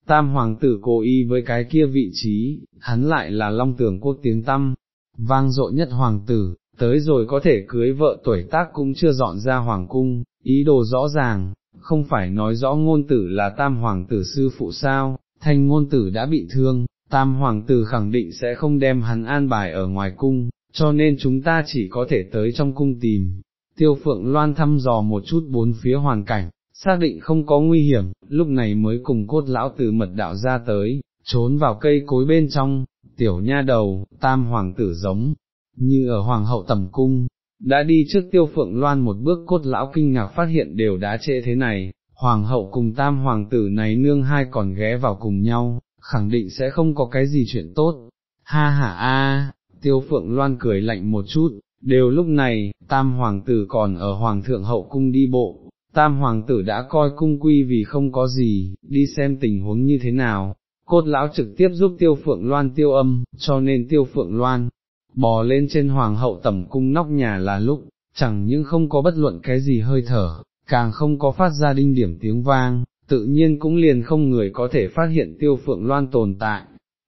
Tam hoàng tử cố ý với cái kia vị trí, hắn lại là long tường quốc tiếng tâm, vang dội nhất hoàng tử, tới rồi có thể cưới vợ tuổi tác cũng chưa dọn ra hoàng cung, ý đồ rõ ràng, không phải nói rõ ngôn tử là tam hoàng tử sư phụ sao, thanh ngôn tử đã bị thương, tam hoàng tử khẳng định sẽ không đem hắn an bài ở ngoài cung, cho nên chúng ta chỉ có thể tới trong cung tìm. Tiêu phượng loan thăm dò một chút bốn phía hoàn cảnh, xác định không có nguy hiểm, lúc này mới cùng cốt lão từ mật đạo ra tới, trốn vào cây cối bên trong, tiểu nha đầu, tam hoàng tử giống, như ở hoàng hậu tầm cung, đã đi trước tiêu phượng loan một bước cốt lão kinh ngạc phát hiện đều đã trễ thế này, hoàng hậu cùng tam hoàng tử này nương hai còn ghé vào cùng nhau, khẳng định sẽ không có cái gì chuyện tốt, ha ha a, tiêu phượng loan cười lạnh một chút, đều lúc này, tam hoàng tử còn ở hoàng thượng hậu cung đi bộ, tam hoàng tử đã coi cung quy vì không có gì, đi xem tình huống như thế nào, cốt lão trực tiếp giúp tiêu phượng loan tiêu âm, cho nên tiêu phượng loan, bò lên trên hoàng hậu tẩm cung nóc nhà là lúc, chẳng những không có bất luận cái gì hơi thở, càng không có phát ra đinh điểm tiếng vang, tự nhiên cũng liền không người có thể phát hiện tiêu phượng loan tồn tại.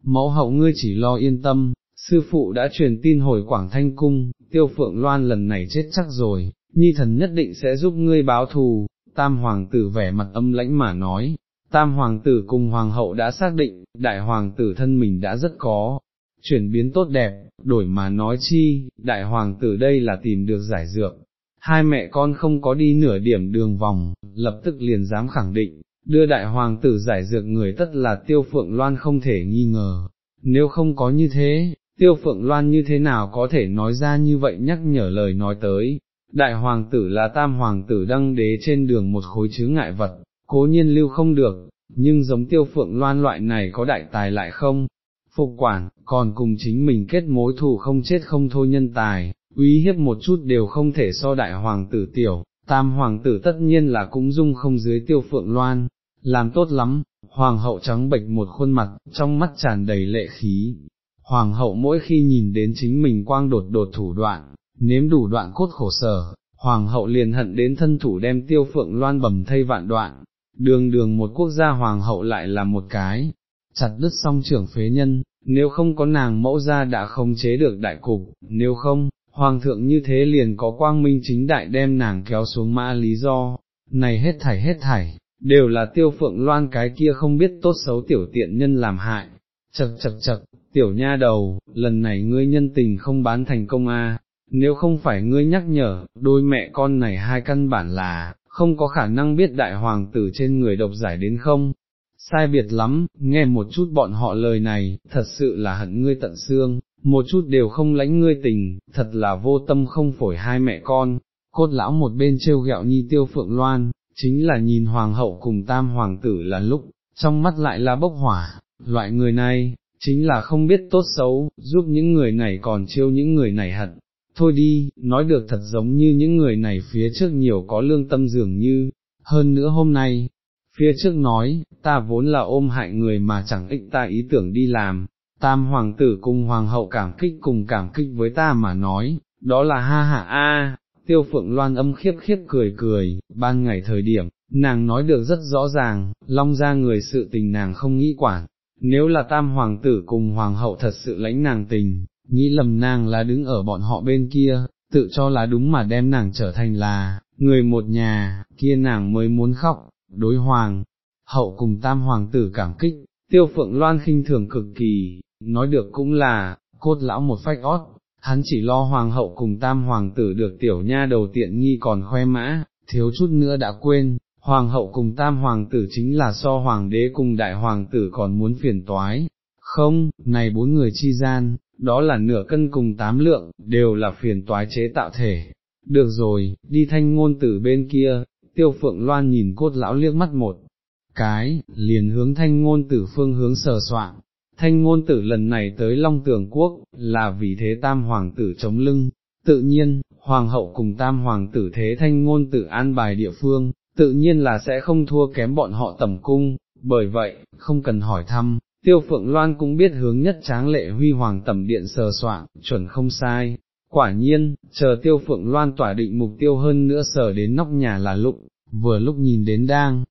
Mẫu hậu ngươi chỉ lo yên tâm, sư phụ đã truyền tin hồi Quảng Thanh Cung, tiêu phượng loan lần này chết chắc rồi, nhi thần nhất định sẽ giúp ngươi báo thù, tam hoàng tử vẻ mặt âm lãnh mà nói, tam hoàng tử cùng hoàng hậu đã xác định, đại hoàng tử thân mình đã rất có, chuyển biến tốt đẹp, đổi mà nói chi, đại hoàng tử đây là tìm được giải dược, hai mẹ con không có đi nửa điểm đường vòng, lập tức liền dám khẳng định, đưa đại hoàng tử giải dược người tất là tiêu phượng loan không thể nghi ngờ, nếu không có như thế, tiêu phượng loan như thế nào có thể nói ra như vậy nhắc nhở lời nói tới, đại hoàng tử là tam hoàng tử đăng đế trên đường một khối chứa ngại vật, cố nhiên lưu không được, nhưng giống tiêu phượng loan loại này có đại tài lại không, phục quản, còn cùng chính mình kết mối thù không chết không thôi nhân tài, uy hiếp một chút đều không thể so đại hoàng tử tiểu, tam hoàng tử tất nhiên là cũng dung không dưới tiêu phượng loan, làm tốt lắm, hoàng hậu trắng bệch một khuôn mặt, trong mắt tràn đầy lệ khí. Hoàng hậu mỗi khi nhìn đến chính mình quang đột đột thủ đoạn, nếm đủ đoạn cốt khổ sở, hoàng hậu liền hận đến thân thủ đem tiêu phượng loan bầm thây vạn đoạn, đường đường một quốc gia hoàng hậu lại là một cái, chặt đứt song trưởng phế nhân, nếu không có nàng mẫu ra đã không chế được đại cục, nếu không, hoàng thượng như thế liền có quang minh chính đại đem nàng kéo xuống mã lý do, này hết thảy hết thảy, đều là tiêu phượng loan cái kia không biết tốt xấu tiểu tiện nhân làm hại, chật chật chật, tiểu nha đầu, lần này ngươi nhân tình không bán thành công a. nếu không phải ngươi nhắc nhở, đôi mẹ con này hai căn bản là, không có khả năng biết đại hoàng tử trên người độc giải đến không, sai biệt lắm, nghe một chút bọn họ lời này, thật sự là hận ngươi tận xương, một chút đều không lãnh ngươi tình, thật là vô tâm không phổi hai mẹ con, cốt lão một bên trêu ghẹo nhi tiêu phượng loan, chính là nhìn hoàng hậu cùng tam hoàng tử là lúc, trong mắt lại là bốc hỏa, loại người này, chính là không biết tốt xấu, giúp những người này còn chiêu những người này hận. Thôi đi, nói được thật giống như những người này phía trước nhiều có lương tâm dường như, hơn nữa hôm nay, phía trước nói, ta vốn là ôm hại người mà chẳng ích ta ý tưởng đi làm, tam hoàng tử cùng hoàng hậu cảm kích cùng cảm kích với ta mà nói, đó là ha ha a. Tiêu phượng loan âm khiếp khiếp cười cười, ban ngày thời điểm, nàng nói được rất rõ ràng, long ra người sự tình nàng không nghĩ quản, nếu là tam hoàng tử cùng hoàng hậu thật sự lãnh nàng tình, nghĩ lầm nàng là đứng ở bọn họ bên kia, tự cho là đúng mà đem nàng trở thành là, người một nhà, kia nàng mới muốn khóc, đối hoàng, hậu cùng tam hoàng tử cảm kích, tiêu phượng loan khinh thường cực kỳ, nói được cũng là, cốt lão một phách ót, hắn chỉ lo hoàng hậu cùng tam hoàng tử được tiểu nha đầu tiện nghi còn khoe mã, thiếu chút nữa đã quên, hoàng hậu cùng tam hoàng tử chính là so hoàng đế cùng đại hoàng tử còn muốn phiền toái, không, này bốn người chi gian, đó là nửa cân cùng tám lượng, đều là phiền toái chế tạo thể. Được rồi, đi thanh ngôn tử bên kia, tiêu phượng loan nhìn cốt lão liếc mắt một cái, liền hướng thanh ngôn tử phương hướng sờ soạn. Thanh ngôn tử lần này tới Long Tường Quốc, là vì thế tam hoàng tử chống lưng, tự nhiên, hoàng hậu cùng tam hoàng tử thế thanh ngôn tử an bài địa phương, tự nhiên là sẽ không thua kém bọn họ tầm cung, bởi vậy, không cần hỏi thăm, tiêu phượng loan cũng biết hướng nhất tráng lệ huy hoàng tầm điện sờ soạn, chuẩn không sai. Quả nhiên, chờ tiêu phượng loan tỏa định mục tiêu hơn nữa sờ đến nóc nhà là lụng, vừa lúc nhìn đến đang,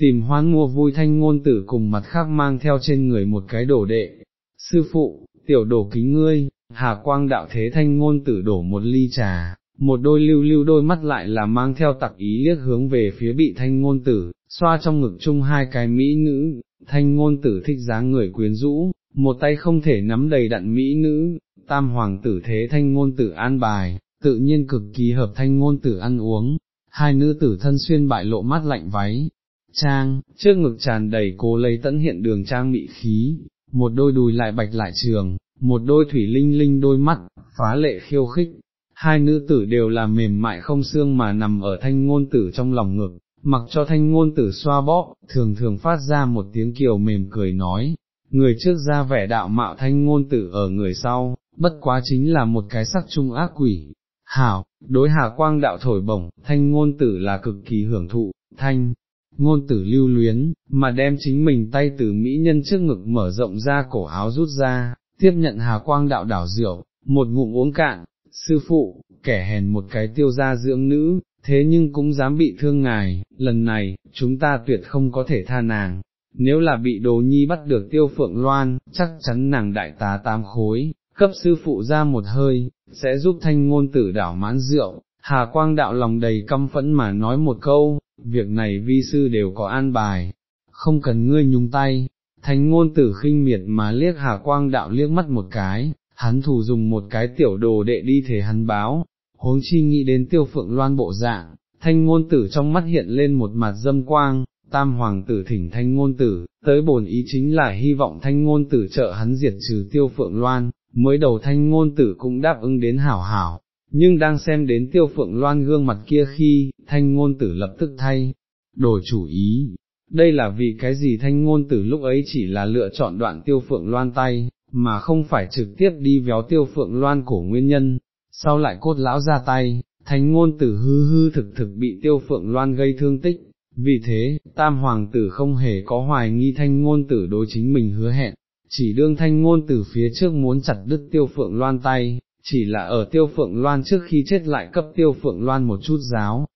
tìm hoán mua vui thanh ngôn tử cùng mặt khác mang theo trên người một cái đổ đệ. Sư phụ, tiểu đổ kính ngươi, hà quang đạo thế thanh ngôn tử đổ một ly trà, một đôi lưu lưu đôi mắt lại là mang theo tặc ý liếc hướng về phía bị thanh ngôn tử, xoa trong ngực chung hai cái mỹ nữ, thanh ngôn tử thích dáng người quyến rũ, một tay không thể nắm đầy đặn mỹ nữ, tam hoàng tử thế thanh ngôn tử an bài, tự nhiên cực kỳ hợp thanh ngôn tử ăn uống, hai nữ tử thân xuyên bại lộ mắt lạnh váy, trang, trước ngực tràn đầy cố lấy tận hiện đường trang mị khí, một đôi đùi lại bạch lại trường, một đôi thủy linh linh đôi mắt, phá lệ khiêu khích, hai nữ tử đều là mềm mại không xương mà nằm ở thanh ngôn tử trong lòng ngực, mặc cho thanh ngôn tử xoa bóp, thường thường phát ra một tiếng kiều mềm cười nói, người trước ra vẻ đạo mạo thanh ngôn tử ở người sau, bất quá chính là một cái sắc trung ác quỷ. Hảo, đối hà quang đạo thổi bổng, thanh ngôn tử là cực kỳ hưởng thụ, thanh, ngôn tử lưu luyến, mà đem chính mình tay từ mỹ nhân trước ngực mở rộng ra cổ áo rút ra, tiếp nhận hà quang đạo đảo rượu, một ngụm uống cạn, sư phụ, kẻ hèn một cái tiêu gia dưỡng nữ, thế nhưng cũng dám bị thương ngài, lần này, chúng ta tuyệt không có thể tha nàng, nếu là bị đồ nhi bắt được tiêu phượng loan, chắc chắn nàng đại tá tam khối, cấp sư phụ ra một hơi, sẽ giúp thanh ngôn tử đảo mãn rượu, hà quang đạo lòng đầy căm phẫn mà nói một câu, việc này vi sư đều có an bài, không cần ngươi nhúng tay, thanh ngôn tử khinh miệt mà liếc hà quang đạo liếc mắt một cái, hắn thù dùng một cái tiểu đồ đệ đi thể hắn báo, huống chi nghĩ đến tiêu phượng loan bộ dạng, thanh ngôn tử trong mắt hiện lên một mặt dâm quang, tam hoàng tử thỉnh thanh ngôn tử, tới bổn ý chính là hy vọng thanh ngôn tử trợ hắn diệt trừ tiêu phượng loan, mới đầu thanh ngôn tử cũng đáp ứng đến hảo hảo, nhưng đang xem đến tiêu phượng loan gương mặt kia khi, thanh ngôn tử lập tức thay, đổi chủ ý. Đây là vì cái gì thanh ngôn tử lúc ấy chỉ là lựa chọn đoạn tiêu phượng loan tay, mà không phải trực tiếp đi véo tiêu phượng loan cổ nguyên nhân, sau lại cốt lão ra tay, thánh ngôn tử hư hư thực thực bị tiêu phượng loan gây thương tích, vì thế, tam hoàng tử không hề có hoài nghi thanh ngôn tử đối chính mình hứa hẹn, chỉ đương thanh ngôn tử phía trước muốn chặt đứt tiêu phượng loan tay, chỉ là ở tiêu phượng loan trước khi chết lại cấp tiêu phượng loan một chút giáo,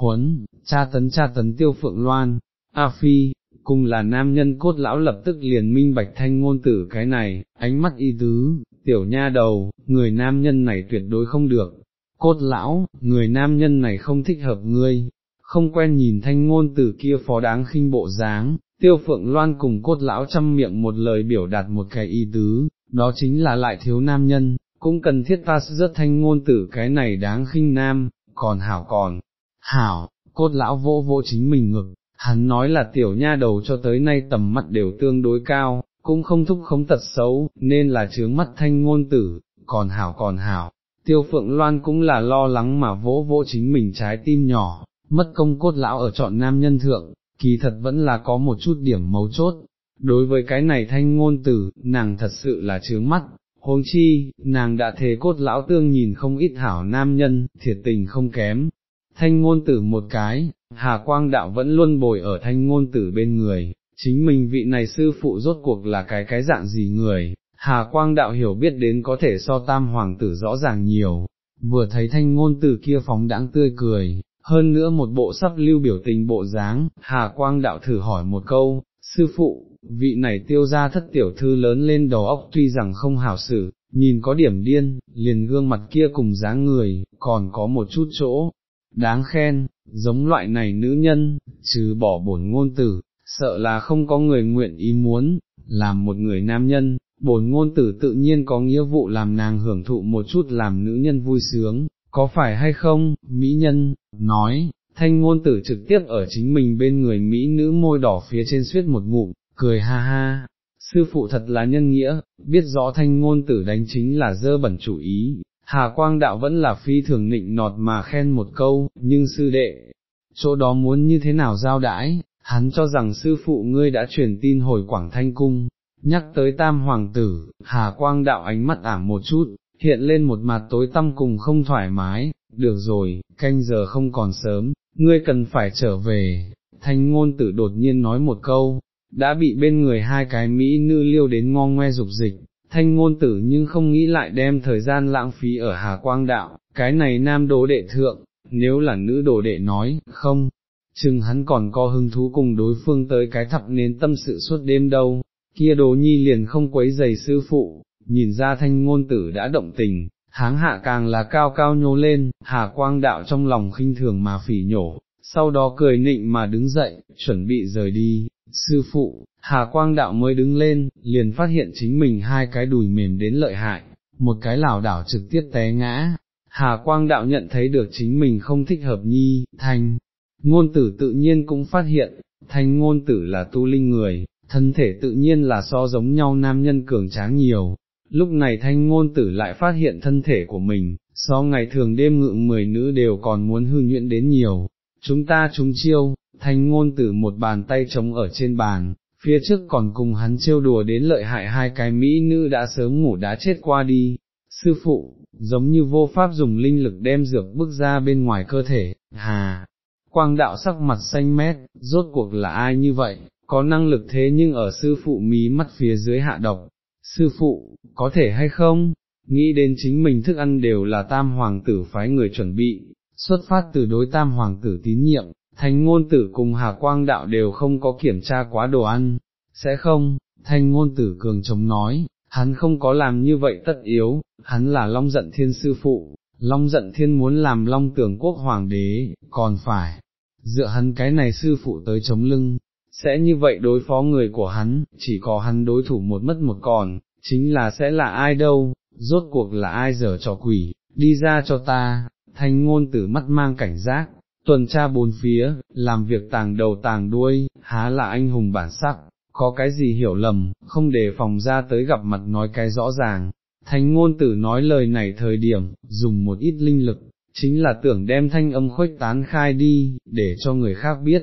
huấn, cha tấn cha tấn tiêu phượng loan, A Phi, cùng là nam nhân cốt lão lập tức liền minh bạch thanh ngôn tử cái này, ánh mắt y tứ, tiểu nha đầu, người nam nhân này tuyệt đối không được, cốt lão, người nam nhân này không thích hợp ngươi, không quen nhìn thanh ngôn tử kia phó đáng khinh bộ dáng, tiêu phượng loan cùng cốt lão chăm miệng một lời biểu đạt một cái y tứ, đó chính là lại thiếu nam nhân, cũng cần thiết ta rất thanh ngôn tử cái này đáng khinh nam, còn hảo còn, hảo, cốt lão vô vô chính mình ngực, hắn nói là tiểu nha đầu cho tới nay tầm mắt đều tương đối cao, cũng không thúc không tật xấu, nên là chướng mắt thanh ngôn tử, còn hảo còn hảo. Tiêu Phượng Loan cũng là lo lắng mà vỗ vỗ chính mình trái tim nhỏ, mất công cốt lão ở chọn nam nhân thượng, kỳ thật vẫn là có một chút điểm mấu chốt. Đối với cái này thanh ngôn tử, nàng thật sự là chướng mắt, huống chi, nàng đã thế cốt lão tương nhìn không ít hảo nam nhân, thiệt tình không kém. Thanh ngôn tử một cái, Hà Quang Đạo vẫn luôn bồi ở thanh ngôn tử bên người, chính mình vị này sư phụ rốt cuộc là cái cái dạng gì người, Hà Quang Đạo hiểu biết đến có thể so tam hoàng tử rõ ràng nhiều, vừa thấy thanh ngôn tử kia phóng đãng tươi cười, hơn nữa một bộ sắp lưu biểu tình bộ dáng, Hà Quang Đạo thử hỏi một câu, sư phụ, vị này tiêu ra thất tiểu thư lớn lên đầu óc tuy rằng không hảo xử, nhìn có điểm điên, liền gương mặt kia cùng dáng người, còn có một chút chỗ, đáng khen, giống loại này nữ nhân, trừ bỏ bổn ngôn tử, sợ là không có người nguyện ý muốn, làm một người nam nhân, bổn ngôn tử tự nhiên có nghĩa vụ làm nàng hưởng thụ một chút làm nữ nhân vui sướng, có phải hay không, mỹ nhân, nói, thanh ngôn tử trực tiếp ở chính mình bên người Mỹ nữ môi đỏ phía trên suyết một ngụm, cười ha ha, sư phụ thật là nhân nghĩa, biết rõ thanh ngôn tử đánh chính là dơ bẩn chủ ý, Hà Quang Đạo vẫn là phi thường nịnh nọt mà khen một câu, nhưng sư đệ, chỗ đó muốn như thế nào giao đãi, hắn cho rằng sư phụ ngươi đã truyền tin hồi Quảng Thanh Cung, nhắc tới tam hoàng tử, Hà Quang Đạo ánh mắt ảm một chút, hiện lên một mặt tối tăm cùng không thoải mái, được rồi, canh giờ không còn sớm, ngươi cần phải trở về, thanh ngôn tử đột nhiên nói một câu, đã bị bên người hai cái Mỹ nữ liêu đến ngon ngoe dục dịch, thanh ngôn tử nhưng không nghĩ lại đem thời gian lãng phí ở Hà Quang Đạo, cái này nam đồ đệ thượng, nếu là nữ đồ đệ nói, không, chừng hắn còn có hứng thú cùng đối phương tới cái thập nến tâm sự suốt đêm đâu, kia đồ nhi liền không quấy giày sư phụ, nhìn ra thanh ngôn tử đã động tình, háng hạ càng là cao cao nhô lên, hà quang đạo trong lòng khinh thường mà phỉ nhổ, sau đó cười nịnh mà đứng dậy, chuẩn bị rời đi, sư phụ, hà quang đạo mới đứng lên, liền phát hiện chính mình hai cái đùi mềm đến lợi hại, một cái lảo đảo trực tiếp té ngã, hà quang đạo nhận thấy được chính mình không thích hợp nhi, thanh, ngôn tử tự nhiên cũng phát hiện, thanh ngôn tử là tu linh người, thân thể tự nhiên là so giống nhau nam nhân cường tráng nhiều, lúc này thanh ngôn tử lại phát hiện thân thể của mình, so ngày thường đêm ngự mười nữ đều còn muốn hư nhuyễn đến nhiều, chúng ta chúng chiêu, thanh ngôn tử một bàn tay trống ở trên bàn, phía trước còn cùng hắn trêu đùa đến lợi hại hai cái mỹ nữ đã sớm ngủ đã chết qua đi, sư phụ, giống như vô pháp dùng linh lực đem dược bước ra bên ngoài cơ thể, hà, quang đạo sắc mặt xanh mét, rốt cuộc là ai như vậy, có năng lực thế nhưng ở sư phụ mí mắt phía dưới hạ độc, sư phụ, có thể hay không, nghĩ đến chính mình thức ăn đều là tam hoàng tử phái người chuẩn bị, xuất phát từ đối tam hoàng tử tín nhiệm, thanh ngôn tử cùng hà quang đạo đều không có kiểm tra quá đồ ăn, sẽ không, thanh ngôn tử cường chống nói, hắn không có làm như vậy tất yếu, hắn là long giận thiên sư phụ, long giận thiên muốn làm long tưởng quốc hoàng đế, còn phải, dựa hắn cái này sư phụ tới chống lưng, sẽ như vậy đối phó người của hắn, chỉ có hắn đối thủ một mất một còn, chính là sẽ là ai đâu, rốt cuộc là ai dở trò quỷ, đi ra cho ta, thanh ngôn tử mắt mang cảnh giác, tuần tra bốn phía, làm việc tàng đầu tàng đuôi, há là anh hùng bản sắc, có cái gì hiểu lầm, không để phòng ra tới gặp mặt nói cái rõ ràng. Thánh ngôn tử nói lời này thời điểm, dùng một ít linh lực, chính là tưởng đem thanh âm khuếch tán khai đi, để cho người khác biết,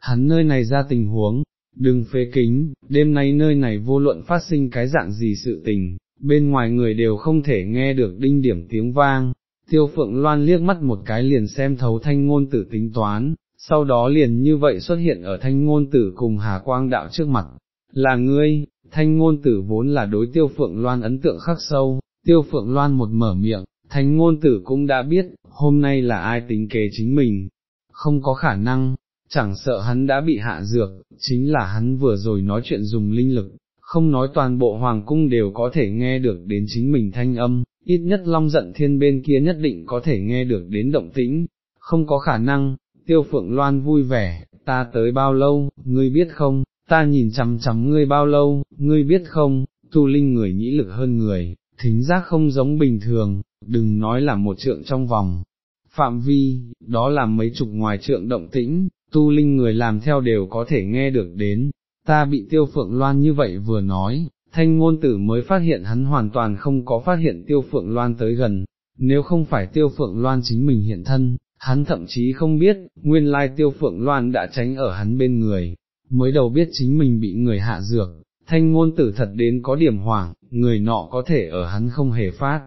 hắn nơi này ra tình huống, đừng phế kính, đêm nay nơi này vô luận phát sinh cái dạng gì sự tình, bên ngoài người đều không thể nghe được đinh điểm tiếng vang. Tiêu phượng loan liếc mắt một cái liền xem thấu thanh ngôn tử tính toán, sau đó liền như vậy xuất hiện ở thanh ngôn tử cùng Hà Quang đạo trước mặt, là ngươi, thanh ngôn tử vốn là đối tiêu phượng loan ấn tượng khắc sâu, tiêu phượng loan một mở miệng, thanh ngôn tử cũng đã biết, hôm nay là ai tính kế chính mình, không có khả năng, chẳng sợ hắn đã bị hạ dược, chính là hắn vừa rồi nói chuyện dùng linh lực, không nói toàn bộ hoàng cung đều có thể nghe được đến chính mình thanh âm, ít nhất long giận thiên bên kia nhất định có thể nghe được đến động tĩnh, không có khả năng, tiêu phượng loan vui vẻ, ta tới bao lâu, ngươi biết không, ta nhìn chằm chằm ngươi bao lâu, ngươi biết không, tu linh người nhĩ lực hơn người, thính giác không giống bình thường, đừng nói là một trượng trong vòng. Phạm vi, đó là mấy chục ngoài trượng động tĩnh, tu linh người làm theo đều có thể nghe được đến, ta bị tiêu phượng loan như vậy vừa nói, thanh ngôn tử mới phát hiện hắn hoàn toàn không có phát hiện tiêu phượng loan tới gần, nếu không phải tiêu phượng loan chính mình hiện thân, hắn thậm chí không biết, nguyên lai tiêu phượng loan đã tránh ở hắn bên người, mới đầu biết chính mình bị người hạ dược, thanh ngôn tử thật đến có điểm hoảng, người nọ có thể ở hắn không hề phát.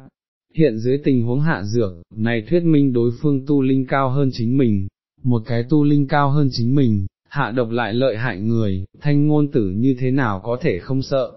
Hiện dưới tình huống hạ dược, này thuyết minh đối phương tu linh cao hơn chính mình, một cái tu linh cao hơn chính mình, hạ độc lại lợi hại người, thanh ngôn tử như thế nào có thể không sợ.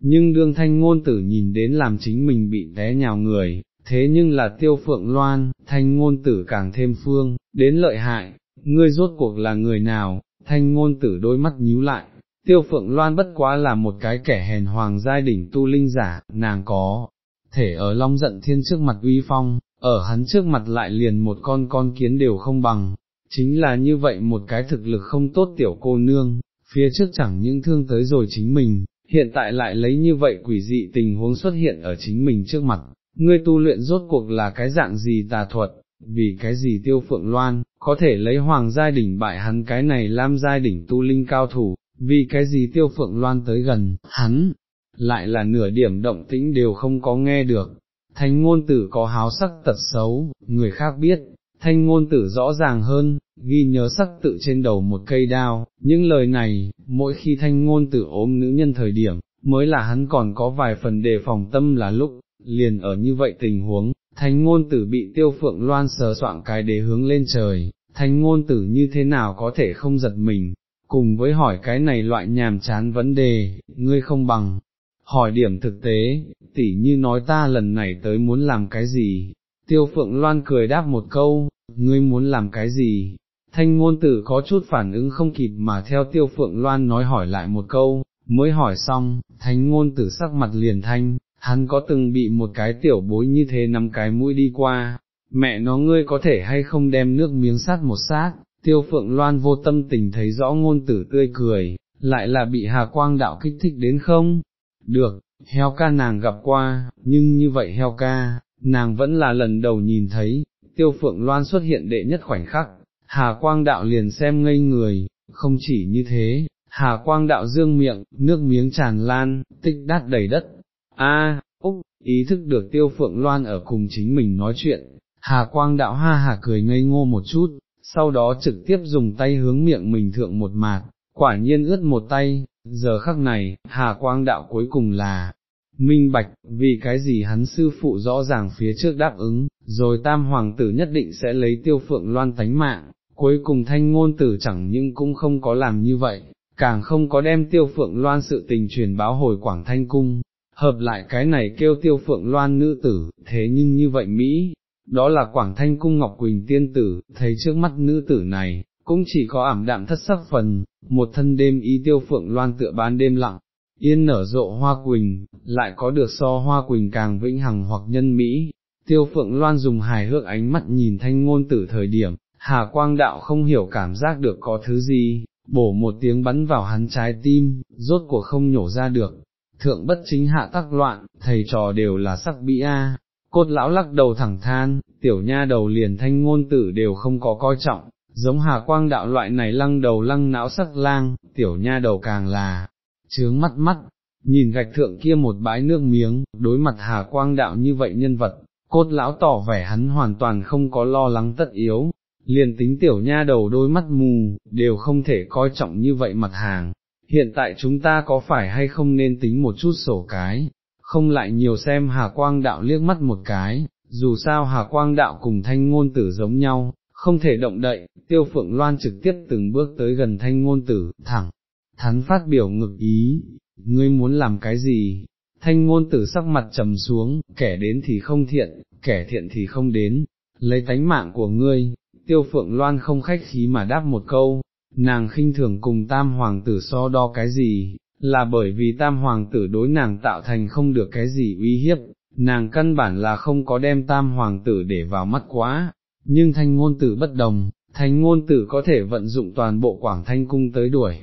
Nhưng đương thanh ngôn tử nhìn đến làm chính mình bị té nhào người, thế nhưng là tiêu phượng loan, thanh ngôn tử càng thêm phương, đến lợi hại, ngươi rốt cuộc là người nào, thanh ngôn tử đôi mắt nhíu lại, tiêu phượng loan bất quá là một cái kẻ hèn hoàng giai đỉnh tu linh giả, nàng có, thể ở long giận thiên trước mặt uy phong, ở hắn trước mặt lại liền một con con kiến đều không bằng, chính là như vậy một cái thực lực không tốt tiểu cô nương, phía trước chẳng những thương tới rồi chính mình, hiện tại lại lấy như vậy quỷ dị tình huống xuất hiện ở chính mình trước mặt, ngươi tu luyện rốt cuộc là cái dạng gì tà thuật, vì cái gì tiêu phượng loan, có thể lấy hoàng giai đỉnh bại hắn cái này lam giai đỉnh tu linh cao thủ, vì cái gì tiêu phượng loan tới gần, hắn, lại là nửa điểm động tĩnh đều không có nghe được. thánh ngôn tử có háo sắc tật xấu, người khác biết, thanh ngôn tử rõ ràng hơn, ghi nhớ sắc tự trên đầu một cây đao, những lời này, mỗi khi thanh ngôn tử ôm nữ nhân thời điểm, mới là hắn còn có vài phần đề phòng tâm là lúc, liền ở như vậy tình huống, thanh ngôn tử bị tiêu phượng loan sờ soạn cái đế hướng lên trời, thanh ngôn tử như thế nào có thể không giật mình, cùng với hỏi cái này loại nhàm chán vấn đề, ngươi không bằng, hỏi điểm thực tế, tỉ như nói ta lần này tới muốn làm cái gì, tiêu phượng loan cười đáp một câu, ngươi muốn làm cái gì, thanh ngôn tử có chút phản ứng không kịp mà theo tiêu phượng loan nói hỏi lại một câu, mới hỏi xong, thanh ngôn tử sắc mặt liền thanh, hắn có từng bị một cái tiểu bối như thế nắm cái mũi đi qua, mẹ nó ngươi có thể hay không đem nước miếng sát một sát, tiêu phượng loan vô tâm tình thấy rõ ngôn tử tươi cười, lại là bị hà quang đạo kích thích đến không? Được, heo ca nàng gặp qua, nhưng như vậy heo ca, nàng vẫn là lần đầu nhìn thấy, tiêu phượng loan xuất hiện đệ nhất khoảnh khắc, hà quang đạo liền xem ngây người, không chỉ như thế, hà quang đạo dương miệng, nước miếng tràn lan, tích đát đầy đất, a Úc, ý thức được tiêu phượng loan ở cùng chính mình nói chuyện, hà quang đạo ha hà cười ngây ngô một chút, sau đó trực tiếp dùng tay hướng miệng mình thượng một mạt, quả nhiên ướt một tay, giờ khắc này, hà quang đạo cuối cùng là, minh bạch, vì cái gì hắn sư phụ rõ ràng phía trước đáp ứng, rồi tam hoàng tử nhất định sẽ lấy tiêu phượng loan tánh mạng, cuối cùng thanh ngôn tử chẳng nhưng cũng không có làm như vậy, càng không có đem tiêu phượng loan sự tình truyền báo hồi Quảng Thanh Cung, hợp lại cái này kêu tiêu phượng loan nữ tử, thế nhưng như vậy Mỹ, đó là Quảng Thanh Cung Ngọc Quỳnh tiên tử, thấy trước mắt nữ tử này, cũng chỉ có ảm đạm thất sắc phần, một thân đêm ý tiêu phượng loan tựa ban đêm lặng, yên nở rộ hoa quỳnh, lại có được so hoa quỳnh càng vĩnh hằng hoặc nhân Mỹ. Tiêu phượng loan dùng hài hước ánh mắt nhìn thanh ngôn tử thời điểm, hà quang đạo không hiểu cảm giác được có thứ gì, bổ một tiếng bắn vào hắn trái tim, rốt cuộc không nhổ ra được, thượng bất chính hạ tắc loạn, thầy trò đều là sắc bĩ a. Cốt lão lắc đầu thẳng than, tiểu nha đầu liền thanh ngôn tử đều không có coi trọng, giống hà quang đạo loại này lăng đầu lăng não sắc lang, tiểu nha đầu càng là, chướng mắt mắt, nhìn gạch thượng kia một bãi nước miếng, đối mặt hà quang đạo như vậy nhân vật, cốt lão tỏ vẻ hắn hoàn toàn không có lo lắng tất yếu, liền tính tiểu nha đầu đôi mắt mù, đều không thể coi trọng như vậy mặt hàng, hiện tại chúng ta có phải hay không nên tính một chút sổ cái, không lại nhiều xem Hà Quang Đạo liếc mắt một cái, dù sao Hà Quang Đạo cùng thanh ngôn tử giống nhau, không thể động đậy, tiêu phượng loan trực tiếp từng bước tới gần thanh ngôn tử, thẳng, thắn phát biểu ngực ý, ngươi muốn làm cái gì? Thanh ngôn tử sắc mặt trầm xuống, kẻ đến thì không thiện, kẻ thiện thì không đến, lấy tánh mạng của ngươi, tiêu phượng loan không khách khí mà đáp một câu, nàng khinh thường cùng tam hoàng tử so đo cái gì, là bởi vì tam hoàng tử đối nàng tạo thành không được cái gì uy hiếp, nàng căn bản là không có đem tam hoàng tử để vào mắt quá, nhưng thanh ngôn tử bất đồng, thanh ngôn tử có thể vận dụng toàn bộ quảng thanh cung tới đuổi,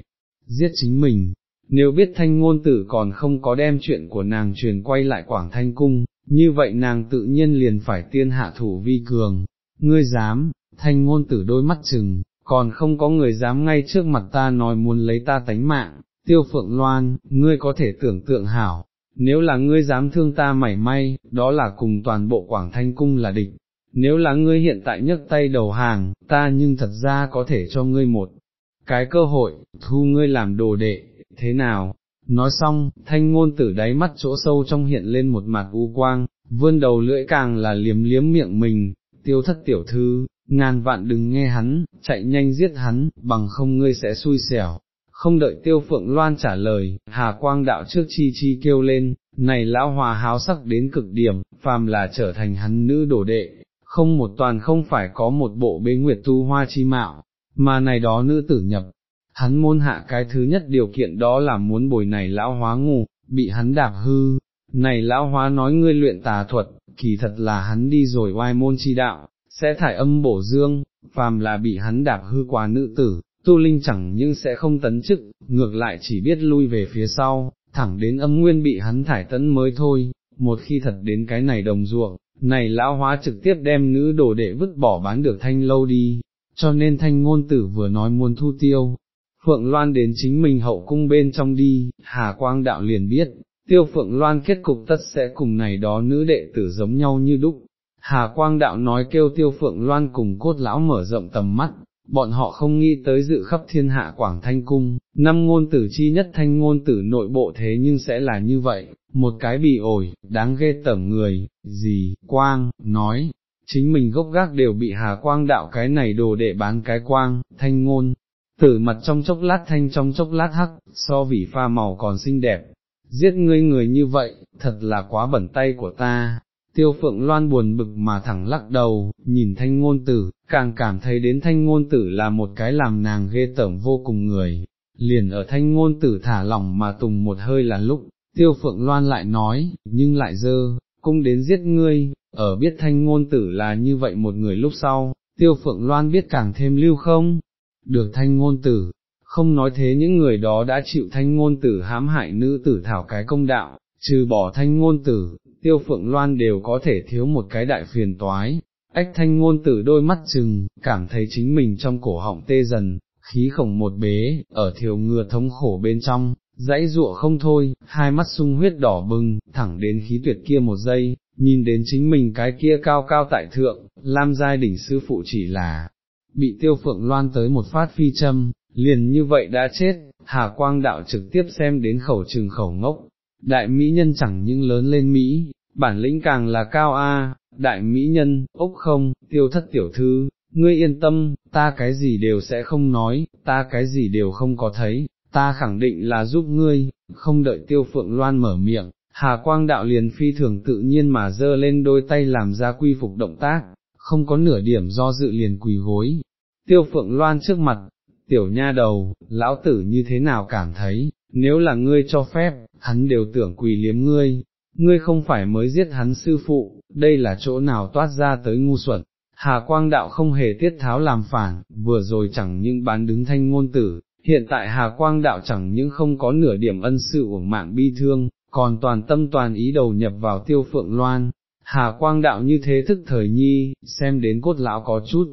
giết chính mình. Nếu biết thanh ngôn tử còn không có đem chuyện của nàng truyền quay lại Quảng Thanh Cung, như vậy nàng tự nhiên liền phải tiên hạ thủ vi cường, ngươi dám, thanh ngôn tử đôi mắt chừng, còn không có người dám ngay trước mặt ta nói muốn lấy ta tánh mạng, tiêu phượng loan, ngươi có thể tưởng tượng hảo, nếu là ngươi dám thương ta mảy may, đó là cùng toàn bộ Quảng Thanh Cung là địch, nếu là ngươi hiện tại nhấc tay đầu hàng, ta nhưng thật ra có thể cho ngươi một cái cơ hội, thu ngươi làm đồ đệ, thế nào? Nói xong, thanh ngôn tử đáy mắt chỗ sâu trong hiện lên một mặt u quang, vươn đầu lưỡi càng là liếm liếm miệng mình, tiêu thất tiểu thư, ngàn vạn đừng nghe hắn, chạy nhanh giết hắn, bằng không ngươi sẽ xui xẻo. Không đợi tiêu phượng loan trả lời, hà quang đạo trước chi chi kêu lên, này lão hòa háo sắc đến cực điểm, phàm là trở thành hắn nữ đồ đệ, không một toàn không phải có một bộ bế nguyệt tu hoa chi mạo, mà này đó nữ tử nhập. Hắn môn hạ cái thứ nhất điều kiện đó là muốn bồi này lão hóa ngủ, bị hắn đạp hư, này lão hóa nói ngươi luyện tà thuật, kỳ thật là hắn đi rồi oai môn chi đạo, sẽ thải âm bổ dương, phàm là bị hắn đạp hư quá nữ tử, tu linh chẳng nhưng sẽ không tấn chức, ngược lại chỉ biết lui về phía sau, thẳng đến âm nguyên bị hắn thải tấn mới thôi, một khi thật đến cái này đồng ruộng, này lão hóa trực tiếp đem nữ đồ đệ vứt bỏ bán được thanh lâu đi, cho nên thanh ngôn tử vừa nói muốn thu tiêu. Phượng Loan đến chính mình hậu cung bên trong đi, Hà Quang Đạo liền biết, tiêu Phượng Loan kết cục tất sẽ cùng này đó nữ đệ tử giống nhau như đúc. Hà Quang Đạo nói kêu tiêu Phượng Loan cùng cốt lão mở rộng tầm mắt, bọn họ không nghĩ tới dự khắp thiên hạ Quảng Thanh Cung, năm ngôn tử chi nhất thanh ngôn tử nội bộ thế nhưng sẽ là như vậy, một cái bị ổi, đáng ghê tởm người, gì, quang, nói, chính mình gốc gác đều bị hà quang đạo cái này đồ để bán cái quang, thanh ngôn, tử mặt trong chốc lát thanh trong chốc lát hắc, so vì pha màu còn xinh đẹp, giết ngươi người như vậy, thật là quá bẩn tay của ta. Tiêu phượng loan buồn bực mà thẳng lắc đầu, nhìn thanh ngôn tử, càng cảm thấy đến thanh ngôn tử là một cái làm nàng ghê tởm vô cùng người, liền ở thanh ngôn tử thả lỏng mà tùng một hơi là lúc, tiêu phượng loan lại nói, nhưng lại dơ, cung đến giết ngươi, ở biết thanh ngôn tử là như vậy một người lúc sau, tiêu phượng loan biết càng thêm lưu không, được thanh ngôn tử, không nói thế những người đó đã chịu thanh ngôn tử hãm hại nữ tử thảo cái công đạo, trừ bỏ thanh ngôn tử, tiêu phượng loan đều có thể thiếu một cái đại phiền toái. Ách thanh ngôn tử đôi mắt chừng, cảm thấy chính mình trong cổ họng tê dần, khí khổng một bế, ở thiểu ngừa thống khổ bên trong, dãy dụa không thôi, hai mắt sung huyết đỏ bừng, thẳng đến khí tuyệt kia một giây, nhìn đến chính mình cái kia cao cao tại thượng, Lam Giai đỉnh sư phụ chỉ là, bị tiêu phượng loan tới một phát phi châm, liền như vậy đã chết, Hà Quang Đạo trực tiếp xem đến khẩu trừng khẩu ngốc, đại mỹ nhân chẳng những lớn lên Mỹ, bản lĩnh càng là cao A, đại mỹ nhân, ốc không, tiêu thất tiểu thư, ngươi yên tâm, ta cái gì đều sẽ không nói, ta cái gì đều không có thấy, ta khẳng định là giúp ngươi, không đợi tiêu phượng loan mở miệng, Hà Quang Đạo liền phi thường tự nhiên mà dơ lên đôi tay làm ra quy phục động tác, không có nửa điểm do dự liền quỳ gối. Tiêu Phượng Loan trước mặt, tiểu nha đầu, lão tử như thế nào cảm thấy, nếu là ngươi cho phép, hắn đều tưởng quỳ liếm ngươi, ngươi không phải mới giết hắn sư phụ, đây là chỗ nào toát ra tới ngu xuẩn. Hà Quang Đạo không hề tiết tháo làm phản, vừa rồi chẳng những bán đứng thanh ngôn tử, hiện tại Hà Quang Đạo chẳng những không có nửa điểm ân sự uổng mạng bi thương, còn toàn tâm toàn ý đầu nhập vào tiêu phượng loan, hà quang đạo như thế thức thời nhi, xem đến cốt lão có chút,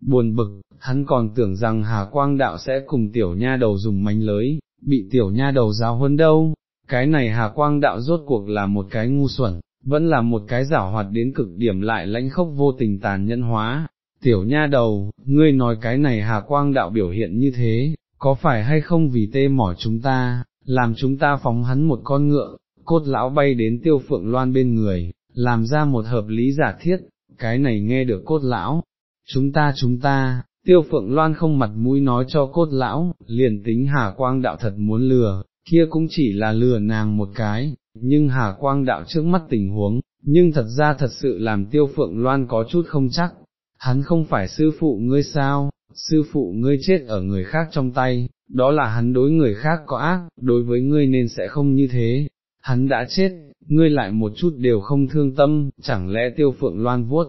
buồn bực, hắn còn tưởng rằng hà quang đạo sẽ cùng tiểu nha đầu dùng mánh lới, bị tiểu nha đầu giáo huấn đâu, cái này hà quang đạo rốt cuộc là một cái ngu xuẩn, vẫn là một cái giả hoạt đến cực điểm lại lãnh khốc vô tình tàn nhân hóa. Tiểu nha đầu, ngươi nói cái này hà quang đạo biểu hiện như thế, có phải hay không vì tê mỏi chúng ta, làm chúng ta phóng hắn một con ngựa, cốt lão bay đến tiêu phượng loan bên người, làm ra một hợp lý giả thiết, cái này nghe được cốt lão, chúng ta chúng ta, tiêu phượng loan không mặt mũi nói cho cốt lão, liền tính hà quang đạo thật muốn lừa, kia cũng chỉ là lừa nàng một cái, nhưng hà quang đạo trước mắt tình huống, nhưng thật ra thật sự làm tiêu phượng loan có chút không chắc, hắn không phải sư phụ ngươi sao, sư phụ ngươi chết ở người khác trong tay, đó là hắn đối người khác có ác, đối với ngươi nên sẽ không như thế, hắn đã chết, ngươi lại một chút đều không thương tâm, chẳng lẽ tiêu phượng loan vuốt,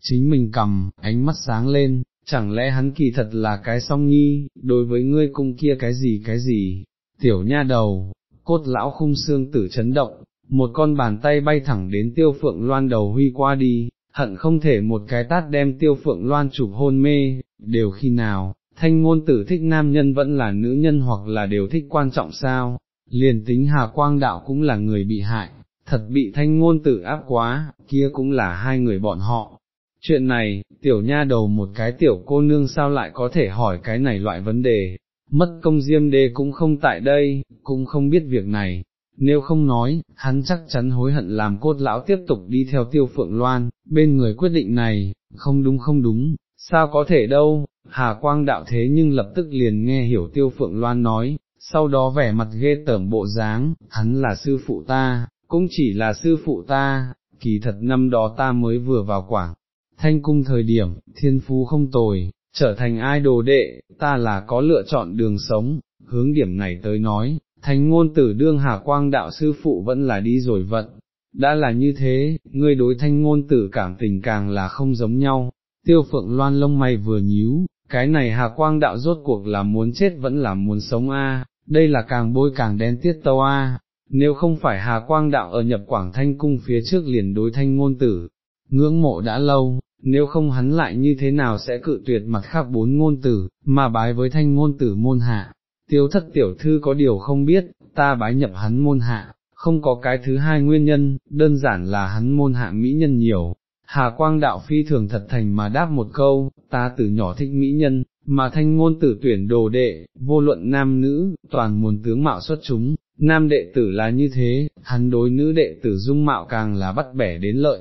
chính mình cầm, ánh mắt sáng lên, chẳng lẽ hắn kỳ thật là cái song nhi, đối với ngươi cung kia cái gì cái gì, tiểu nha đầu, cốt lão khung xương tử chấn động, một con bàn tay bay thẳng đến tiêu phượng loan đầu huy qua đi, hận không thể một cái tát đem tiêu phượng loan chụp hôn mê, đều khi nào, thanh ngôn tử thích nam nhân vẫn là nữ nhân hoặc là đều thích quan trọng sao, liền tính Hà Quang Đạo cũng là người bị hại, thật bị thanh ngôn tử áp quá, kia cũng là hai người bọn họ. Chuyện này, tiểu nha đầu một cái tiểu cô nương sao lại có thể hỏi cái này loại vấn đề, mất công diêm đê cũng không tại đây, cũng không biết việc này, nếu không nói, hắn chắc chắn hối hận làm cốt lão tiếp tục đi theo tiêu phượng loan, bên người quyết định này, không đúng không đúng, sao có thể đâu, Hà Quang đạo thế nhưng lập tức liền nghe hiểu tiêu phượng loan nói, sau đó vẻ mặt ghê tởm bộ dáng, hắn là sư phụ ta, cũng chỉ là sư phụ ta, kỳ thật năm đó ta mới vừa vào quảng, thanh cung thời điểm, thiên phú không tồi, trở thành ai đồ đệ, ta là có lựa chọn đường sống, hướng điểm này tới nói, thanh ngôn tử đương hà quang đạo sư phụ vẫn là đi rồi vận, đã là như thế, ngươi đối thanh ngôn tử cảm tình càng là không giống nhau, tiêu phượng loan lông mày vừa nhíu, cái này hà quang đạo rốt cuộc là muốn chết vẫn là muốn sống a, đây là càng bôi càng đen tiết tâu a. Nếu không phải Hà Quang Đạo ở nhập Quảng Thanh Cung phía trước liền đối thanh ngôn tử, ngưỡng mộ đã lâu, nếu không hắn lại như thế nào sẽ cự tuyệt mặt khác bốn ngôn tử, mà bái với thanh ngôn tử môn hạ. Tiêu thất tiểu thư có điều không biết, ta bái nhập hắn môn hạ, không có cái thứ hai nguyên nhân, đơn giản là hắn môn hạ mỹ nhân nhiều. Hà quang đạo phi thường thật thành mà đáp một câu, ta từ nhỏ thích mỹ nhân, mà thanh ngôn tử tuyển đồ đệ, vô luận nam nữ, toàn muốn tướng mạo xuất chúng, nam đệ tử là như thế, hắn đối nữ đệ tử dung mạo càng là bắt bẻ đến lợi.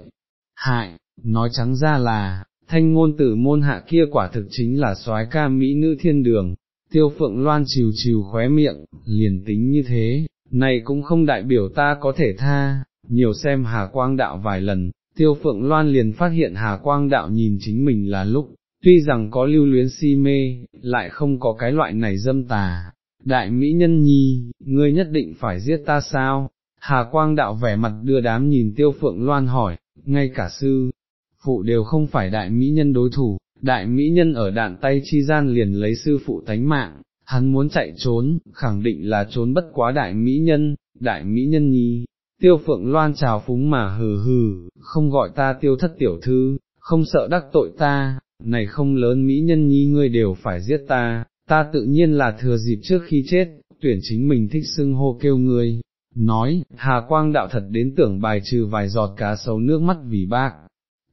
Hại, nói trắng ra là, thanh ngôn tử môn hạ kia quả thực chính là soái ca mỹ nữ thiên đường, tiêu phượng loan chiều chiều khóe miệng, liền tính như thế, này cũng không đại biểu ta có thể tha, nhiều xem hà quang đạo vài lần, tiêu phượng loan liền phát hiện hà quang đạo nhìn chính mình là lúc, tuy rằng có lưu luyến si mê, lại không có cái loại này dâm tà. Đại Mỹ Nhân Nhi, ngươi nhất định phải giết ta sao? Hà Quang đạo vẻ mặt đưa đám nhìn tiêu phượng loan hỏi, ngay cả sư, phụ đều không phải đại mỹ nhân đối thủ, đại mỹ nhân ở đạn tay chi gian liền lấy sư phụ tánh mạng, hắn muốn chạy trốn, khẳng định là trốn bất quá đại mỹ nhân, đại mỹ nhân nhi. Tiêu phượng loan trào phúng mà hừ hừ, không gọi ta tiêu thất tiểu thư, không sợ đắc tội ta, này không lớn mỹ nhân nhi ngươi đều phải giết ta, ta tự nhiên là thừa dịp trước khi chết, tuyển chính mình thích xưng hô kêu ngươi. Nói, Hà Quang đạo thật đến tưởng bài trừ vài giọt cá sấu nước mắt vì bạc.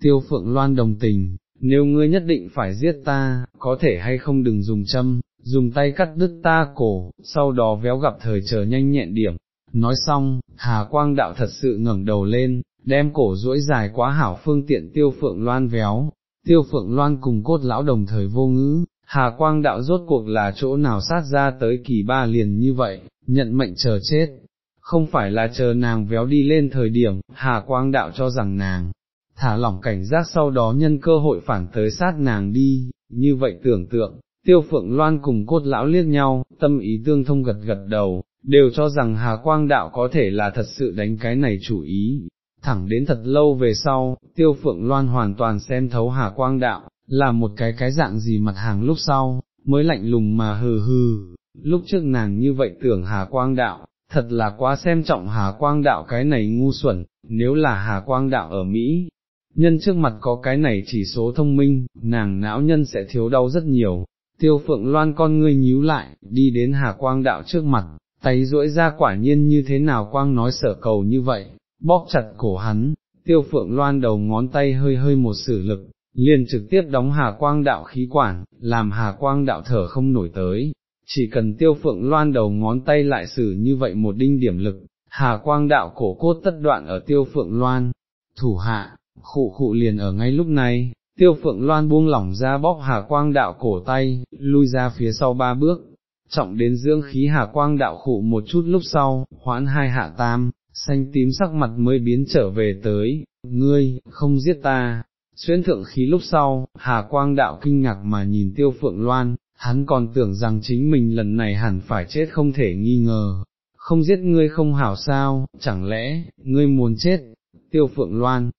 tiêu phượng loan đồng tình, nếu ngươi nhất định phải giết ta, có thể hay không đừng dùng châm, dùng tay cắt đứt ta cổ, sau đó véo gặp thời chờ nhanh nhẹn điểm. Nói xong, Hà Quang đạo thật sự ngẩng đầu lên, đem cổ duỗi dài quá hảo phương tiện tiêu phượng loan véo, tiêu phượng loan cùng cốt lão đồng thời vô ngữ, Hà Quang đạo rốt cuộc là chỗ nào sát ra tới kỳ ba liền như vậy, nhận mệnh chờ chết. Không phải là chờ nàng véo đi lên thời điểm, Hà Quang đạo cho rằng nàng, thả lỏng cảnh giác sau đó nhân cơ hội phản tới sát nàng đi, như vậy tưởng tượng, tiêu phượng loan cùng cốt lão liếc nhau, tâm ý tương thông gật gật đầu, đều cho rằng Hà Quang Đạo có thể là thật sự đánh cái này chủ ý. Thẳng đến thật lâu về sau, tiêu phượng loan hoàn toàn xem thấu Hà Quang Đạo, là một cái cái dạng gì mặt hàng lúc sau, mới lạnh lùng mà hừ hừ, lúc trước nàng như vậy tưởng Hà Quang Đạo, thật là quá xem trọng Hà Quang Đạo cái này ngu xuẩn, nếu là Hà Quang Đạo ở Mỹ, nhân trước mặt có cái này chỉ số thông minh, nàng não nhân sẽ thiếu đau rất nhiều. Tiêu phượng loan con ngươi nhíu lại, đi đến hà quang đạo trước mặt, tay duỗi ra quả nhiên như thế nào quang nói sở cầu như vậy, bóp chặt cổ hắn, tiêu phượng loan đầu ngón tay hơi hơi một sử lực, liền trực tiếp đóng hà quang đạo khí quản, làm hà quang đạo thở không nổi tới, chỉ cần tiêu phượng loan đầu ngón tay lại xử như vậy một đinh điểm lực, hà quang đạo cổ cốt tất đoạn ở tiêu phượng loan, thủ hạ, khụ khụ liền ở ngay lúc này, tiêu phượng loan buông lỏng ra bóp hà quang đạo cổ tay, lui ra phía sau ba bước, trọng đến dưỡng khí hà quang đạo khụ một chút lúc sau, hoãn hai hạ tam, xanh tím sắc mặt mới biến trở về tới, ngươi, không giết ta. Xuyên thượng khí lúc sau, Hà Quang đạo kinh ngạc mà nhìn tiêu phượng loan, hắn còn tưởng rằng chính mình lần này hẳn phải chết không thể nghi ngờ, không giết ngươi không hảo sao, chẳng lẽ, ngươi muốn chết, tiêu phượng loan,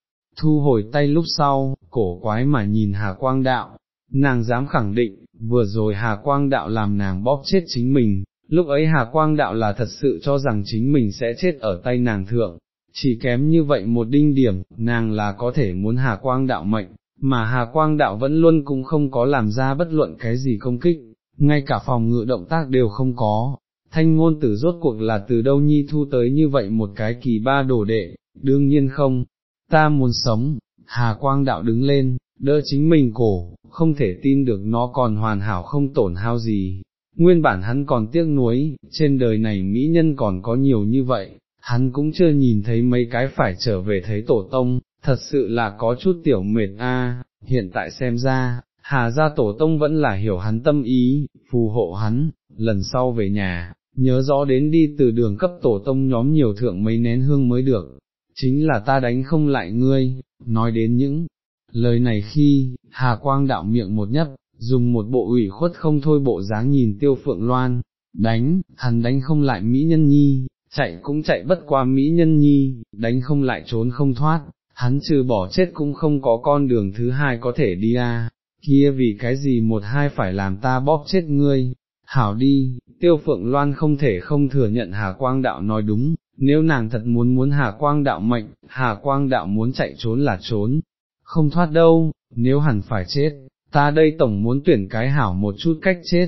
thu hồi tay lúc sau, cổ quái mà nhìn Hà Quang Đạo, nàng dám khẳng định, vừa rồi Hà Quang Đạo làm nàng bóp chết chính mình, lúc ấy Hà Quang Đạo là thật sự cho rằng chính mình sẽ chết ở tay nàng thượng, chỉ kém như vậy một đinh điểm, nàng là có thể muốn Hà Quang Đạo mệnh, mà Hà Quang Đạo vẫn luôn cũng không có làm ra bất luận cái gì công kích, ngay cả phòng ngự động tác đều không có. Thanh ngôn tử rốt cuộc là từ đâu nhi thu tới như vậy một cái kỳ ba đổ đệ, đương nhiên không, ta muốn sống, Hà Quang Đạo đứng lên, đỡ chính mình cổ, không thể tin được nó còn hoàn hảo không tổn hao gì. Nguyên bản hắn còn tiếc nuối, trên đời này mỹ nhân còn có nhiều như vậy, hắn cũng chưa nhìn thấy mấy cái phải trở về thấy tổ tông, thật sự là có chút tiểu mệt a. hiện tại xem ra, Hà gia tổ tông vẫn là hiểu hắn tâm ý, phù hộ hắn, lần sau về nhà, nhớ rõ đến đi từ đường cấp tổ tông nhóm nhiều thượng mấy nén hương mới được, chính là ta đánh không lại ngươi, nói đến những lời này khi, Hà Quang đạo miệng một nhấp, dùng một bộ ủy khuất không thôi bộ dáng nhìn tiêu phượng loan, đánh, hắn đánh không lại Mỹ Nhân Nhi, chạy cũng chạy bất qua Mỹ Nhân Nhi, đánh không lại trốn không thoát, hắn trừ bỏ chết cũng không có con đường thứ hai có thể đi à, kia vì cái gì một hai phải làm ta bóp chết ngươi, hảo đi, tiêu phượng loan không thể không thừa nhận Hà Quang đạo nói đúng, nếu nàng thật muốn muốn Hà Quang đạo mệnh, Hà Quang đạo muốn chạy trốn là trốn, không thoát đâu, nếu hẳn phải chết, ta đây tổng muốn tuyển cái hảo một chút cách chết,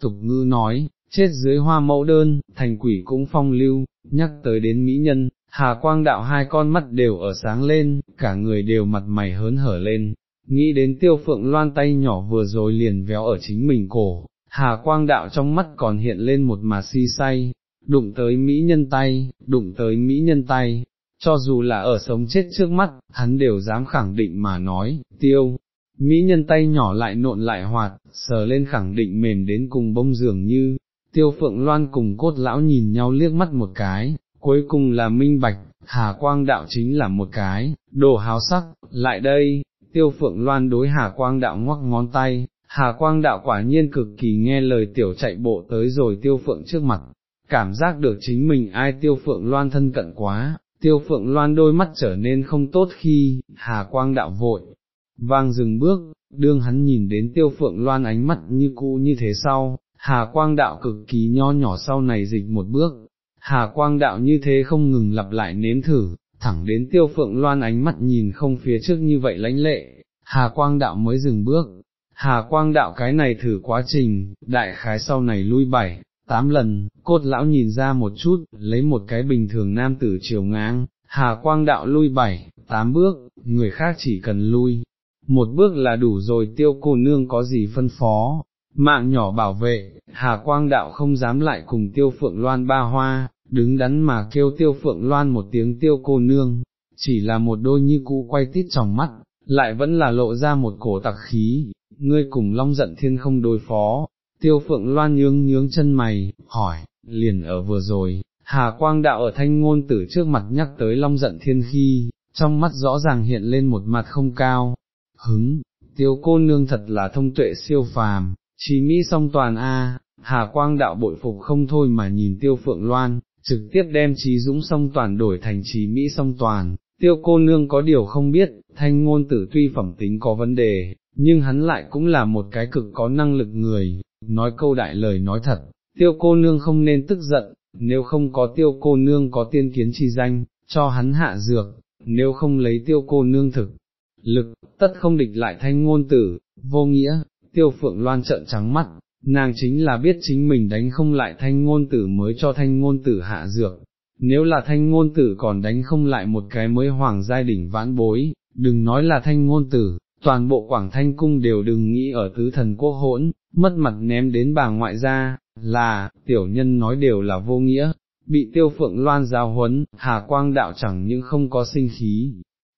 tục ngư nói, chết dưới hoa mẫu đơn, thành quỷ cũng phong lưu, nhắc tới đến mỹ nhân, Hà Quang đạo hai con mắt đều ở sáng lên, cả người đều mặt mày hớn hở lên, nghĩ đến tiêu phượng loan tay nhỏ vừa rồi liền véo ở chính mình cổ, Hà Quang đạo trong mắt còn hiện lên một mà si say, đụng tới mỹ nhân tay, đụng tới mỹ nhân tay, cho dù là ở sống chết trước mắt, hắn đều dám khẳng định mà nói, tiêu, mỹ nhân tay nhỏ lại nộn lại hoạt, sờ lên khẳng định mềm đến cùng bông dường như, tiêu phượng loan cùng cốt lão nhìn nhau liếc mắt một cái, cuối cùng là minh bạch, hà quang đạo chính là một cái, đồ háo sắc, lại đây, tiêu phượng loan đối hà quang đạo ngoắc ngón tay, hà quang đạo quả nhiên cực kỳ nghe lời tiểu chạy bộ tới rồi tiêu phượng trước mặt, cảm giác được chính mình ai tiêu phượng loan thân cận quá, tiêu phượng loan đôi mắt trở nên không tốt khi, hà quang đạo vội, vang dừng bước, đương hắn nhìn đến tiêu phượng loan ánh mắt như cũ như thế sau, hà quang đạo cực kỳ nho nhỏ sau này dịch một bước, hà quang đạo như thế không ngừng lặp lại nếm thử, thẳng đến tiêu phượng loan ánh mắt nhìn không phía trước như vậy lãnh lệ, hà quang đạo mới dừng bước. Hà quang đạo cái này thử quá trình, đại khái sau này lui bảy, tám lần, cốt lão nhìn ra một chút, lấy một cái bình thường nam tử chiều ngang, hà quang đạo lui bảy, tám bước, người khác chỉ cần lui, một bước là đủ rồi tiêu cô nương có gì phân phó, mạng nhỏ bảo vệ, hà quang đạo không dám lại cùng tiêu phượng loan ba hoa, đứng đắn mà kêu tiêu phượng loan một tiếng tiêu cô nương, chỉ là một đôi như cũ quay tít trong mắt, lại vẫn là lộ ra một cổ tặc khí, ngươi cùng long giận thiên không đối phó, tiêu phượng loan nhướng nhướng chân mày, hỏi, liền ở vừa rồi, Hà Quang Đạo ở thanh ngôn tử trước mặt nhắc tới long giận thiên khi, trong mắt rõ ràng hiện lên một mặt không cao, hứng, tiêu cô nương thật là thông tuệ siêu phàm, trí mỹ song toàn A, Hà Quang Đạo bội phục không thôi mà nhìn tiêu phượng loan, trực tiếp đem trí dũng song toàn đổi thành trí mỹ song toàn. Tiêu cô nương có điều không biết, thanh ngôn tử tuy phẩm tính có vấn đề, nhưng hắn lại cũng là một cái cực có năng lực người, nói câu đại lời nói thật, tiêu cô nương không nên tức giận, nếu không có tiêu cô nương có tiên kiến chi danh, cho hắn hạ dược, nếu không lấy tiêu cô nương thực, lực, tất không địch lại thanh ngôn tử, vô nghĩa, tiêu phượng loan trợn trắng mắt, nàng chính là biết chính mình đánh không lại thanh ngôn tử mới cho thanh ngôn tử hạ dược, nếu là thanh ngôn tử còn đánh không lại một cái mới hoàng giai đỉnh vãn bối, đừng nói là thanh ngôn tử, toàn bộ quảng thanh cung đều đừng nghĩ ở tứ thần quốc hỗn, mất mặt ném đến bà ngoại ra, là, tiểu nhân nói đều là vô nghĩa, bị tiêu phượng loan giáo huấn, hà quang đạo chẳng những không có sinh khí,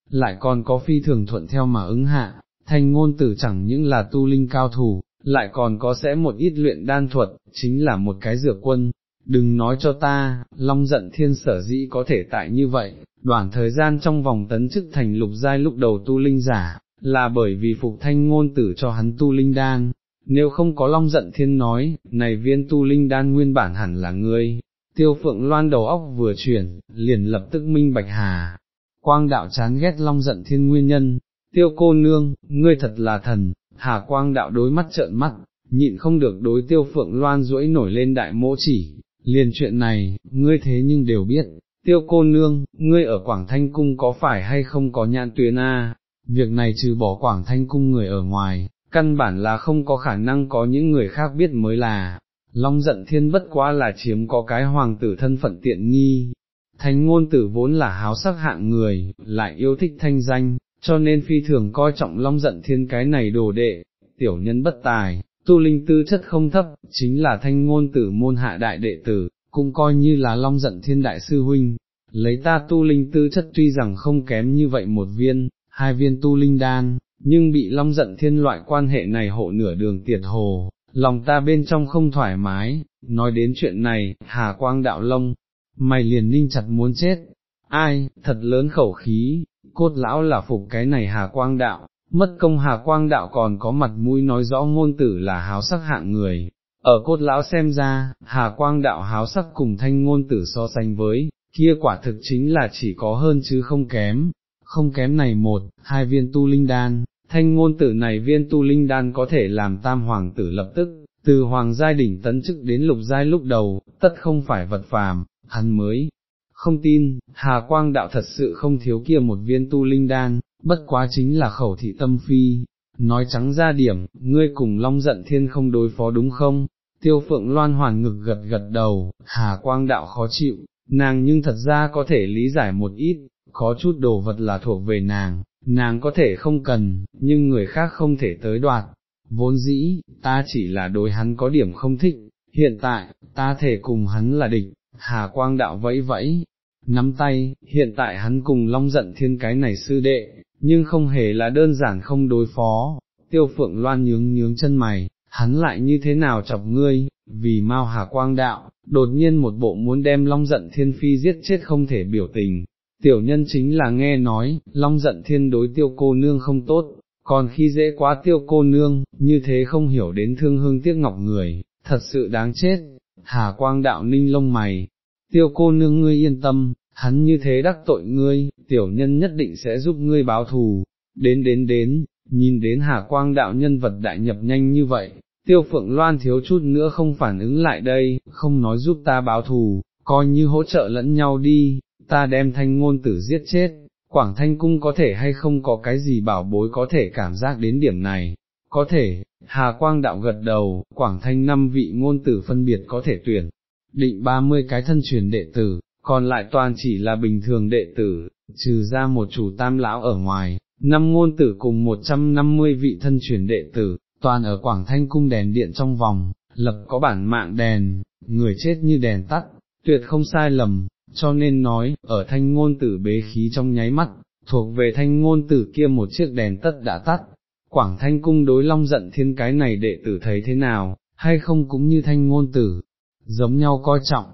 lại còn có phi thường thuận theo mà ứng hạ, thanh ngôn tử chẳng những là tu linh cao thủ, lại còn có sẽ một ít luyện đan thuật, chính là một cái dược quân. Đừng nói cho ta, long giận thiên sở dĩ có thể tại như vậy, đoạn thời gian trong vòng tấn chức thành lục giai lúc đầu tu linh giả, là bởi vì phục thanh ngôn tử cho hắn tu linh đan, nếu không có long giận thiên nói, này viên tu linh đan nguyên bản hẳn là ngươi, tiêu phượng loan đầu óc vừa chuyển, liền lập tức minh bạch hà, quang đạo chán ghét long giận thiên nguyên nhân, tiêu cô nương, ngươi thật là thần, hà quang đạo đối mắt trợn mắt, nhịn không được đối tiêu phượng loan duỗi nổi lên đại mỗ chỉ, liền chuyện này, ngươi thế nhưng đều biết, tiêu cô nương, ngươi ở Quảng Thanh Cung có phải hay không có nhãn tuyến a? Việc này trừ bỏ Quảng Thanh Cung người ở ngoài, căn bản là không có khả năng có những người khác biết mới là, Long giận thiên bất quá là chiếm có cái hoàng tử thân phận tiện nghi. Thanh ngôn tử vốn là háo sắc hạng người, lại yêu thích thanh danh, cho nên phi thường coi trọng long giận thiên cái này đồ đệ, tiểu nhân bất tài, tu linh tư chất không thấp, chính là thanh ngôn tử môn hạ đại đệ tử, cũng coi như là long giận thiên đại sư huynh, lấy ta tu linh tư chất tuy rằng không kém như vậy một viên, hai viên tu linh đan, nhưng bị long giận thiên loại quan hệ này hộ nửa đường tiệt hồ, lòng ta bên trong không thoải mái, nói đến chuyện này, hà quang đạo lông, mày liền ninh chặt muốn chết, ai, thật lớn khẩu khí, cốt lão là phục cái này hà quang đạo, mất công hà quang đạo còn có mặt mũi nói rõ ngôn tử là háo sắc hạng người. Ở cốt lão xem ra, hà quang đạo háo sắc cùng thanh ngôn tử so sánh với, kia quả thực chính là chỉ có hơn chứ không kém, không kém này một, hai viên tu linh đan, thanh ngôn tử này viên tu linh đan có thể làm tam hoàng tử lập tức, từ hoàng giai đỉnh tấn chức đến lục giai lúc đầu, tất không phải vật phàm, hắn mới không tin, Hà Quang đạo thật sự không thiếu kia một viên tu linh đan, bất quá chính là khẩu thị tâm phi, nói trắng ra điểm, ngươi cùng Long giận thiên không đối phó đúng không? Tiêu phượng loan hoàn ngực gật gật đầu, Hà Quang đạo khó chịu, nàng nhưng thật ra có thể lý giải một ít, có chút đồ vật là thuộc về nàng, nàng có thể không cần, nhưng người khác không thể tới đoạt, vốn dĩ, ta chỉ là đối hắn có điểm không thích, hiện tại, ta thể cùng hắn là địch, Hà Quang đạo vẫy vẫy, nắm tay, hiện tại hắn cùng Long giận thiên cái này sư đệ, nhưng không hề là đơn giản không đối phó, tiêu phượng loan nhướng nhướng chân mày, hắn lại như thế nào chọc ngươi, vì mau Hà Quang đạo, đột nhiên một bộ muốn đem Long giận thiên phi giết chết không thể biểu tình. Tiểu nhân chính là nghe nói, Long giận thiên đối tiêu cô nương không tốt, còn khi dễ quá tiêu cô nương, như thế không hiểu đến thương hương tiếc ngọc người, thật sự đáng chết, Hà Quang đạo ninh lông mày, tiêu cô nương ngươi yên tâm, hắn như thế đắc tội ngươi, tiểu nhân nhất định sẽ giúp ngươi báo thù, đến đến đến, nhìn đến Hà Quang đạo nhân vật đại nhập nhanh như vậy, tiêu phượng loan thiếu chút nữa không phản ứng lại đây, không nói giúp ta báo thù, coi như hỗ trợ lẫn nhau đi, ta đem thanh ngôn tử giết chết, Quảng Thanh Cung có thể hay không có cái gì bảo bối có thể cảm giác đến điểm này, có thể, Hà Quang đạo gật đầu, Quảng Thanh năm vị ngôn tử phân biệt có thể tuyển, định 30 cái thân truyền đệ tử, còn lại toàn chỉ là bình thường đệ tử, trừ ra một chủ tam lão ở ngoài, năm ngôn tử cùng 150 vị thân truyền đệ tử, toàn ở Quảng Thanh Cung đèn điện trong vòng, lập có bản mạng đèn, người chết như đèn tắt, tuyệt không sai lầm, cho nên nói, ở thanh ngôn tử bế khí trong nháy mắt, thuộc về thanh ngôn tử kia một chiếc đèn tất đã tắt, Quảng Thanh Cung đối long giận thiên cái này đệ tử thấy thế nào, hay không cũng như thanh ngôn tử, giống nhau coi trọng.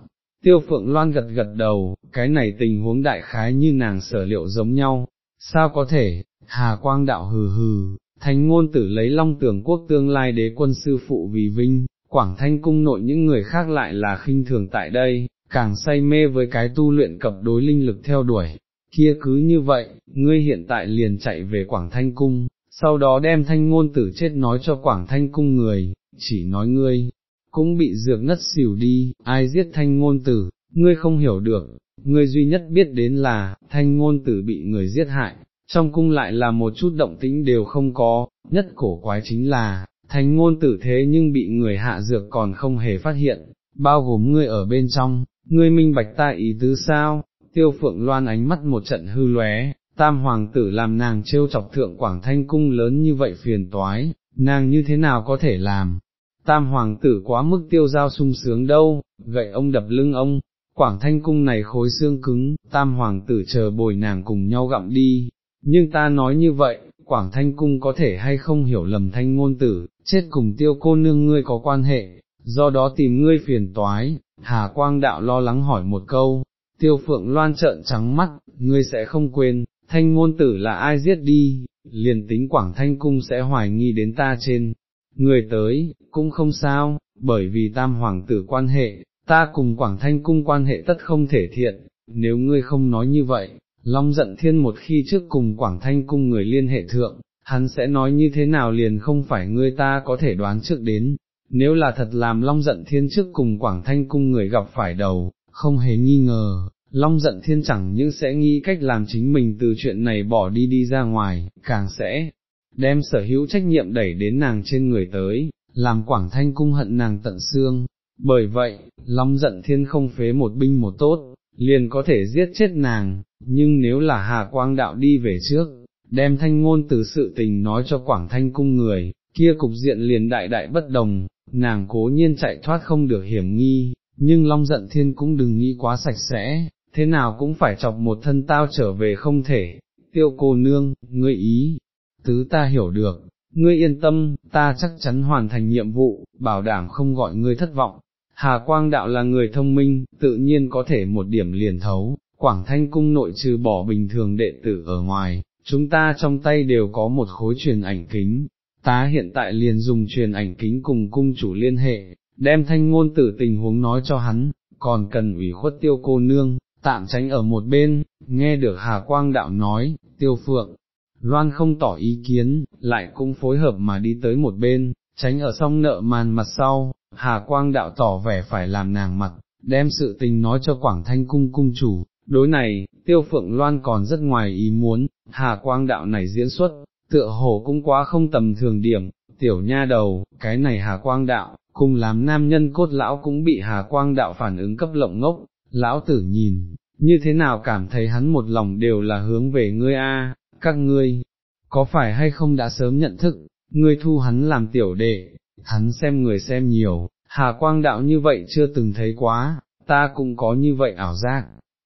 Tiêu Phượng Loan gật gật đầu, cái này tình huống đại khái như nàng sở liệu giống nhau, sao có thể, Hà Quang đạo hừ hừ, thanh ngôn tử lấy long tưởng quốc tương lai đế quân sư phụ vì vinh, Quảng Thanh Cung nội những người khác lại là khinh thường tại đây, càng say mê với cái tu luyện cập đối linh lực theo đuổi, kia cứ như vậy, ngươi hiện tại liền chạy về Quảng Thanh Cung, sau đó đem thanh ngôn tử chết nói cho Quảng Thanh Cung người, chỉ nói ngươi, cũng bị dược ngất xỉu đi, ai giết thanh ngôn tử, ngươi không hiểu được, ngươi duy nhất biết đến là, thanh ngôn tử bị người giết hại, trong cung lại là một chút động tĩnh đều không có, nhất cổ quái chính là, thanh ngôn tử thế nhưng bị người hạ dược còn không hề phát hiện, bao gồm ngươi ở bên trong, ngươi minh bạch ta ý tứ sao, tiêu phượng loan ánh mắt một trận hư lóe, tam hoàng tử làm nàng trêu chọc thượng quảng thanh cung lớn như vậy phiền toái, nàng như thế nào có thể làm, tam hoàng tử quá mức tiêu giao sung sướng đâu, gậy ông đập lưng ông, quảng thanh cung này khối xương cứng, tam hoàng tử chờ bồi nàng cùng nhau gặm đi, nhưng ta nói như vậy, quảng thanh cung có thể hay không hiểu lầm thanh ngôn tử, chết cùng tiêu cô nương ngươi có quan hệ, do đó tìm ngươi phiền toái, Hà Quang Đạo lo lắng hỏi một câu, tiêu phượng loan trợn trắng mắt, ngươi sẽ không quên, thanh ngôn tử là ai giết đi, liền tính Quảng Thanh Cung sẽ hoài nghi đến ta trên, người tới, cũng không sao, bởi vì tam hoàng tử quan hệ, ta cùng Quảng Thanh Cung quan hệ tất không thể thiện, nếu ngươi không nói như vậy, Long giận thiên một khi trước cùng Quảng Thanh Cung người liên hệ thượng, hắn sẽ nói như thế nào liền không phải ngươi ta có thể đoán trước đến, nếu là thật làm Long Dận thiên trước cùng Quảng Thanh cung người gặp phải đầu, không hề nghi ngờ, Long Dận thiên chẳng những sẽ nghĩ cách làm chính mình từ chuyện này bỏ đi đi ra ngoài, càng sẽ đem sở hữu trách nhiệm đẩy đến nàng trên người tới, làm Quảng Thanh cung hận nàng tận xương. Bởi vậy, Long Dận thiên không phế một binh một tốt, liền có thể giết chết nàng, nhưng nếu là Hà Quang Đạo đi về trước, đem thanh ngôn từ sự tình nói cho Quảng Thanh cung người, kia cục diện liền đại đại bất đồng, nàng cố nhiên chạy thoát không được hiểm nghi, nhưng Long giận thiên cũng đừng nghĩ quá sạch sẽ, thế nào cũng phải chọc một thân tao trở về không thể, tiêu cô nương, ngươi ý, tứ ta hiểu được, ngươi yên tâm, ta chắc chắn hoàn thành nhiệm vụ, bảo đảm không gọi ngươi thất vọng. Hà Quang Đạo là người thông minh, tự nhiên có thể một điểm liền thấu, Quảng Thanh Cung nội trừ bỏ bình thường đệ tử ở ngoài, chúng ta trong tay đều có một khối truyền ảnh kính, ta hiện tại liền dùng truyền ảnh kính cùng cung chủ liên hệ, đem thanh ngôn tử tình huống nói cho hắn, còn cần ủy khuất tiêu cô nương, tạm tránh ở một bên, nghe được Hà Quang Đạo nói, tiêu phượng, Loan không tỏ ý kiến, lại cũng phối hợp mà đi tới một bên, tránh ở song nợ màn mặt sau, Hà Quang Đạo tỏ vẻ phải làm nàng mặt, đem sự tình nói cho Quảng Thanh Cung cung chủ, đối này, Tiêu Phượng Loan còn rất ngoài ý muốn, Hà Quang Đạo này diễn xuất, tựa hồ cũng quá không tầm thường điểm, tiểu nha đầu, cái này Hà Quang Đạo, cùng làm nam nhân cốt lão cũng bị Hà Quang Đạo phản ứng cấp lộng ngốc, lão tử nhìn, như thế nào cảm thấy hắn một lòng đều là hướng về ngươi a, các ngươi, có phải hay không đã sớm nhận thức, ngươi thu hắn làm tiểu đệ, hắn xem người xem nhiều, Hà Quang Đạo như vậy chưa từng thấy quá, ta cũng có như vậy ảo giác.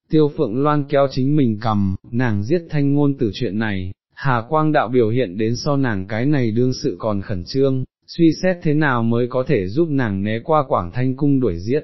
Tiêu Phượng Loan kéo chính mình cầm, nàng giết thanh ngôn từ chuyện này, Hà Quang Đạo biểu hiện đến so nàng cái này đương sự còn khẩn trương, suy xét thế nào mới có thể giúp nàng né qua Quảng Thanh Cung đuổi giết.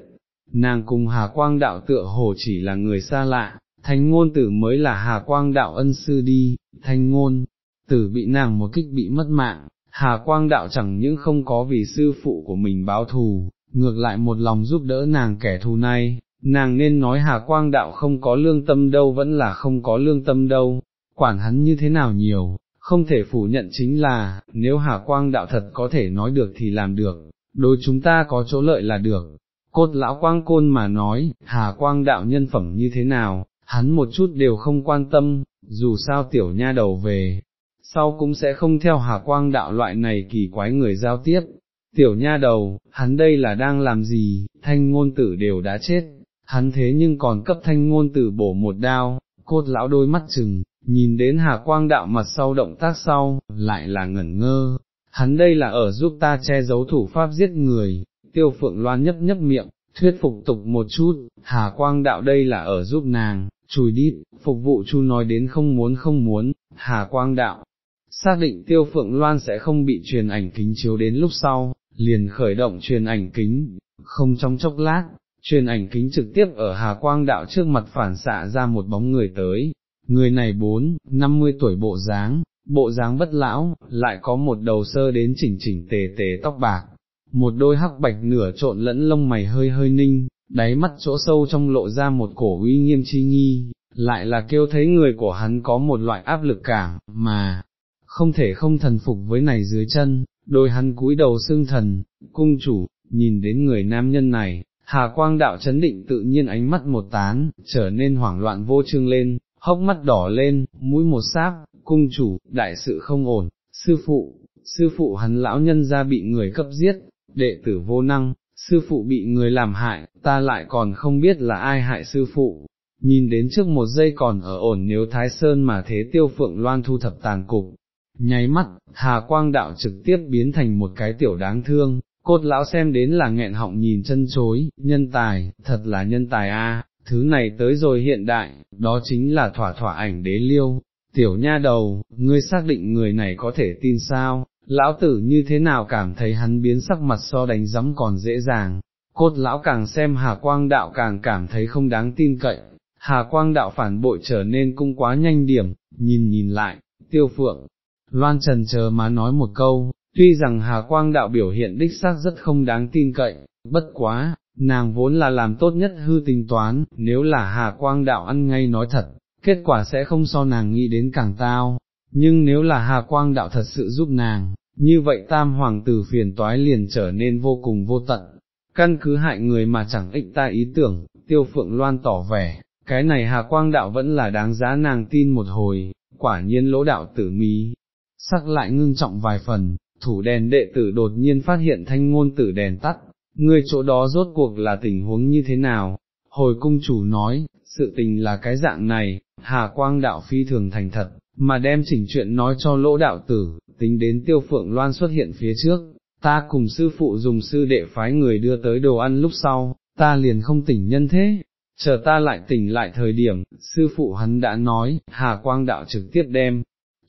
Nàng cùng Hà Quang Đạo tựa hồ chỉ là người xa lạ, thanh ngôn tử mới là Hà Quang Đạo ân sư đi, thanh ngôn tử bị nàng một kích bị mất mạng, Hà Quang Đạo chẳng những không có vì sư phụ của mình báo thù, ngược lại một lòng giúp đỡ nàng kẻ thù này, nàng nên nói Hà Quang Đạo không có lương tâm đâu vẫn là không có lương tâm đâu, quản hắn như thế nào nhiều, không thể phủ nhận chính là, nếu Hà Quang đạo thật có thể nói được thì làm được, đối chúng ta có chỗ lợi là được. Cốt lão quang côn mà nói, Hà Quang đạo nhân phẩm như thế nào, hắn một chút đều không quan tâm, dù sao tiểu nha đầu về, sau cũng sẽ không theo Hà Quang đạo loại này kỳ quái người giao tiếp. Tiểu nha đầu, hắn đây là đang làm gì, thanh ngôn tử đều đã chết, hắn thế nhưng còn cấp thanh ngôn tử bổ một đao, cốt lão đôi mắt chừng, nhìn đến Hà Quang đạo mặt sau động tác sau, lại là ngẩn ngơ, hắn đây là ở giúp ta che giấu thủ pháp giết người, tiêu phượng loan nhấp nhấp miệng, thuyết phục tục một chút, Hà Quang đạo đây là ở giúp nàng, chùi đít, phục vụ chu nói đến không muốn không muốn, Hà Quang đạo, xác định tiêu phượng loan sẽ không bị truyền ảnh kính chiếu đến lúc sau, liền khởi động truyền ảnh kính, không trong chốc lát, truyền ảnh kính trực tiếp ở Hà Quang đạo trước mặt phản xạ ra một bóng người tới, người này bốn, năm mươi tuổi bộ dáng, bộ dáng bất lão, lại có một đầu sơ đến chỉnh chỉnh tề tề tóc bạc, một đôi hắc bạch nửa trộn lẫn lông mày hơi hơi ninh, đáy mắt chỗ sâu trong lộ ra một cổ uy nghiêm chi nghi, lại là kêu thấy người của hắn có một loại áp lực cảm, mà, không thể không thần phục với này dưới chân, đôi hắn cúi đầu xương thần, cung chủ, nhìn đến người nam nhân này, Hà Quang đạo chấn định tự nhiên ánh mắt một tán, trở nên hoảng loạn vô trương lên, hốc mắt đỏ lên, mũi một sáp, cung chủ, đại sự không ổn, sư phụ, sư phụ hắn lão nhân ra bị người cấp giết, đệ tử vô năng, sư phụ bị người làm hại, ta lại còn không biết là ai hại sư phụ. Nhìn đến trước một giây còn ở ổn nếu Thái Sơn mà thế tiêu phượng loan thu thập tàn cục, nháy mắt, Hà Quang Đạo trực tiếp biến thành một cái tiểu đáng thương, cốt lão xem đến là nghẹn họng nhìn chân chối, nhân tài, thật là nhân tài a, thứ này tới rồi hiện đại, đó chính là thỏa thỏa ảnh đế liêu, tiểu nha đầu, ngươi xác định người này có thể tin sao, lão tử như thế nào cảm thấy hắn biến sắc mặt so đánh giấm còn dễ dàng, cốt lão càng xem Hà Quang Đạo càng cảm thấy không đáng tin cậy, Hà Quang Đạo phản bội trở nên cung quá nhanh điểm, nhìn nhìn lại, tiêu phượng, loan trần chờ mà nói một câu, tuy rằng Hà Quang Đạo biểu hiện đích xác rất không đáng tin cậy, bất quá, nàng vốn là làm tốt nhất hư tính toán, nếu là Hà Quang Đạo ăn ngay nói thật, kết quả sẽ không so nàng nghĩ đến càng tao, nhưng nếu là Hà Quang Đạo thật sự giúp nàng, như vậy tam hoàng tử phiền toái liền trở nên vô cùng vô tận, căn cứ hại người mà chẳng ích ta ý tưởng, tiêu phượng loan tỏ vẻ, cái này Hà Quang Đạo vẫn là đáng giá nàng tin một hồi, quả nhiên lỗ đạo tử mí. sắc lại ngưng trọng vài phần, thủ đèn đệ tử đột nhiên phát hiện thanh ngôn tử đèn tắt, ngươi chỗ đó rốt cuộc là tình huống như thế nào? Hồi cung chủ nói, sự tình là cái dạng này, Hà Quang đạo phi thường thành thật, mà đem chỉnh chuyện nói cho lỗ đạo tử, tính đến tiêu phượng loan xuất hiện phía trước, ta cùng sư phụ dùng sư đệ phái người đưa tới đồ ăn lúc sau, ta liền không tỉnh nhân thế, chờ ta lại tỉnh lại thời điểm, sư phụ hắn đã nói, Hà Quang đạo trực tiếp đem,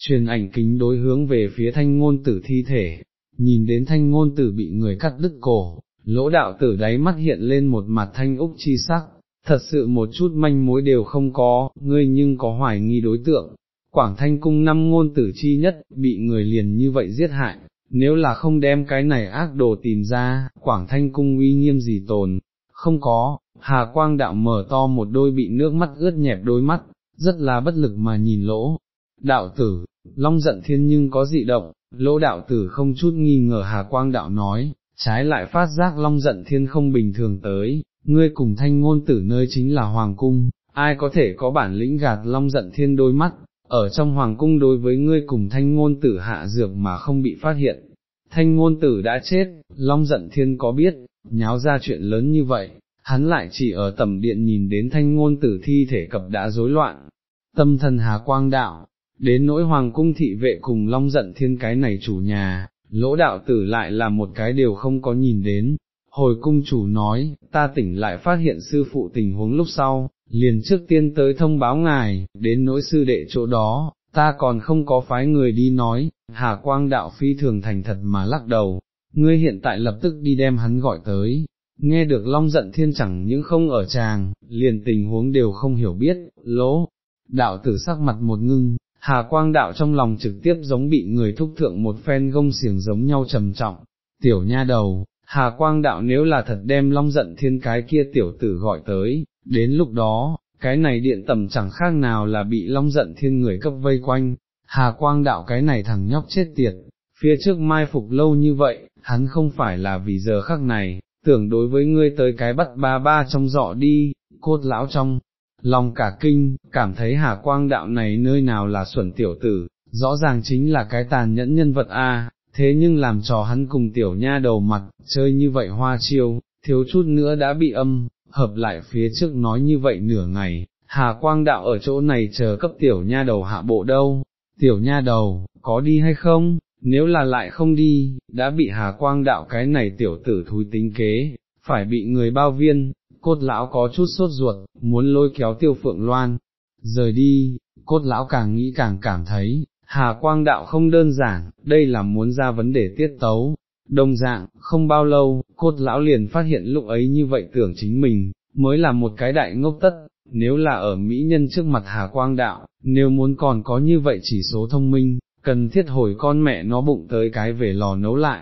truyền ảnh kính đối hướng về phía thanh ngôn tử thi thể, nhìn đến thanh ngôn tử bị người cắt đứt cổ, lỗ đạo tử đáy mắt hiện lên một mặt thanh úc chi sắc, thật sự một chút manh mối đều không có, ngươi nhưng có hoài nghi đối tượng. Quảng thanh cung năm ngôn tử chi nhất, bị người liền như vậy giết hại, nếu là không đem cái này ác đồ tìm ra, quảng thanh cung uy nghiêm gì tồn, không có, hà quang đạo mở to một đôi bị nước mắt ướt nhẹp đôi mắt, rất là bất lực mà nhìn lỗ. Đạo tử, long giận thiên nhưng có dị động, lỗ đạo tử không chút nghi ngờ hà quang đạo nói, trái lại phát giác long giận thiên không bình thường tới, ngươi cùng thanh ngôn tử nơi chính là hoàng cung, ai có thể có bản lĩnh gạt long giận thiên đôi mắt, ở trong hoàng cung đối với ngươi cùng thanh ngôn tử hạ dược mà không bị phát hiện. Thanh ngôn tử đã chết, long giận thiên có biết, nháo ra chuyện lớn như vậy, hắn lại chỉ ở tầm điện nhìn đến thanh ngôn tử thi thể cập đã rối loạn, tâm thần hà quang đạo, đến nỗi hoàng cung thị vệ cùng long giận thiên cái này chủ nhà, lỗ đạo tử lại là một cái điều không có nhìn đến. Hồi cung chủ nói, ta tỉnh lại phát hiện sư phụ tình huống lúc sau, liền trước tiên tới thông báo ngài, đến nỗi sư đệ chỗ đó, ta còn không có phái người đi nói, Hà Quang đạo phi thường thành thật mà lắc đầu, ngươi hiện tại lập tức đi đem hắn gọi tới, nghe được long giận thiên chẳng những không ở chàng liền tình huống đều không hiểu biết, lỗ, đạo tử sắc mặt một ngưng, Hà Quang đạo trong lòng trực tiếp giống bị người thúc thượng một phen gông xiềng giống nhau trầm trọng, tiểu nha đầu, Hà Quang đạo nếu là thật đem long giận thiên cái kia tiểu tử gọi tới, đến lúc đó, cái này điện tầm chẳng khác nào là bị long giận thiên người cấp vây quanh, Hà Quang đạo cái này thằng nhóc chết tiệt, phía trước mai phục lâu như vậy, hắn không phải là vì giờ khắc này, tưởng đối với ngươi tới cái bắt ba ba trong dọ đi, cốt lão trong, lòng cả kinh, cảm thấy hà quang đạo này nơi nào là xuẩn tiểu tử, rõ ràng chính là cái tàn nhẫn nhân vật a. thế nhưng làm trò hắn cùng tiểu nha đầu mặt, chơi như vậy hoa chiêu, thiếu chút nữa đã bị âm, hợp lại phía trước nói như vậy nửa ngày, hà quang đạo ở chỗ này chờ cấp tiểu nha đầu hạ bộ đâu, tiểu nha đầu, có đi hay không, nếu là lại không đi, đã bị hà quang đạo cái này tiểu tử thúi tính kế, phải bị người bao viên, cốt lão có chút sốt ruột, muốn lôi kéo tiêu phượng loan, rời đi, cốt lão càng nghĩ càng cảm thấy, hà quang đạo không đơn giản, đây là muốn ra vấn đề tiết tấu. Đồng dạng, không bao lâu, cốt lão liền phát hiện lúc ấy như vậy tưởng chính mình, mới là một cái đại ngốc tất, nếu là ở Mỹ nhân trước mặt Hà Quang Đạo, nếu muốn còn có như vậy chỉ số thông minh, cần thiết hồi con mẹ nó bụng tới cái về lò nấu lại.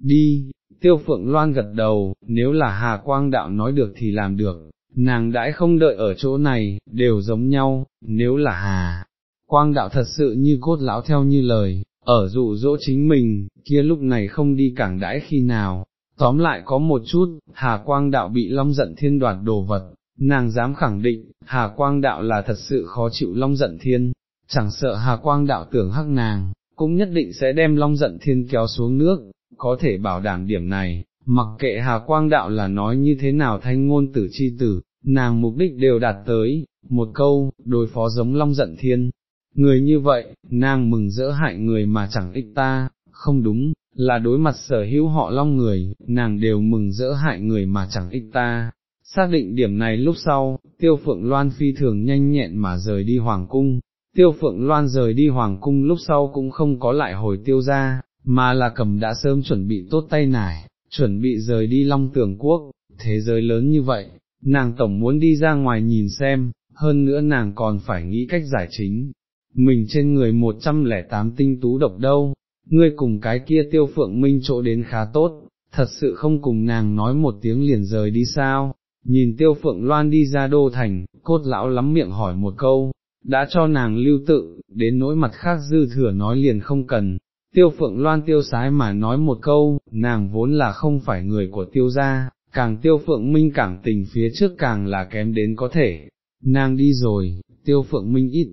Đi, tiêu phượng loan gật đầu, nếu là Hà Quang Đạo nói được thì làm được, nàng đãi không đợi ở chỗ này, đều giống nhau, nếu là Hà Quang Đạo thật sự như cốt lão theo như lời, ở dụ dỗ chính mình, kia lúc này không đi cảng đãi khi nào. Tóm lại có một chút, Hà Quang Đạo bị Long giận thiên đoạt đồ vật, nàng dám khẳng định, Hà Quang Đạo là thật sự khó chịu Long giận thiên, chẳng sợ Hà Quang Đạo tưởng hắc nàng, cũng nhất định sẽ đem Long giận thiên kéo xuống nước, có thể bảo đảm điểm này, mặc kệ Hà Quang Đạo là nói như thế nào thanh ngôn tử chi tử, nàng mục đích đều đạt tới, một câu, đối phó giống Long giận thiên. Người như vậy, nàng mừng rỡ hại người mà chẳng ích ta, không đúng, là đối mặt sở hữu họ long người, nàng đều mừng rỡ hại người mà chẳng ích ta. Xác định điểm này lúc sau, tiêu phượng loan phi thường nhanh nhẹn mà rời đi hoàng cung, tiêu phượng loan rời đi hoàng cung lúc sau cũng không có lại hồi tiêu ra, mà là cầm đã sớm chuẩn bị tốt tay nải, chuẩn bị rời đi long tường quốc, thế giới lớn như vậy, nàng tổng muốn đi ra ngoài nhìn xem, hơn nữa nàng còn phải nghĩ cách giải chính. Mình trên người 108 tinh tú độc đâu, ngươi cùng cái kia tiêu phượng minh chỗ đến khá tốt, thật sự không cùng nàng nói một tiếng liền rời đi sao, nhìn tiêu phượng loan đi ra đô thành, cốt lão lắm miệng hỏi một câu, đã cho nàng lưu tự, đến nỗi mặt khác dư thừa nói liền không cần. Tiêu phượng loan tiêu sái mà nói một câu, nàng vốn là không phải người của tiêu gia, càng tiêu phượng minh cảm tình phía trước càng là kém đến có thể, nàng đi rồi, tiêu phượng minh ít,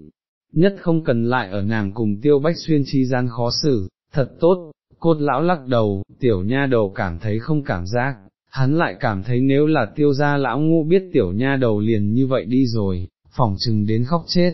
nhất không cần lại ở nàng cùng tiêu bách xuyên chi gian khó xử, thật tốt, cốt lão lắc đầu, tiểu nha đầu cảm thấy không cảm giác, hắn lại cảm thấy nếu là tiêu gia lão ngu biết tiểu nha đầu liền như vậy đi rồi, phỏng chừng đến khóc chết.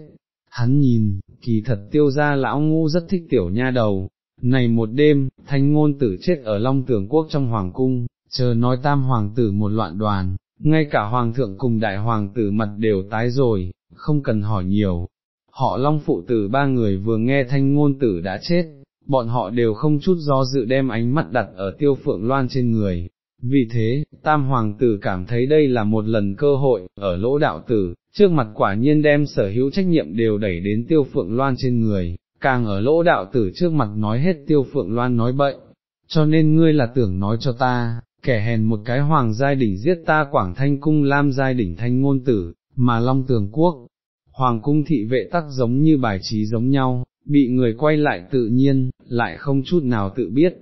Hắn nhìn, kỳ thật tiêu gia lão ngu rất thích tiểu nha đầu, này một đêm, thanh ngôn tử chết ở Long Tường Quốc trong Hoàng Cung, chờ nói tam hoàng tử một loạn đoàn, ngay cả hoàng thượng cùng đại hoàng tử mặt đều tái rồi, không cần hỏi nhiều. Họ Long phụ tử ba người vừa nghe thanh ngôn tử đã chết, bọn họ đều không chút do dự đem ánh mắt đặt ở tiêu phượng loan trên người. Vì thế, tam hoàng tử cảm thấy đây là một lần cơ hội, ở lỗ đạo tử, trước mặt quả nhiên đem sở hữu trách nhiệm đều đẩy đến tiêu phượng loan trên người, càng ở lỗ đạo tử trước mặt nói hết tiêu phượng loan nói bậy, cho nên ngươi là tưởng nói cho ta, kẻ hèn một cái hoàng giai đỉnh giết ta quảng thanh cung lam giai đỉnh thanh ngôn tử, mà long tường quốc, hoàng cung thị vệ tắc giống như bài trí giống nhau, bị người quay lại tự nhiên, lại không chút nào tự biết.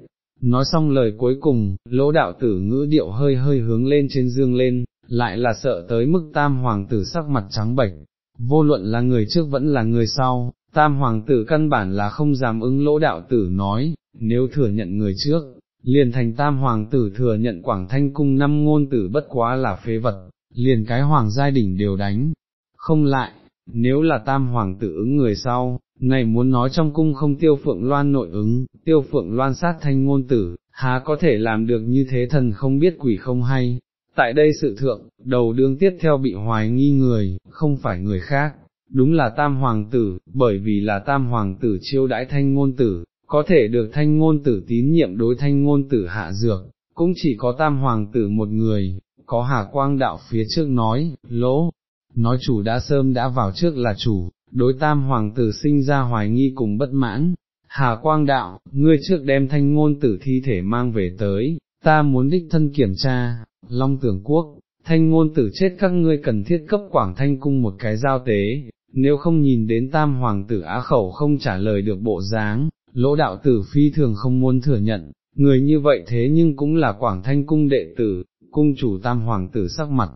Nói xong lời cuối cùng, lỗ đạo tử ngữ điệu hơi hơi hướng lên trên dương lên, lại là sợ tới mức tam hoàng tử sắc mặt trắng bệch, vô luận là người trước vẫn là người sau, tam hoàng tử căn bản là không dám ứng lỗ đạo tử nói, nếu thừa nhận người trước, liền thành tam hoàng tử thừa nhận quảng thanh cung năm ngôn tử bất quá là phế vật, liền cái hoàng giai đỉnh đều đánh, không lại, nếu là tam hoàng tử ứng người sau, này muốn nói trong cung không tiêu phượng loan nội ứng, tiêu phượng loan sát thanh ngôn tử, há có thể làm được như thế thần không biết quỷ không hay. Tại đây sự thượng, đầu đương tiếp theo bị hoài nghi người, không phải người khác, đúng là tam hoàng tử, bởi vì là tam hoàng tử chiêu đãi thanh ngôn tử, có thể được thanh ngôn tử tín nhiệm đối thanh ngôn tử hạ dược, cũng chỉ có tam hoàng tử một người, có hà quang đạo phía trước nói, lỗ, nói chủ đã sớm đã vào trước là chủ, đối tam hoàng tử sinh ra hoài nghi cùng bất mãn, hà quang đạo, ngươi trước đem thanh ngôn tử thi thể mang về tới, ta muốn đích thân kiểm tra, long tưởng quốc. Thanh ngôn tử chết các ngươi cần thiết cấp quảng thanh cung một cái giao tế, nếu không nhìn đến tam hoàng tử á khẩu không trả lời được bộ dáng, lỗ đạo tử phi thường không muốn thừa nhận, người như vậy thế nhưng cũng là quảng thanh cung đệ tử, cung chủ tam hoàng tử sắc mặt,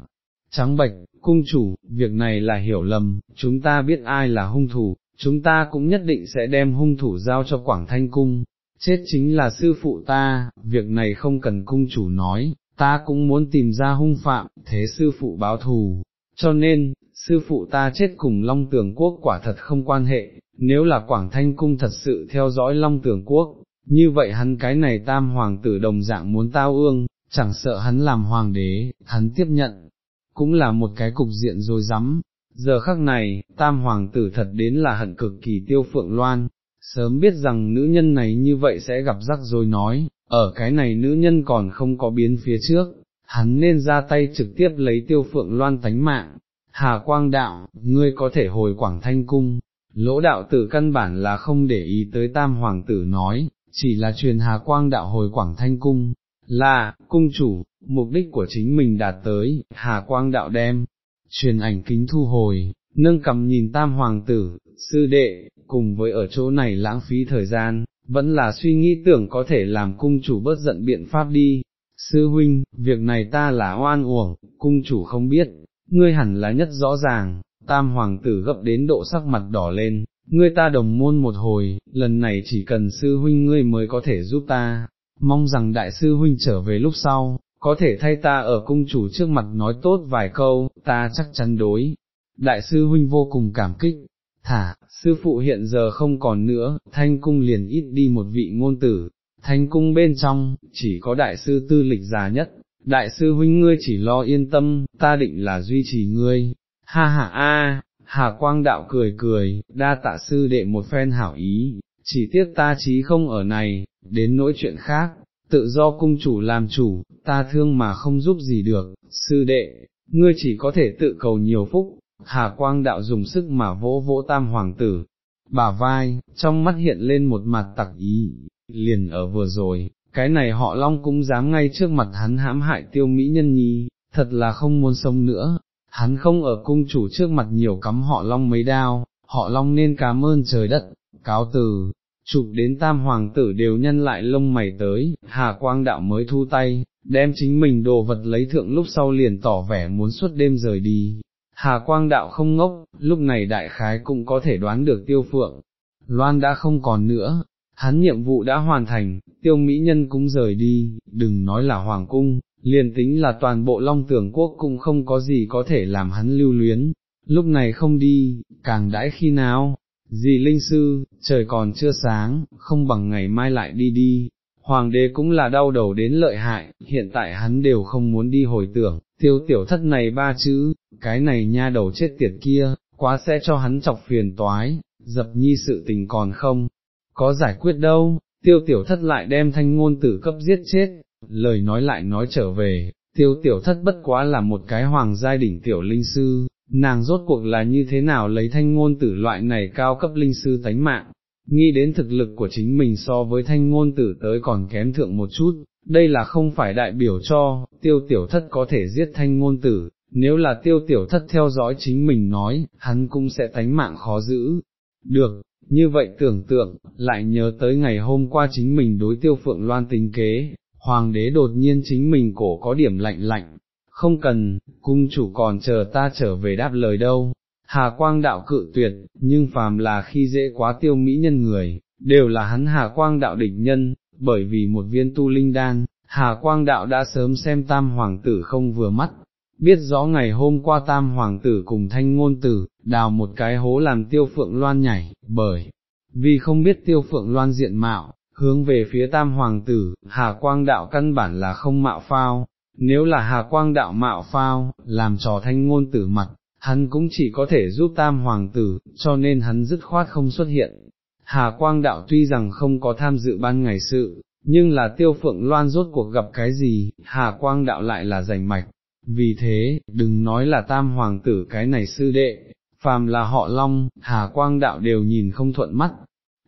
trắng bệch, cung chủ, việc này là hiểu lầm, chúng ta biết ai là hung thủ, chúng ta cũng nhất định sẽ đem hung thủ giao cho quảng thanh cung, chết chính là sư phụ ta, việc này không cần cung chủ nói, ta cũng muốn tìm ra hung phạm, thế sư phụ báo thù, cho nên, sư phụ ta chết cùng Long Tường Quốc quả thật không quan hệ, nếu là Quảng Thanh Cung thật sự theo dõi Long Tường Quốc, như vậy hắn cái này tam hoàng tử đồng dạng muốn tao ương, chẳng sợ hắn làm hoàng đế, hắn tiếp nhận, cũng là một cái cục diện rồi rắm. Giờ khắc này, tam hoàng tử thật đến là hận cực kỳ tiêu phượng loan, sớm biết rằng nữ nhân này như vậy sẽ gặp rắc rồi nói, ở cái này nữ nhân còn không có biến phía trước, hắn nên ra tay trực tiếp lấy tiêu phượng loan tánh mạng, Hà Quang Đạo, ngươi có thể hồi Quảng Thanh Cung, lỗ đạo tử căn bản là không để ý tới tam hoàng tử nói, chỉ là truyền Hà Quang Đạo hồi Quảng Thanh Cung, là, cung chủ, mục đích của chính mình đạt tới, Hà Quang Đạo đem, truyền ảnh kính thu hồi, nâng cầm nhìn tam hoàng tử, sư đệ, cùng với ở chỗ này lãng phí thời gian, vẫn là suy nghĩ tưởng có thể làm cung chủ bớt giận biện pháp đi. Sư huynh, việc này ta là oan uổng, cung chủ không biết, ngươi hẳn là nhất rõ ràng, tam hoàng tử gấp đến độ sắc mặt đỏ lên, ngươi ta đồng môn một hồi, lần này chỉ cần sư huynh ngươi mới có thể giúp ta, mong rằng đại sư huynh trở về lúc sau, có thể thay ta ở cung chủ trước mặt nói tốt vài câu, ta chắc chắn đối. Đại sư huynh vô cùng cảm kích, thả, sư phụ hiện giờ không còn nữa, thanh cung liền ít đi một vị ngôn tử, thanh cung bên trong, chỉ có đại sư tư lịch già nhất, đại sư huynh ngươi chỉ lo yên tâm, ta định là duy trì ngươi, ha ha a, Hà Quang Đạo cười cười, đa tạ sư đệ một phen hảo ý, chỉ tiếc ta chí không ở này, đến nỗi chuyện khác, tự do cung chủ làm chủ, ta thương mà không giúp gì được, sư đệ, ngươi chỉ có thể tự cầu nhiều phúc, Hà Quang Đạo dùng sức mà vỗ vỗ tam hoàng tử, bà vai, trong mắt hiện lên một mặt tặc ý, liền ở vừa rồi, cái này họ long cũng dám ngay trước mặt hắn hãm hại tiêu mỹ nhân nhi, thật là không muốn sống nữa, hắn không ở cung chủ trước mặt nhiều cắm họ long mấy đao, họ long nên cảm ơn trời đất, cáo từ, chụp đến tam hoàng tử đều nhân lại lông mày tới, hà quang đạo mới thu tay, đem chính mình đồ vật lấy thượng lúc sau liền tỏ vẻ muốn suốt đêm rời đi. Hà Quang Đạo không ngốc, lúc này đại khái cũng có thể đoán được tiêu phượng. Loan đã không còn nữa, hắn nhiệm vụ đã hoàn thành, tiêu mỹ nhân cũng rời đi, đừng nói là hoàng cung, liền tính là toàn bộ long tưởng quốc cũng không có gì có thể làm hắn lưu luyến, lúc này không đi, càng đãi khi nào, dì linh sư, trời còn chưa sáng, không bằng ngày mai lại đi đi, hoàng đế cũng là đau đầu đến lợi hại, hiện tại hắn đều không muốn đi hồi tưởng, tiêu tiểu thất này ba chữ, cái này nha đầu chết tiệt kia, quá sẽ cho hắn chọc phiền toái, dập nhi sự tình còn không, có giải quyết đâu, tiêu tiểu thất lại đem thanh ngôn tử cấp giết chết, lời nói lại nói trở về, tiêu tiểu thất bất quá là một cái hoàng giai đỉnh tiểu linh sư, nàng rốt cuộc là như thế nào lấy thanh ngôn tử loại này cao cấp linh sư tánh mạng, nghĩ đến thực lực của chính mình so với thanh ngôn tử tới còn kém thượng một chút, đây là không phải đại biểu cho, tiêu tiểu thất có thể giết thanh ngôn tử, nếu là tiêu tiểu thất theo dõi chính mình nói, hắn cũng sẽ tánh mạng khó giữ. Được, như vậy tưởng tượng, lại nhớ tới ngày hôm qua chính mình đối tiêu phượng loan tính kế, hoàng đế đột nhiên chính mình cổ có điểm lạnh lạnh, không cần, cung chủ còn chờ ta trở về đáp lời đâu. Hà quang đạo cự tuyệt, nhưng phàm là khi dễ quá tiêu mỹ nhân người, đều là hắn hà quang đạo địch nhân, bởi vì một viên tu linh đan, hà quang đạo đã sớm xem tam hoàng tử không vừa mắt, biết rõ ngày hôm qua tam hoàng tử cùng thanh ngôn tử, đào một cái hố làm tiêu phượng loan nhảy, bởi vì không biết tiêu phượng loan diện mạo, hướng về phía tam hoàng tử, hà quang đạo căn bản là không mạo phao, nếu là hà quang đạo mạo phao, làm trò thanh ngôn tử mặt, hắn cũng chỉ có thể giúp tam hoàng tử, cho nên hắn dứt khoát không xuất hiện. Hà quang đạo tuy rằng không có tham dự ban ngày sự, nhưng là tiêu phượng loan rốt cuộc gặp cái gì, hà quang đạo lại là rành mạch. Vì thế, đừng nói là tam hoàng tử cái này sư đệ, phàm là họ long, hà quang đạo đều nhìn không thuận mắt,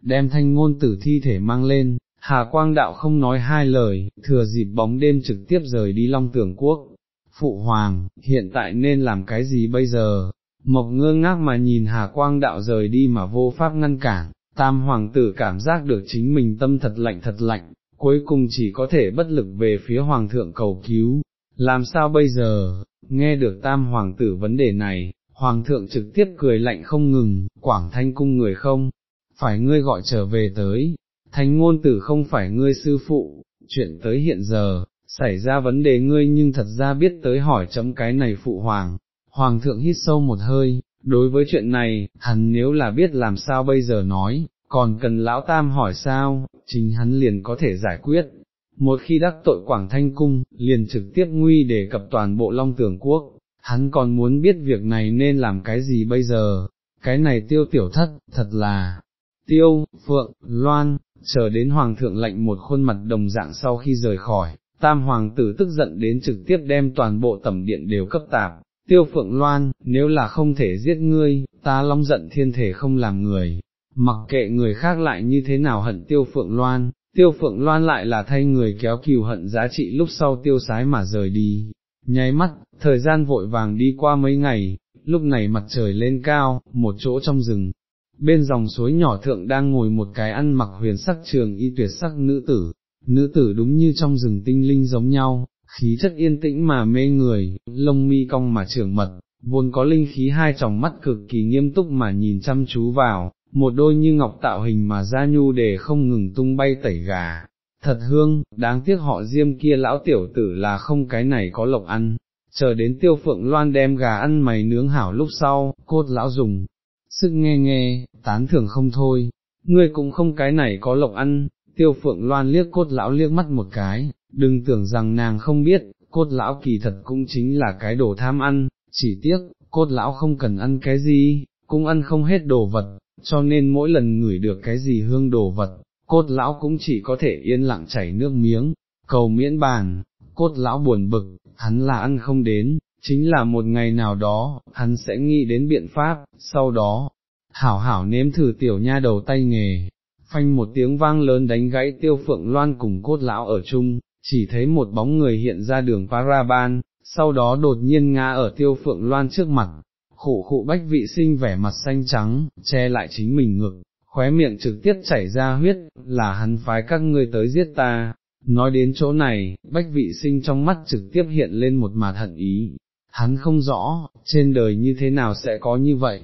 đem thanh ngôn tử thi thể mang lên, Hà Quang Đạo không nói hai lời, thừa dịp bóng đêm trực tiếp rời đi Long Tưởng Quốc. Phụ Hoàng, hiện tại nên làm cái gì bây giờ? Mộc ngơ ngác mà nhìn Hà Quang Đạo rời đi mà vô pháp ngăn cản, Tam Hoàng tử cảm giác được chính mình tâm thật lạnh thật lạnh, cuối cùng chỉ có thể bất lực về phía Hoàng thượng cầu cứu. Làm sao bây giờ? Nghe được Tam Hoàng tử vấn đề này, Hoàng thượng trực tiếp cười lạnh không ngừng, Quảng Thanh cung người không, phải ngươi gọi trở về tới, thánh ngôn tử không phải ngươi sư phụ, chuyện tới hiện giờ, xảy ra vấn đề ngươi nhưng thật ra biết tới hỏi chấm cái này phụ hoàng, hoàng thượng hít sâu một hơi, đối với chuyện này, hắn nếu là biết làm sao bây giờ nói, còn cần lão tam hỏi sao, chính hắn liền có thể giải quyết. Một khi đắc tội Quảng Thanh Cung, liền trực tiếp nguy để cập toàn bộ Long Tưởng Quốc, hắn còn muốn biết việc này nên làm cái gì bây giờ, cái này tiêu tiểu thất, thật là, tiêu, phượng, loan, chờ đến hoàng thượng lệnh một khuôn mặt đồng dạng sau khi rời khỏi, tam hoàng tử tức giận đến trực tiếp đem toàn bộ tẩm điện đều cấp tạp, tiêu phượng loan, nếu là không thể giết ngươi, ta long giận thiên thể không làm người, mặc kệ người khác lại như thế nào hận tiêu phượng loan, tiêu phượng loan lại là thay người kéo kiều hận giá trị lúc sau tiêu sái mà rời đi, nháy mắt, thời gian vội vàng đi qua mấy ngày, lúc này mặt trời lên cao, một chỗ trong rừng, bên dòng suối nhỏ thượng đang ngồi một cái ăn mặc huyền sắc trường y tuyệt sắc nữ tử, nữ tử đúng như trong rừng tinh linh giống nhau, khí chất yên tĩnh mà mê người, lông mi cong mà trưởng mật, vốn có linh khí hai tròng mắt cực kỳ nghiêm túc mà nhìn chăm chú vào, một đôi như ngọc tạo hình mà ra nhu để không ngừng tung bay tẩy gà. Thật hương, đáng tiếc họ diêm kia lão tiểu tử là không cái này có lộc ăn, chờ đến tiêu phượng loan đem gà ăn mày nướng hảo lúc sau, cốt lão dùng, sức nghe nghe, tán thưởng không thôi, ngươi cũng không cái này có lộc ăn, tiêu phượng loan liếc cốt lão liếc mắt một cái, đừng tưởng rằng nàng không biết, cốt lão kỳ thật cũng chính là cái đồ tham ăn, chỉ tiếc, cốt lão không cần ăn cái gì, cũng ăn không hết đồ vật, cho nên mỗi lần ngửi được cái gì hương đồ vật, cốt lão cũng chỉ có thể yên lặng chảy nước miếng, cầu miễn bàn, cốt lão buồn bực, hắn là ăn không đến, chính là một ngày nào đó, hắn sẽ nghĩ đến biện pháp, sau đó, hảo hảo nếm thử tiểu nha đầu tay nghề, phanh một tiếng vang lớn đánh gãy tiêu phượng loan cùng cốt lão ở chung, chỉ thấy một bóng người hiện ra đường Paraban, sau đó đột nhiên ngã ở tiêu phượng loan trước mặt, khổ khụ bách vị sinh vẻ mặt xanh trắng, che lại chính mình ngực, khóe miệng trực tiếp chảy ra huyết, là hắn phái các ngươi tới giết ta. Nói đến chỗ này, bách vị sinh trong mắt trực tiếp hiện lên một mặt hận ý, hắn không rõ, trên đời như thế nào sẽ có như vậy,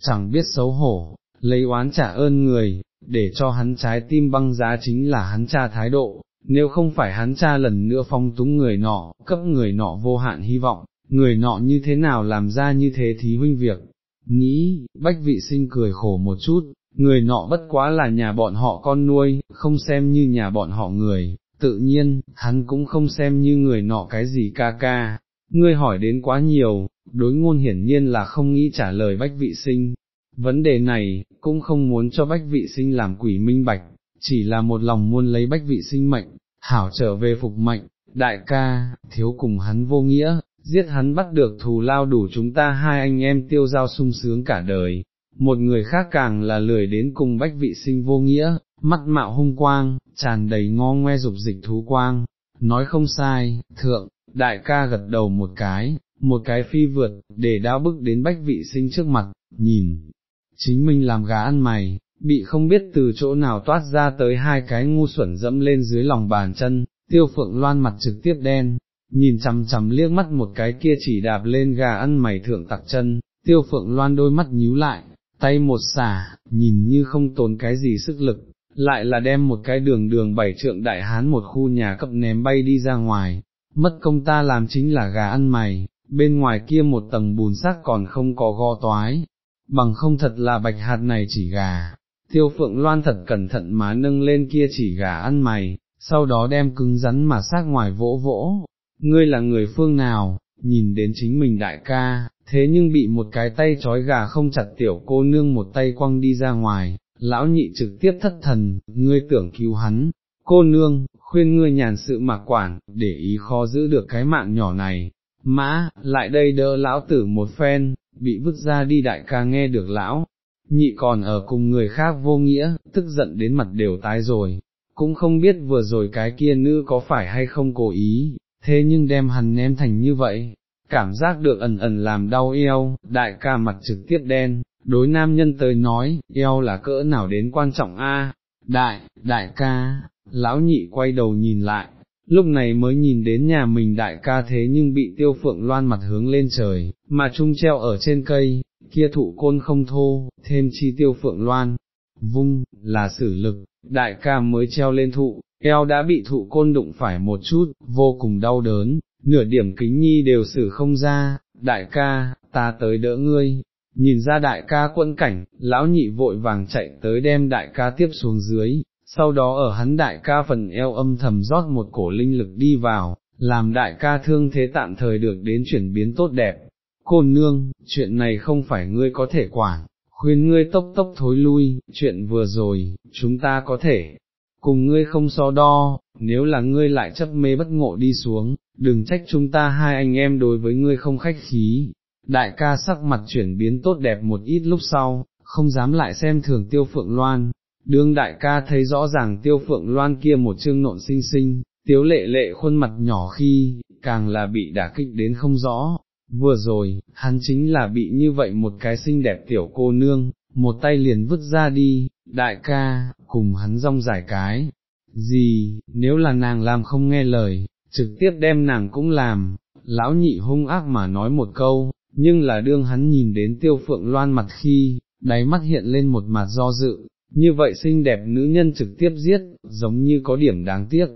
chẳng biết xấu hổ, lấy oán trả ơn người, để cho hắn trái tim băng giá chính là hắn cha thái độ, nếu không phải hắn cha lần nữa phong túng người nọ, cấp người nọ vô hạn hy vọng, người nọ như thế nào làm ra như thế thí huynh việc, nghĩ, bách vị sinh cười khổ một chút, người nọ bất quá là nhà bọn họ con nuôi, không xem như nhà bọn họ người, tự nhiên, hắn cũng không xem như người nọ cái gì ca ca, ngươi hỏi đến quá nhiều, đối ngôn hiển nhiên là không nghĩ trả lời bách vị sinh. Vấn đề này, cũng không muốn cho bách vị sinh làm quỷ minh bạch, chỉ là một lòng muốn lấy bách vị sinh mệnh, hảo trở về phục mệnh, đại ca, thiếu cùng hắn vô nghĩa, giết hắn bắt được thù lao đủ chúng ta hai anh em tiêu giao sung sướng cả đời, một người khác càng là lười đến cùng bách vị sinh vô nghĩa, mắt mạo hung quang, tràn đầy ngo ngoe dục dịch thú quang, nói không sai, thượng, đại ca gật đầu một cái, một cái phi vượt, để đao bức đến bách vị sinh trước mặt, nhìn, chính mình làm gà ăn mày, bị không biết từ chỗ nào toát ra tới hai cái ngu xuẩn dẫm lên dưới lòng bàn chân, tiêu phượng loan mặt trực tiếp đen, nhìn chằm chằm liếc mắt một cái kia chỉ đạp lên gà ăn mày thượng tặc chân, tiêu phượng loan đôi mắt nhíu lại, tay một xả, nhìn như không tốn cái gì sức lực, lại là đem một cái đường đường bảy trượng đại hán một khu nhà cấp ném bay đi ra ngoài, mất công ta làm chính là gà ăn mày, bên ngoài kia một tầng bùn xác còn không có go toái, bằng không thật là bạch hạt này chỉ gà. Tiêu phượng loan thật cẩn thận mà nâng lên kia chỉ gà ăn mày, sau đó đem cứng rắn mà sát ngoài vỗ vỗ, ngươi là người phương nào, nhìn đến chính mình đại ca, thế nhưng bị một cái tay trói gà không chặt tiểu cô nương một tay quăng đi ra ngoài, lão nhị trực tiếp thất thần, ngươi tưởng cứu hắn, cô nương, khuyên ngươi nhàn sự mà quản, để ý khó giữ được cái mạng nhỏ này, mã, lại đây đỡ lão tử một phen, bị vứt ra đi đại ca nghe được lão, nhị còn ở cùng người khác vô nghĩa, tức giận đến mặt đều tái rồi, cũng không biết vừa rồi cái kia nữ có phải hay không cố ý, thế nhưng đem hắn ném thành như vậy, cảm giác được ẩn ẩn làm đau eo, đại ca mặt trực tiếp đen, đối nam nhân tới nói, eo là cỡ nào đến quan trọng a? Đại, đại ca, lão nhị quay đầu nhìn lại, lúc này mới nhìn đến nhà mình đại ca thế nhưng bị tiêu phượng loan mặt hướng lên trời, mà trung treo ở trên cây, kia thụ côn không thô, thêm chi tiêu phượng loan, vung, là sử lực, đại ca mới treo lên thụ, eo đã bị thụ côn đụng phải một chút, vô cùng đau đớn, nửa điểm kính nhi đều xử không ra, đại ca, ta tới đỡ ngươi, nhìn ra đại ca quẫn cảnh, lão nhị vội vàng chạy tới đem đại ca tiếp xuống dưới, sau đó ở hắn đại ca phần eo âm thầm rót một cổ linh lực đi vào, làm đại ca thương thế tạm thời được đến chuyển biến tốt đẹp. Cô nương, chuyện này không phải ngươi có thể quản, khuyên ngươi tốc tốc thối lui, chuyện vừa rồi, chúng ta có thể, cùng ngươi không so đo, nếu là ngươi lại chấp mê bất ngộ đi xuống, đừng trách chúng ta hai anh em đối với ngươi không khách khí. Đại ca sắc mặt chuyển biến tốt đẹp một ít lúc sau, không dám lại xem thường tiêu phượng loan, đương đại ca thấy rõ ràng tiêu phượng loan kia một chương nộn xinh xinh, tiếu lệ lệ khuôn mặt nhỏ khi, càng là bị đả kích đến không rõ, vừa rồi, hắn chính là bị như vậy một cái xinh đẹp tiểu cô nương, một tay liền vứt ra đi, đại ca, cùng hắn rong giải cái, gì, nếu là nàng làm không nghe lời, trực tiếp đem nàng cũng làm, lão nhị hung ác mà nói một câu, nhưng là đương hắn nhìn đến tiêu phượng loan mặt khi, đáy mắt hiện lên một mặt do dự, như vậy xinh đẹp nữ nhân trực tiếp giết, giống như có điểm đáng tiếc.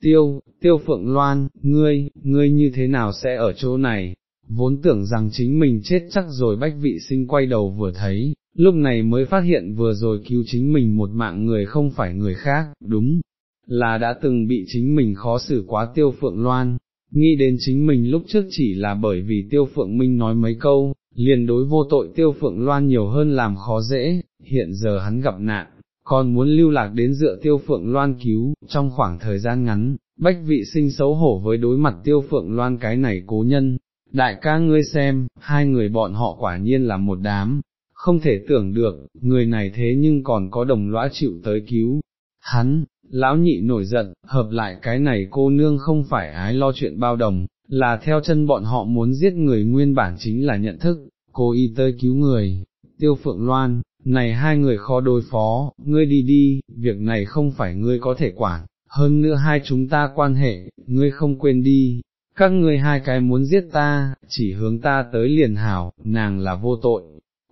Tiêu, tiêu phượng loan, ngươi, ngươi như thế nào sẽ ở chỗ này, vốn tưởng rằng chính mình chết chắc rồi bách vị sinh quay đầu vừa thấy, lúc này mới phát hiện vừa rồi cứu chính mình một mạng người không phải người khác, đúng, là đã từng bị chính mình khó xử quá tiêu phượng loan, nghĩ đến chính mình lúc trước chỉ là bởi vì tiêu phượng minh nói mấy câu, liền đối vô tội tiêu phượng loan nhiều hơn làm khó dễ, hiện giờ hắn gặp nạn, còn muốn lưu lạc đến dựa tiêu phượng loan cứu, trong khoảng thời gian ngắn, bách vị sinh xấu hổ với đối mặt tiêu phượng loan cái này cố nhân, đại ca ngươi xem, hai người bọn họ quả nhiên là một đám, không thể tưởng được, người này thế nhưng còn có đồng lõa chịu tới cứu, hắn, lão nhị nổi giận, hợp lại cái này cô nương không phải ái lo chuyện bao đồng, là theo chân bọn họ muốn giết người nguyên bản chính là nhận thức, cô y tới cứu người, tiêu phượng loan, này hai người khó đối phó, ngươi đi đi, việc này không phải ngươi có thể quản, hơn nữa hai chúng ta quan hệ, ngươi không quên đi, các ngươi hai cái muốn giết ta, chỉ hướng ta tới liền hảo, nàng là vô tội.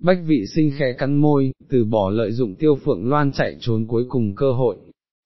Bách vị sinh khẽ cắn môi, từ bỏ lợi dụng tiêu phượng loan chạy trốn cuối cùng cơ hội.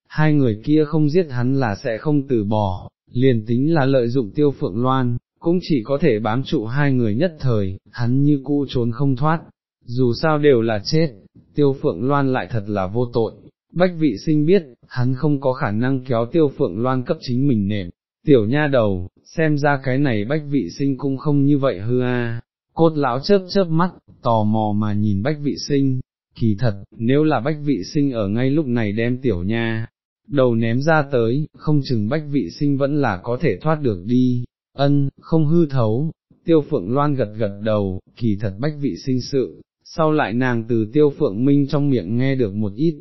Hai người kia không giết hắn là sẽ không từ bỏ, liền tính là lợi dụng tiêu phượng loan, cũng chỉ có thể bám trụ hai người nhất thời, hắn như cũ trốn không thoát, dù sao đều là chết, tiêu phượng loan lại thật là vô tội. Bách vị sinh biết, hắn không có khả năng kéo tiêu phượng loan cấp chính mình nệm, tiểu nha đầu, xem ra cái này bách vị sinh cũng không như vậy hư a. Cốt lão chớp chớp mắt, tò mò mà nhìn bách vị sinh, kỳ thật, nếu là bách vị sinh ở ngay lúc này đem tiểu nha, đầu ném ra tới, không chừng bách vị sinh vẫn là có thể thoát được đi, ân, không hư thấu, tiêu phượng loan gật gật đầu, kỳ thật bách vị sinh sự, sau lại nàng từ tiêu phượng minh trong miệng nghe được một ít,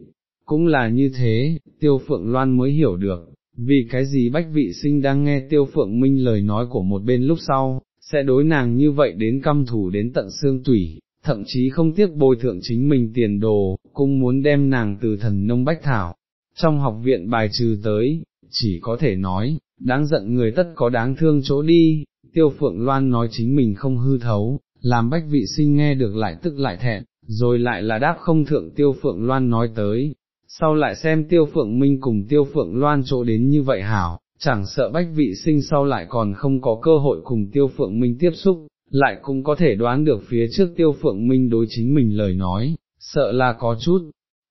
cũng là như thế, tiêu phượng loan mới hiểu được, vì cái gì bách vị sinh đang nghe tiêu phượng minh lời nói của một bên lúc sau, sẽ đối nàng như vậy đến căm thủ đến tận xương tủy, thậm chí không tiếc bồi thượng chính mình tiền đồ, cũng muốn đem nàng từ thần nông bách thảo, trong học viện bài trừ tới, chỉ có thể nói, đáng giận người tất có đáng thương chỗ đi, tiêu phượng loan nói chính mình không hư thấu, làm bách vị sinh nghe được lại tức lại thẹn, rồi lại là đáp không thượng tiêu phượng loan nói tới, sau lại xem tiêu phượng minh cùng tiêu phượng loan chỗ đến như vậy hảo, chẳng sợ bách vị sinh sau lại còn không có cơ hội cùng tiêu phượng minh tiếp xúc, lại cũng có thể đoán được phía trước tiêu phượng minh đối chính mình lời nói, sợ là có chút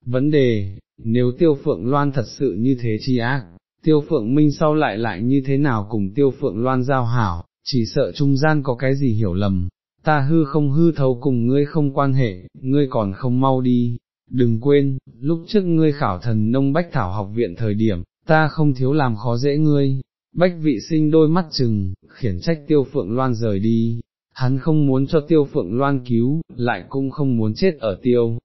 vấn đề, nếu tiêu phượng loan thật sự như thế chi ác, tiêu phượng minh sau lại lại như thế nào cùng tiêu phượng loan giao hảo, chỉ sợ trung gian có cái gì hiểu lầm, ta hư không hư thấu cùng ngươi không quan hệ, ngươi còn không mau đi, đừng quên, lúc trước ngươi khảo thần nông bách thảo học viện thời điểm, ta không thiếu làm khó dễ ngươi, bách vị sinh đôi mắt chừng, khiển trách tiêu phượng loan rời đi, hắn không muốn cho tiêu phượng loan cứu, lại cũng không muốn chết ở tiêu.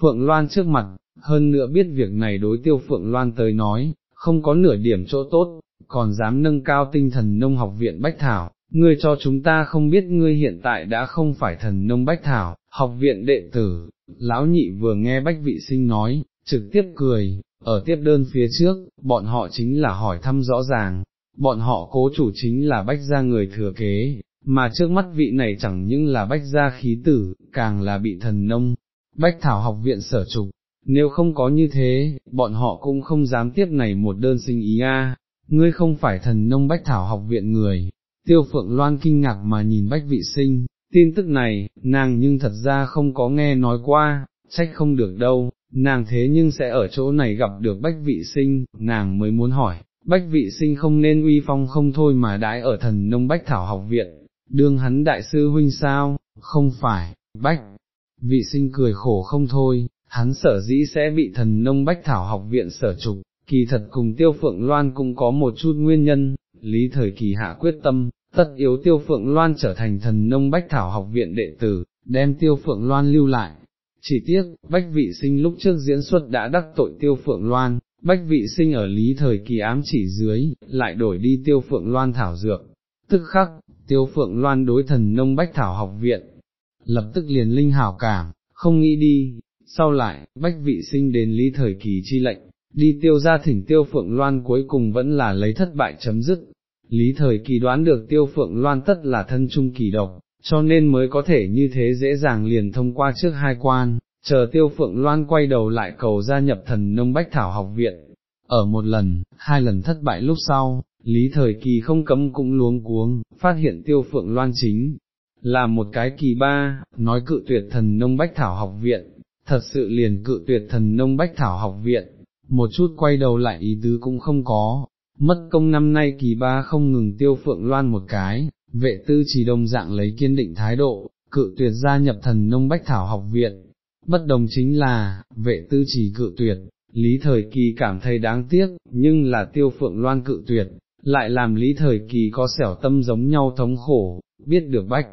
Phượng Loan trước mặt, hơn nữa biết việc này đối tiêu Phượng Loan tới nói, không có nửa điểm chỗ tốt, còn dám nâng cao tinh thần nông học viện Bách Thảo, ngươi cho chúng ta không biết ngươi hiện tại đã không phải thần nông Bách Thảo, học viện đệ tử, lão nhị vừa nghe Bách Vị Sinh nói, trực tiếp cười, ở tiếp đơn phía trước, bọn họ chính là hỏi thăm rõ ràng, bọn họ cố chủ chính là Bách gia người thừa kế, mà trước mắt vị này chẳng những là Bách gia khí tử, càng là bị thần nông, Bách Thảo học viện sở trục, nếu không có như thế, bọn họ cũng không dám tiếp này một đơn sinh ý a. ngươi không phải thần nông bách thảo học viện người, tiêu phượng loan kinh ngạc mà nhìn bách vị sinh, tin tức này, nàng nhưng thật ra không có nghe nói qua, trách không được đâu, nàng thế nhưng sẽ ở chỗ này gặp được bách vị sinh, nàng mới muốn hỏi, bách vị sinh không nên uy phong không thôi mà đãi ở thần nông bách thảo học viện, đương hắn đại sư huynh sao, không phải, bách, vị sinh cười khổ không thôi, hắn sở dĩ sẽ bị thần nông bách thảo học viện sở trục, kỳ thật cùng tiêu phượng loan cũng có một chút nguyên nhân, lý thời kỳ hạ quyết tâm, tất yếu tiêu phượng loan trở thành thần nông bách thảo học viện đệ tử, đem tiêu phượng loan lưu lại. Chỉ tiếc, bách vị sinh lúc trước diễn xuất đã đắc tội tiêu phượng loan, bách vị sinh ở lý thời kỳ ám chỉ dưới, lại đổi đi tiêu phượng loan thảo dược. Tức khắc, tiêu phượng loan đối thần nông bách thảo học viện, lập tức liền linh hảo cảm, không nghĩ đi, sau lại, bách vị sinh đến lý thời kỳ chi lệnh, đi tiêu ra thỉnh tiêu phượng loan cuối cùng vẫn là lấy thất bại chấm dứt. Lý thời kỳ đoán được tiêu phượng loan tất là thân trung kỳ độc, cho nên mới có thể như thế dễ dàng liền thông qua trước hai quan, chờ tiêu phượng loan quay đầu lại cầu gia nhập thần nông bách thảo học viện. Ở một lần, hai lần thất bại lúc sau, lý thời kỳ không cấm cũng luống cuống, phát hiện tiêu phượng loan chính, là một cái kỳ ba, nói cự tuyệt thần nông bách thảo học viện, thật sự liền cự tuyệt thần nông bách thảo học viện, một chút quay đầu lại ý tứ cũng không có, mất công năm nay kỳ ba không ngừng tiêu phượng loan một cái, vệ tư chỉ đồng dạng lấy kiên định thái độ, cự tuyệt gia nhập thần nông bách thảo học viện, bất đồng chính là, vệ tư chỉ cự tuyệt, lý thời kỳ cảm thấy đáng tiếc, nhưng là tiêu phượng loan cự tuyệt, lại làm lý thời kỳ có xẻo tâm giống nhau thống khổ, biết được bách.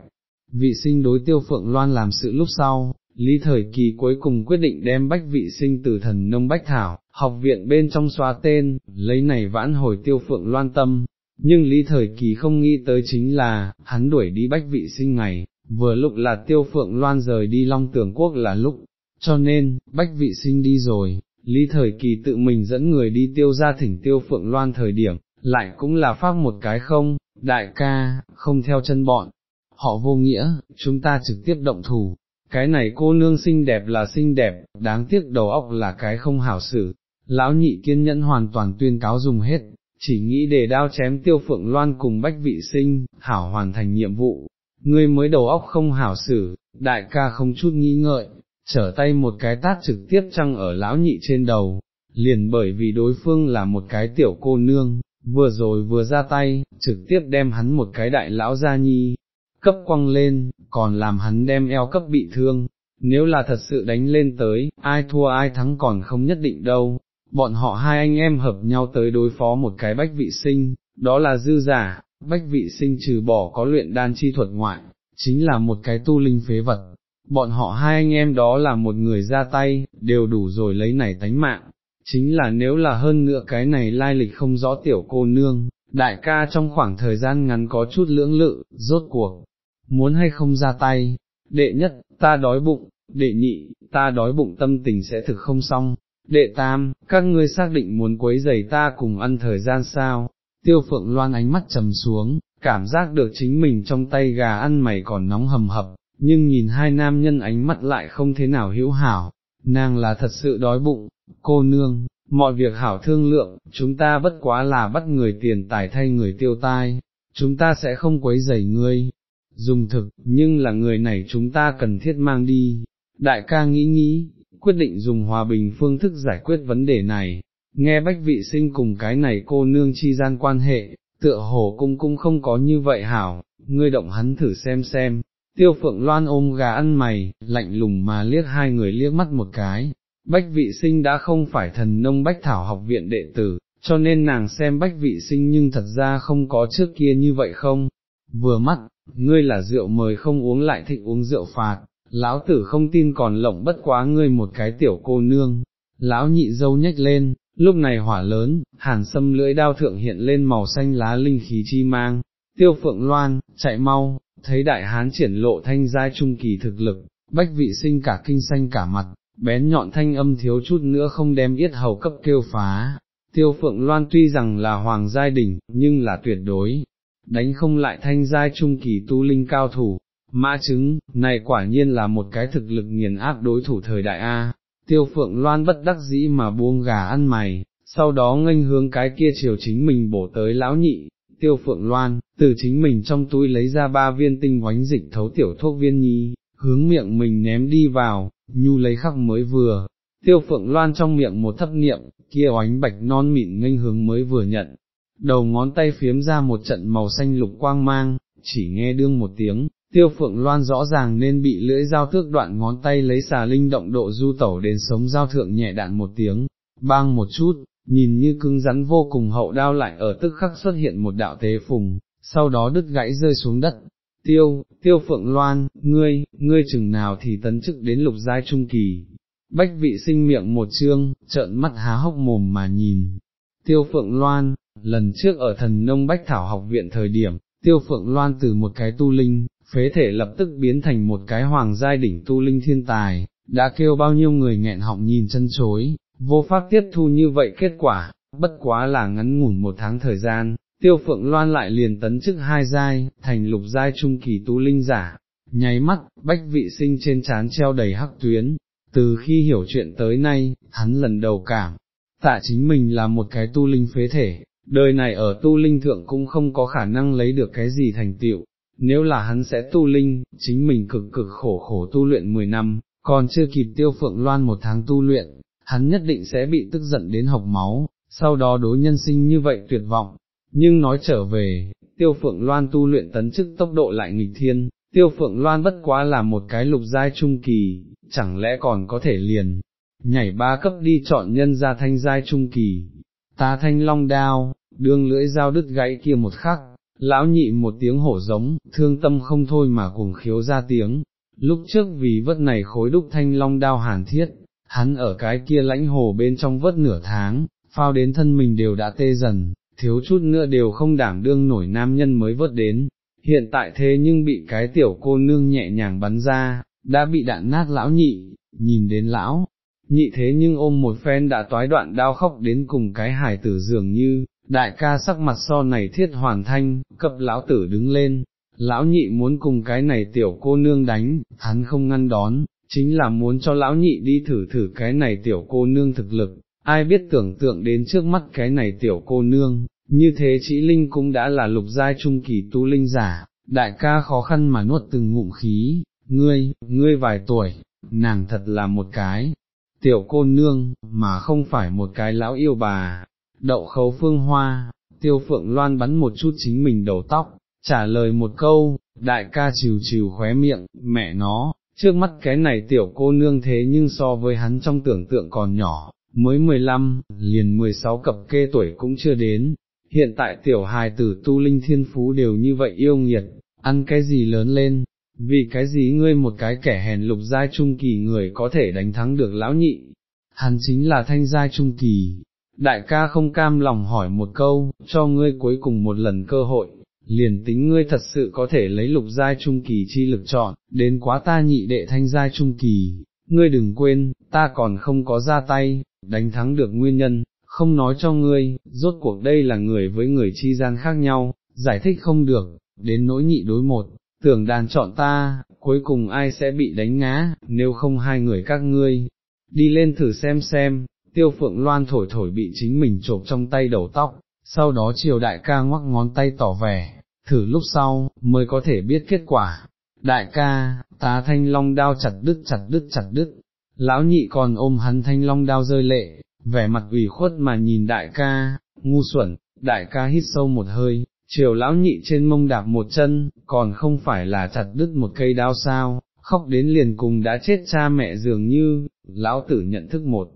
Vị sinh đối tiêu phượng loan làm sự lúc sau, Lý thời kỳ cuối cùng quyết định đem bách vị sinh từ thần nông bách thảo, học viện bên trong xóa tên, lấy này vãn hồi tiêu phượng loan tâm, nhưng lý thời kỳ không nghĩ tới chính là, hắn đuổi đi bách vị sinh ngày, vừa lúc là tiêu phượng loan rời đi long tưởng quốc là lúc, cho nên, bách vị sinh đi rồi, lý thời kỳ tự mình dẫn người đi tiêu ra thỉnh tiêu phượng loan thời điểm, lại cũng là phát một cái không, đại ca, không theo chân bọn, họ vô nghĩa, chúng ta trực tiếp động thủ, cái này cô nương xinh đẹp là xinh đẹp, đáng tiếc đầu óc là cái không hảo xử, lão nhị kiên nhẫn hoàn toàn tuyên cáo dùng hết, chỉ nghĩ để đao chém tiêu phượng loan cùng bách vị sinh, hảo hoàn thành nhiệm vụ, ngươi mới đầu óc không hảo xử, đại ca không chút nghĩ ngợi, trở tay một cái tát trực tiếp trăng ở lão nhị trên đầu, liền bởi vì đối phương là một cái tiểu cô nương, vừa rồi vừa ra tay, trực tiếp đem hắn một cái đại lão gia nhi, cấp quăng lên, còn làm hắn đem eo cấp bị thương, nếu là thật sự đánh lên tới, ai thua ai thắng còn không nhất định đâu, bọn họ hai anh em hợp nhau tới đối phó một cái bách vị sinh, đó là dư giả, bách vị sinh trừ bỏ có luyện đan chi thuật ngoại, chính là một cái tu linh phế vật, bọn họ hai anh em đó là một người ra tay, đều đủ rồi lấy này tánh mạng, chính là nếu là hơn nữa cái này lai lịch không rõ tiểu cô nương, đại ca trong khoảng thời gian ngắn có chút lưỡng lự, rốt cuộc, muốn hay không ra tay, đệ nhất, ta đói bụng, đệ nhị, ta đói bụng tâm tình sẽ thực không xong, đệ tam, các ngươi xác định muốn quấy giày ta cùng ăn thời gian sao, tiêu phượng loan ánh mắt trầm xuống, cảm giác được chính mình trong tay gà ăn mày còn nóng hầm hập, nhưng nhìn hai nam nhân ánh mắt lại không thế nào hữu hảo, nàng là thật sự đói bụng, cô nương, mọi việc hảo thương lượng, chúng ta bất quá là bắt người tiền tài thay người tiêu tai, chúng ta sẽ không quấy rầy ngươi, dùng thực, nhưng là người này chúng ta cần thiết mang đi, đại ca nghĩ nghĩ, quyết định dùng hòa bình phương thức giải quyết vấn đề này, nghe bách vị sinh cùng cái này cô nương chi gian quan hệ, tựa hồ cung cũng không có như vậy hảo, ngươi động hắn thử xem xem, tiêu phượng loan ôm gà ăn mày, lạnh lùng mà liếc hai người liếc mắt một cái, bách vị sinh đã không phải thần nông bách thảo học viện đệ tử, cho nên nàng xem bách vị sinh nhưng thật ra không có trước kia như vậy không, vừa mắt, ngươi là rượu mời không uống lại thích uống rượu phạt, lão tử không tin còn lộng bất quá ngươi một cái tiểu cô nương, lão nhị dâu nhếch lên, lúc này hỏa lớn, hàn sâm lưỡi đao thượng hiện lên màu xanh lá linh khí chi mang, tiêu phượng loan, chạy mau, thấy đại hán triển lộ thanh giai trung kỳ thực lực, bách vị sinh cả kinh xanh cả mặt, bén nhọn thanh âm thiếu chút nữa không đem yết hầu cấp kêu phá. Tiêu Phượng Loan tuy rằng là hoàng giai đỉnh, nhưng là tuyệt đối, đánh không lại thanh giai trung kỳ tu linh cao thủ, mã chứng, này quả nhiên là một cái thực lực nghiền áp đối thủ thời đại A, tiêu phượng loan bất đắc dĩ mà buông gà ăn mày, sau đó nghênh hướng cái kia chiều chính mình bổ tới lão nhị, tiêu phượng loan, từ chính mình trong túi lấy ra ba viên tinh oánh dịch thấu tiểu thuốc viên nhi, hướng miệng mình ném đi vào, nhu lấy khắc mới vừa, tiêu phượng loan trong miệng một thấp niệm, kia oánh bạch non mịn nghênh hướng mới vừa nhận, đầu ngón tay phiếm ra một trận màu xanh lục quang mang, chỉ nghe đương một tiếng, tiêu phượng loan rõ ràng nên bị lưỡi dao thước đoạn ngón tay lấy xà linh động độ du tẩu đến sống dao thượng nhẹ đạn một tiếng, bang một chút, nhìn như cứng rắn vô cùng hậu đao lại ở tức khắc xuất hiện một đạo tế phùng, sau đó đứt gãy rơi xuống đất. Tiêu, tiêu phượng loan, ngươi, ngươi chừng nào thì tấn chức đến lục giai trung kỳ. Bách vị sinh miệng một chương, trợn mắt há hốc mồm mà nhìn. Tiêu phượng loan, lần trước ở thần nông bách thảo học viện thời điểm, tiêu phượng loan từ một cái tu linh, phế thể lập tức biến thành một cái hoàng giai đỉnh tu linh thiên tài, đã kêu bao nhiêu người nghẹn họng nhìn chân chối, vô pháp tiếp thu như vậy kết quả, bất quá là ngắn ngủn một tháng thời gian, tiêu phượng loan lại liền tấn chức hai giai, thành lục giai trung kỳ tu linh giả, nháy mắt, bách vị sinh trên trán treo đầy hắc tuyến, từ khi hiểu chuyện tới nay, hắn lần đầu cảm, tạ chính mình là một cái tu linh phế thể, đời này ở tu linh thượng cũng không có khả năng lấy được cái gì thành tựu, nếu là hắn sẽ tu linh, chính mình cực cực khổ khổ tu luyện 10 năm, còn chưa kịp tiêu phượng loan một tháng tu luyện, hắn nhất định sẽ bị tức giận đến học máu, sau đó đối nhân sinh như vậy tuyệt vọng. Nhưng nói trở về, tiêu phượng loan tu luyện tấn chức tốc độ lại nghịch thiên, tiêu phượng loan bất quá là một cái lục giai trung kỳ, chẳng lẽ còn có thể liền, nhảy ba cấp đi chọn nhân ra thanh giai trung kỳ, ta thanh long đao, đương lưỡi dao đứt gãy kia một khắc, lão nhị một tiếng hổ giống, thương tâm không thôi mà cùng khiếu ra tiếng, lúc trước vì vất này khối đúc thanh long đao hàn thiết, hắn ở cái kia lãnh hồ bên trong vất nửa tháng, phao đến thân mình đều đã tê dần, thiếu chút nữa đều không đảm đương nổi nam nhân mới vớt đến, hiện tại thế nhưng bị cái tiểu cô nương nhẹ nhàng bắn ra, đã bị đạn nát lão nhị, nhìn đến lão, nhị thế nhưng ôm một phen đã toái đoạn đao khóc đến cùng cái hải tử dường như, đại ca sắc mặt so này thiết hoàn thanh, cập lão tử đứng lên, lão nhị muốn cùng cái này tiểu cô nương đánh, hắn không ngăn đón, chính là muốn cho lão nhị đi thử thử cái này tiểu cô nương thực lực, ai biết tưởng tượng đến trước mắt cái này tiểu cô nương, như thế chỉ linh cũng đã là lục giai trung kỳ tu linh giả, đại ca khó khăn mà nuốt từng ngụm khí, ngươi, ngươi vài tuổi, nàng thật là một cái, tiểu cô nương, mà không phải một cái lão yêu bà, đậu khấu phương hoa, tiêu phượng loan bắn một chút chính mình đầu tóc, trả lời một câu, đại ca chiều chiều khóe miệng, mẹ nó, trước mắt cái này tiểu cô nương thế nhưng so với hắn trong tưởng tượng còn nhỏ, mới 15, liền 16 cập kê tuổi cũng chưa đến, hiện tại tiểu hài tử tu linh thiên phú đều như vậy yêu nghiệt, ăn cái gì lớn lên, vì cái gì ngươi một cái kẻ hèn lục giai trung kỳ người có thể đánh thắng được lão nhị, hắn chính là thanh giai trung kỳ. Đại ca không cam lòng hỏi một câu, cho ngươi cuối cùng một lần cơ hội, liền tính ngươi thật sự có thể lấy lục giai trung kỳ chi lực chọn, đến quá ta nhị đệ thanh giai trung kỳ, ngươi đừng quên, ta còn không có ra tay, đánh thắng được nguyên nhân, không nói cho ngươi, rốt cuộc đây là người với người chi gian khác nhau, giải thích không được, đến nỗi nhị đối một, tưởng đàn chọn ta, cuối cùng ai sẽ bị đánh ngã, nếu không hai người các ngươi, đi lên thử xem xem, tiêu phượng loan thổi thổi bị chính mình chộp trong tay đầu tóc, sau đó triều đại ca ngoắc ngón tay tỏ vẻ, thử lúc sau, mới có thể biết kết quả. Đại ca, tá thanh long đao chặt đứt chặt đứt chặt đứt, lão nhị còn ôm hắn thanh long đao rơi lệ, vẻ mặt ủy khuất mà nhìn đại ca, ngu xuẩn, đại ca hít sâu một hơi, chiều lão nhị trên mông đạp một chân, còn không phải là chặt đứt một cây đao sao, khóc đến liền cùng đã chết cha mẹ dường như, lão tử nhận thức một,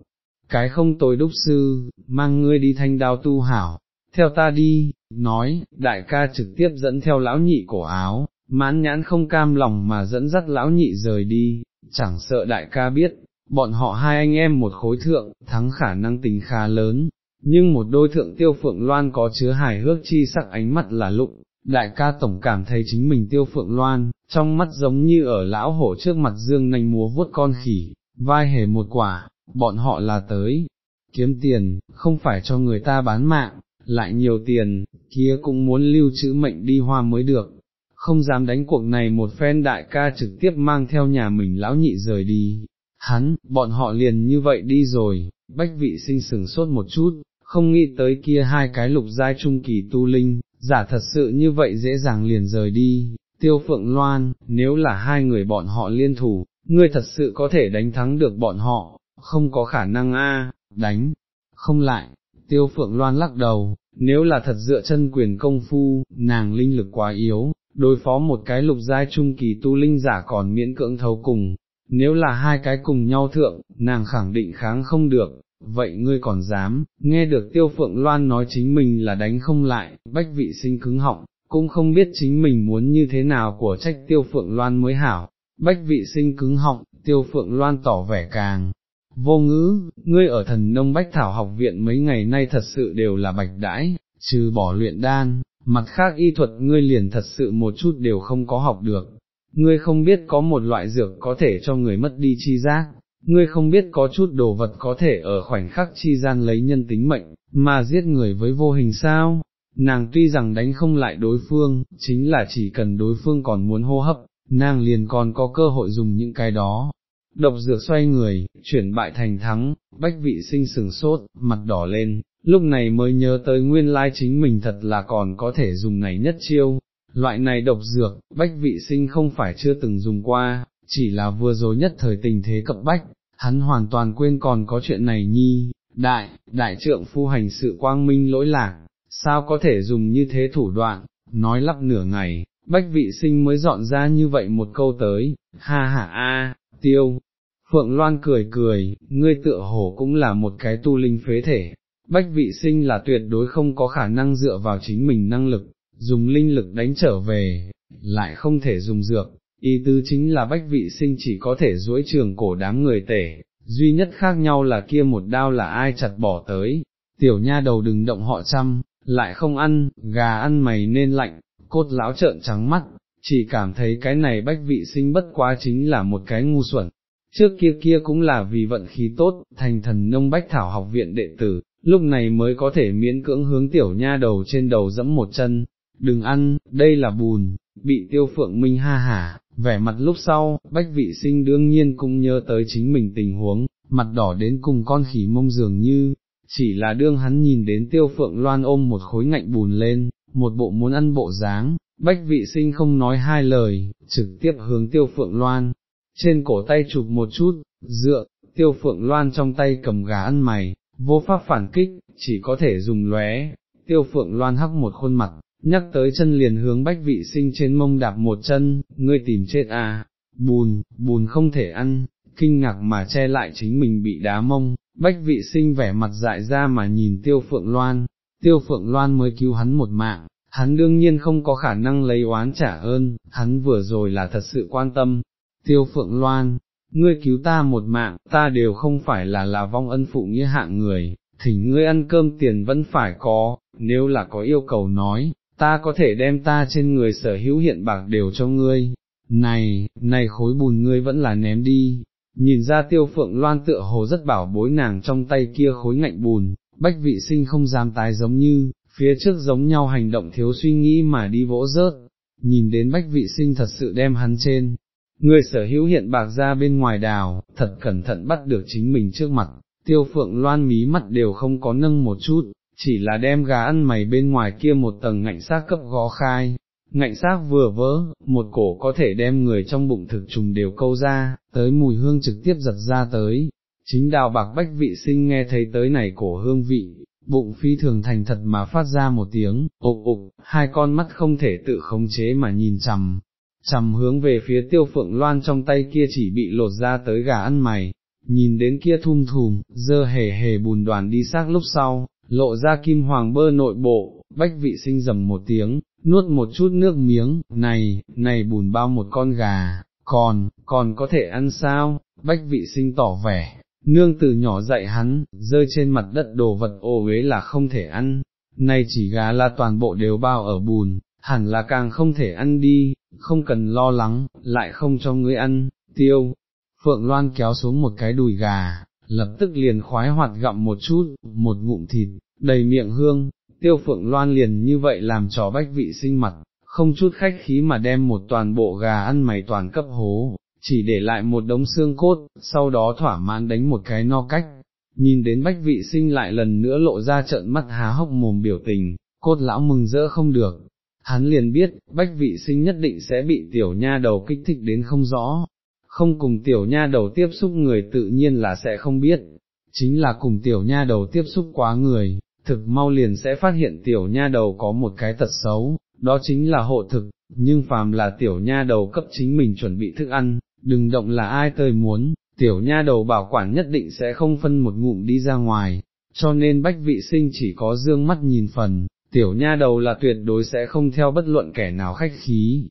cái không tối đúc sư, mang ngươi đi thanh đao tu hảo, theo ta đi, nói, đại ca trực tiếp dẫn theo lão nhị cổ áo, mãn nhãn không cam lòng mà dẫn dắt lão nhị rời đi, chẳng sợ đại ca biết, bọn họ hai anh em một khối thượng, thắng khả năng tình khá lớn, nhưng một đôi thượng tiêu phượng loan có chứa hài hước chi sắc ánh mắt là lụng, đại ca tổng cảm thấy chính mình tiêu phượng loan, trong mắt giống như ở lão hổ trước mặt dương nành múa vuốt con khỉ, vai hề một quả, bọn họ là tới, kiếm tiền, không phải cho người ta bán mạng, lại nhiều tiền, kia cũng muốn lưu trữ mệnh đi hoa mới được, không dám đánh cuộc này một phen đại ca trực tiếp mang theo nhà mình lão nhị rời đi, hắn, bọn họ liền như vậy đi rồi, bách vị sinh sừng sốt một chút, không nghĩ tới kia hai cái lục giai trung kỳ tu linh, giả thật sự như vậy dễ dàng liền rời đi, tiêu phượng loan, nếu là hai người bọn họ liên thủ, ngươi thật sự có thể đánh thắng được bọn họ, không có khả năng a đánh, không lại, tiêu phượng loan lắc đầu, nếu là thật dựa chân quyền công phu, nàng linh lực quá yếu, đối phó một cái lục giai trung kỳ tu linh giả còn miễn cưỡng thấu cùng, nếu là hai cái cùng nhau thượng, nàng khẳng định kháng không được, vậy ngươi còn dám, nghe được tiêu phượng loan nói chính mình là đánh không lại, bách vị sinh cứng họng, cũng không biết chính mình muốn như thế nào của trách tiêu phượng loan mới hảo, bách vị sinh cứng họng, tiêu phượng loan tỏ vẻ càng. Vô ngữ, ngươi ở thần nông bách thảo học viện mấy ngày nay thật sự đều là bạch đãi, trừ bỏ luyện đan, mặt khác y thuật ngươi liền thật sự một chút đều không có học được, ngươi không biết có một loại dược có thể cho người mất đi chi giác, ngươi không biết có chút đồ vật có thể ở khoảnh khắc chi gian lấy nhân tính mệnh, mà giết người với vô hình sao, nàng tuy rằng đánh không lại đối phương, chính là chỉ cần đối phương còn muốn hô hấp, nàng liền còn có cơ hội dùng những cái đó. Độc dược xoay người, chuyển bại thành thắng, bách vị sinh sừng sốt, mặt đỏ lên, lúc này mới nhớ tới nguyên lai chính mình thật là còn có thể dùng này nhất chiêu, loại này độc dược, bách vị sinh không phải chưa từng dùng qua, chỉ là vừa rồi nhất thời tình thế cập bách, hắn hoàn toàn quên còn có chuyện này nhi, đại, đại trượng phu hành sự quang minh lỗi lạc, sao có thể dùng như thế thủ đoạn, nói lắp nửa ngày, bách vị sinh mới dọn ra như vậy một câu tới, ha ha a, tiêu. Phượng Loan cười cười, ngươi tựa hồ cũng là một cái tu linh phế thể, bách vị sinh là tuyệt đối không có khả năng dựa vào chính mình năng lực, dùng linh lực đánh trở về, lại không thể dùng dược, ý tứ chính là bách vị sinh chỉ có thể duỗi trường cổ đám người tể, duy nhất khác nhau là kia một đao là ai chặt bỏ tới, tiểu nha đầu đừng động họ chăm, lại không ăn, gà ăn mày nên lạnh, cốt lão trợn trắng mắt, chỉ cảm thấy cái này bách vị sinh bất quá chính là một cái ngu xuẩn. Trước kia kia cũng là vì vận khí tốt, thành thần nông bách thảo học viện đệ tử, lúc này mới có thể miễn cưỡng hướng tiểu nha đầu trên đầu dẫm một chân, đừng ăn, đây là bùn, bị tiêu phượng minh ha hả, vẻ mặt lúc sau, bách vị sinh đương nhiên cũng nhớ tới chính mình tình huống, mặt đỏ đến cùng con khỉ mông dường như, chỉ là đương hắn nhìn đến tiêu phượng loan ôm một khối ngạnh bùn lên, một bộ muốn ăn bộ dáng, bách vị sinh không nói hai lời, trực tiếp hướng tiêu phượng loan, trên cổ tay chụp một chút, dựa, tiêu phượng loan trong tay cầm gà ăn mày, vô pháp phản kích, chỉ có thể dùng lóe, tiêu phượng loan hắc một khuôn mặt, nhắc tới chân liền hướng bách vị sinh trên mông đạp một chân, ngươi tìm chết à, bùn, bùn không thể ăn, kinh ngạc mà che lại chính mình bị đá mông, bách vị sinh vẻ mặt dại ra mà nhìn tiêu phượng loan, tiêu phượng loan mới cứu hắn một mạng, hắn đương nhiên không có khả năng lấy oán trả ơn, hắn vừa rồi là thật sự quan tâm, tiêu phượng loan, ngươi cứu ta một mạng, ta đều không phải là là vong ân phụ nghĩa hạng người, thỉnh ngươi ăn cơm tiền vẫn phải có, nếu là có yêu cầu nói, ta có thể đem ta trên người sở hữu hiện bạc đều cho ngươi, này, này khối bùn ngươi vẫn là ném đi, nhìn ra tiêu phượng loan tựa hồ rất bảo bối nàng trong tay kia khối ngạnh bùn, bách vị sinh không dám tái giống như, phía trước giống nhau hành động thiếu suy nghĩ mà đi vỗ rớt, nhìn đến bách vị sinh thật sự đem hắn trên. Người sở hữu hiện bạc ra bên ngoài đào, thật cẩn thận bắt được chính mình trước mặt, tiêu phượng loan mí mắt đều không có nâng một chút, chỉ là đem gà ăn mày bên ngoài kia một tầng ngạnh xác cấp gó khai, ngạnh xác vừa vỡ, một cổ có thể đem người trong bụng thực trùng đều câu ra, tới mùi hương trực tiếp giật ra tới. Chính đào bạc bách vị sinh nghe thấy tới này cổ hương vị, bụng phi thường thành thật mà phát ra một tiếng, ục ục, hai con mắt không thể tự khống chế mà nhìn chằm, chầm hướng về phía tiêu phượng loan trong tay kia chỉ bị lột ra tới gà ăn mày, nhìn đến kia thum thùm, dơ hề hề bùn đoàn đi xác lúc sau, lộ ra kim hoàng bơ nội bộ, bách vị sinh dầm một tiếng, nuốt một chút nước miếng, này, này bùn bao một con gà, còn, còn có thể ăn sao, bách vị sinh tỏ vẻ, nương từ nhỏ dạy hắn, rơi trên mặt đất đồ vật ô uế là không thể ăn, này chỉ gà là toàn bộ đều bao ở bùn, hẳn là càng không thể ăn đi, không cần lo lắng, lại không cho ngươi ăn, tiêu. Phượng Loan kéo xuống một cái đùi gà, lập tức liền khoái hoạt gặm một chút, một ngụm thịt, đầy miệng hương, tiêu phượng loan liền như vậy làm trò bách vị sinh mặt, không chút khách khí mà đem một toàn bộ gà ăn mày toàn cấp hố, chỉ để lại một đống xương cốt, sau đó thỏa mãn đánh một cái no cách, nhìn đến bách vị sinh lại lần nữa lộ ra trợn mắt há hốc mồm biểu tình, cốt lão mừng rỡ không được. Hắn liền biết, bách vị sinh nhất định sẽ bị tiểu nha đầu kích thích đến không rõ, không cùng tiểu nha đầu tiếp xúc người tự nhiên là sẽ không biết, chính là cùng tiểu nha đầu tiếp xúc quá người, thực mau liền sẽ phát hiện tiểu nha đầu có một cái tật xấu, đó chính là hộ thực, nhưng phàm là tiểu nha đầu cấp chính mình chuẩn bị thức ăn, đừng động là ai tơi muốn, tiểu nha đầu bảo quản nhất định sẽ không phân một ngụm đi ra ngoài, cho nên bách vị sinh chỉ có dương mắt nhìn phần, tiểu nha đầu là tuyệt đối sẽ không theo bất luận kẻ nào khách khí,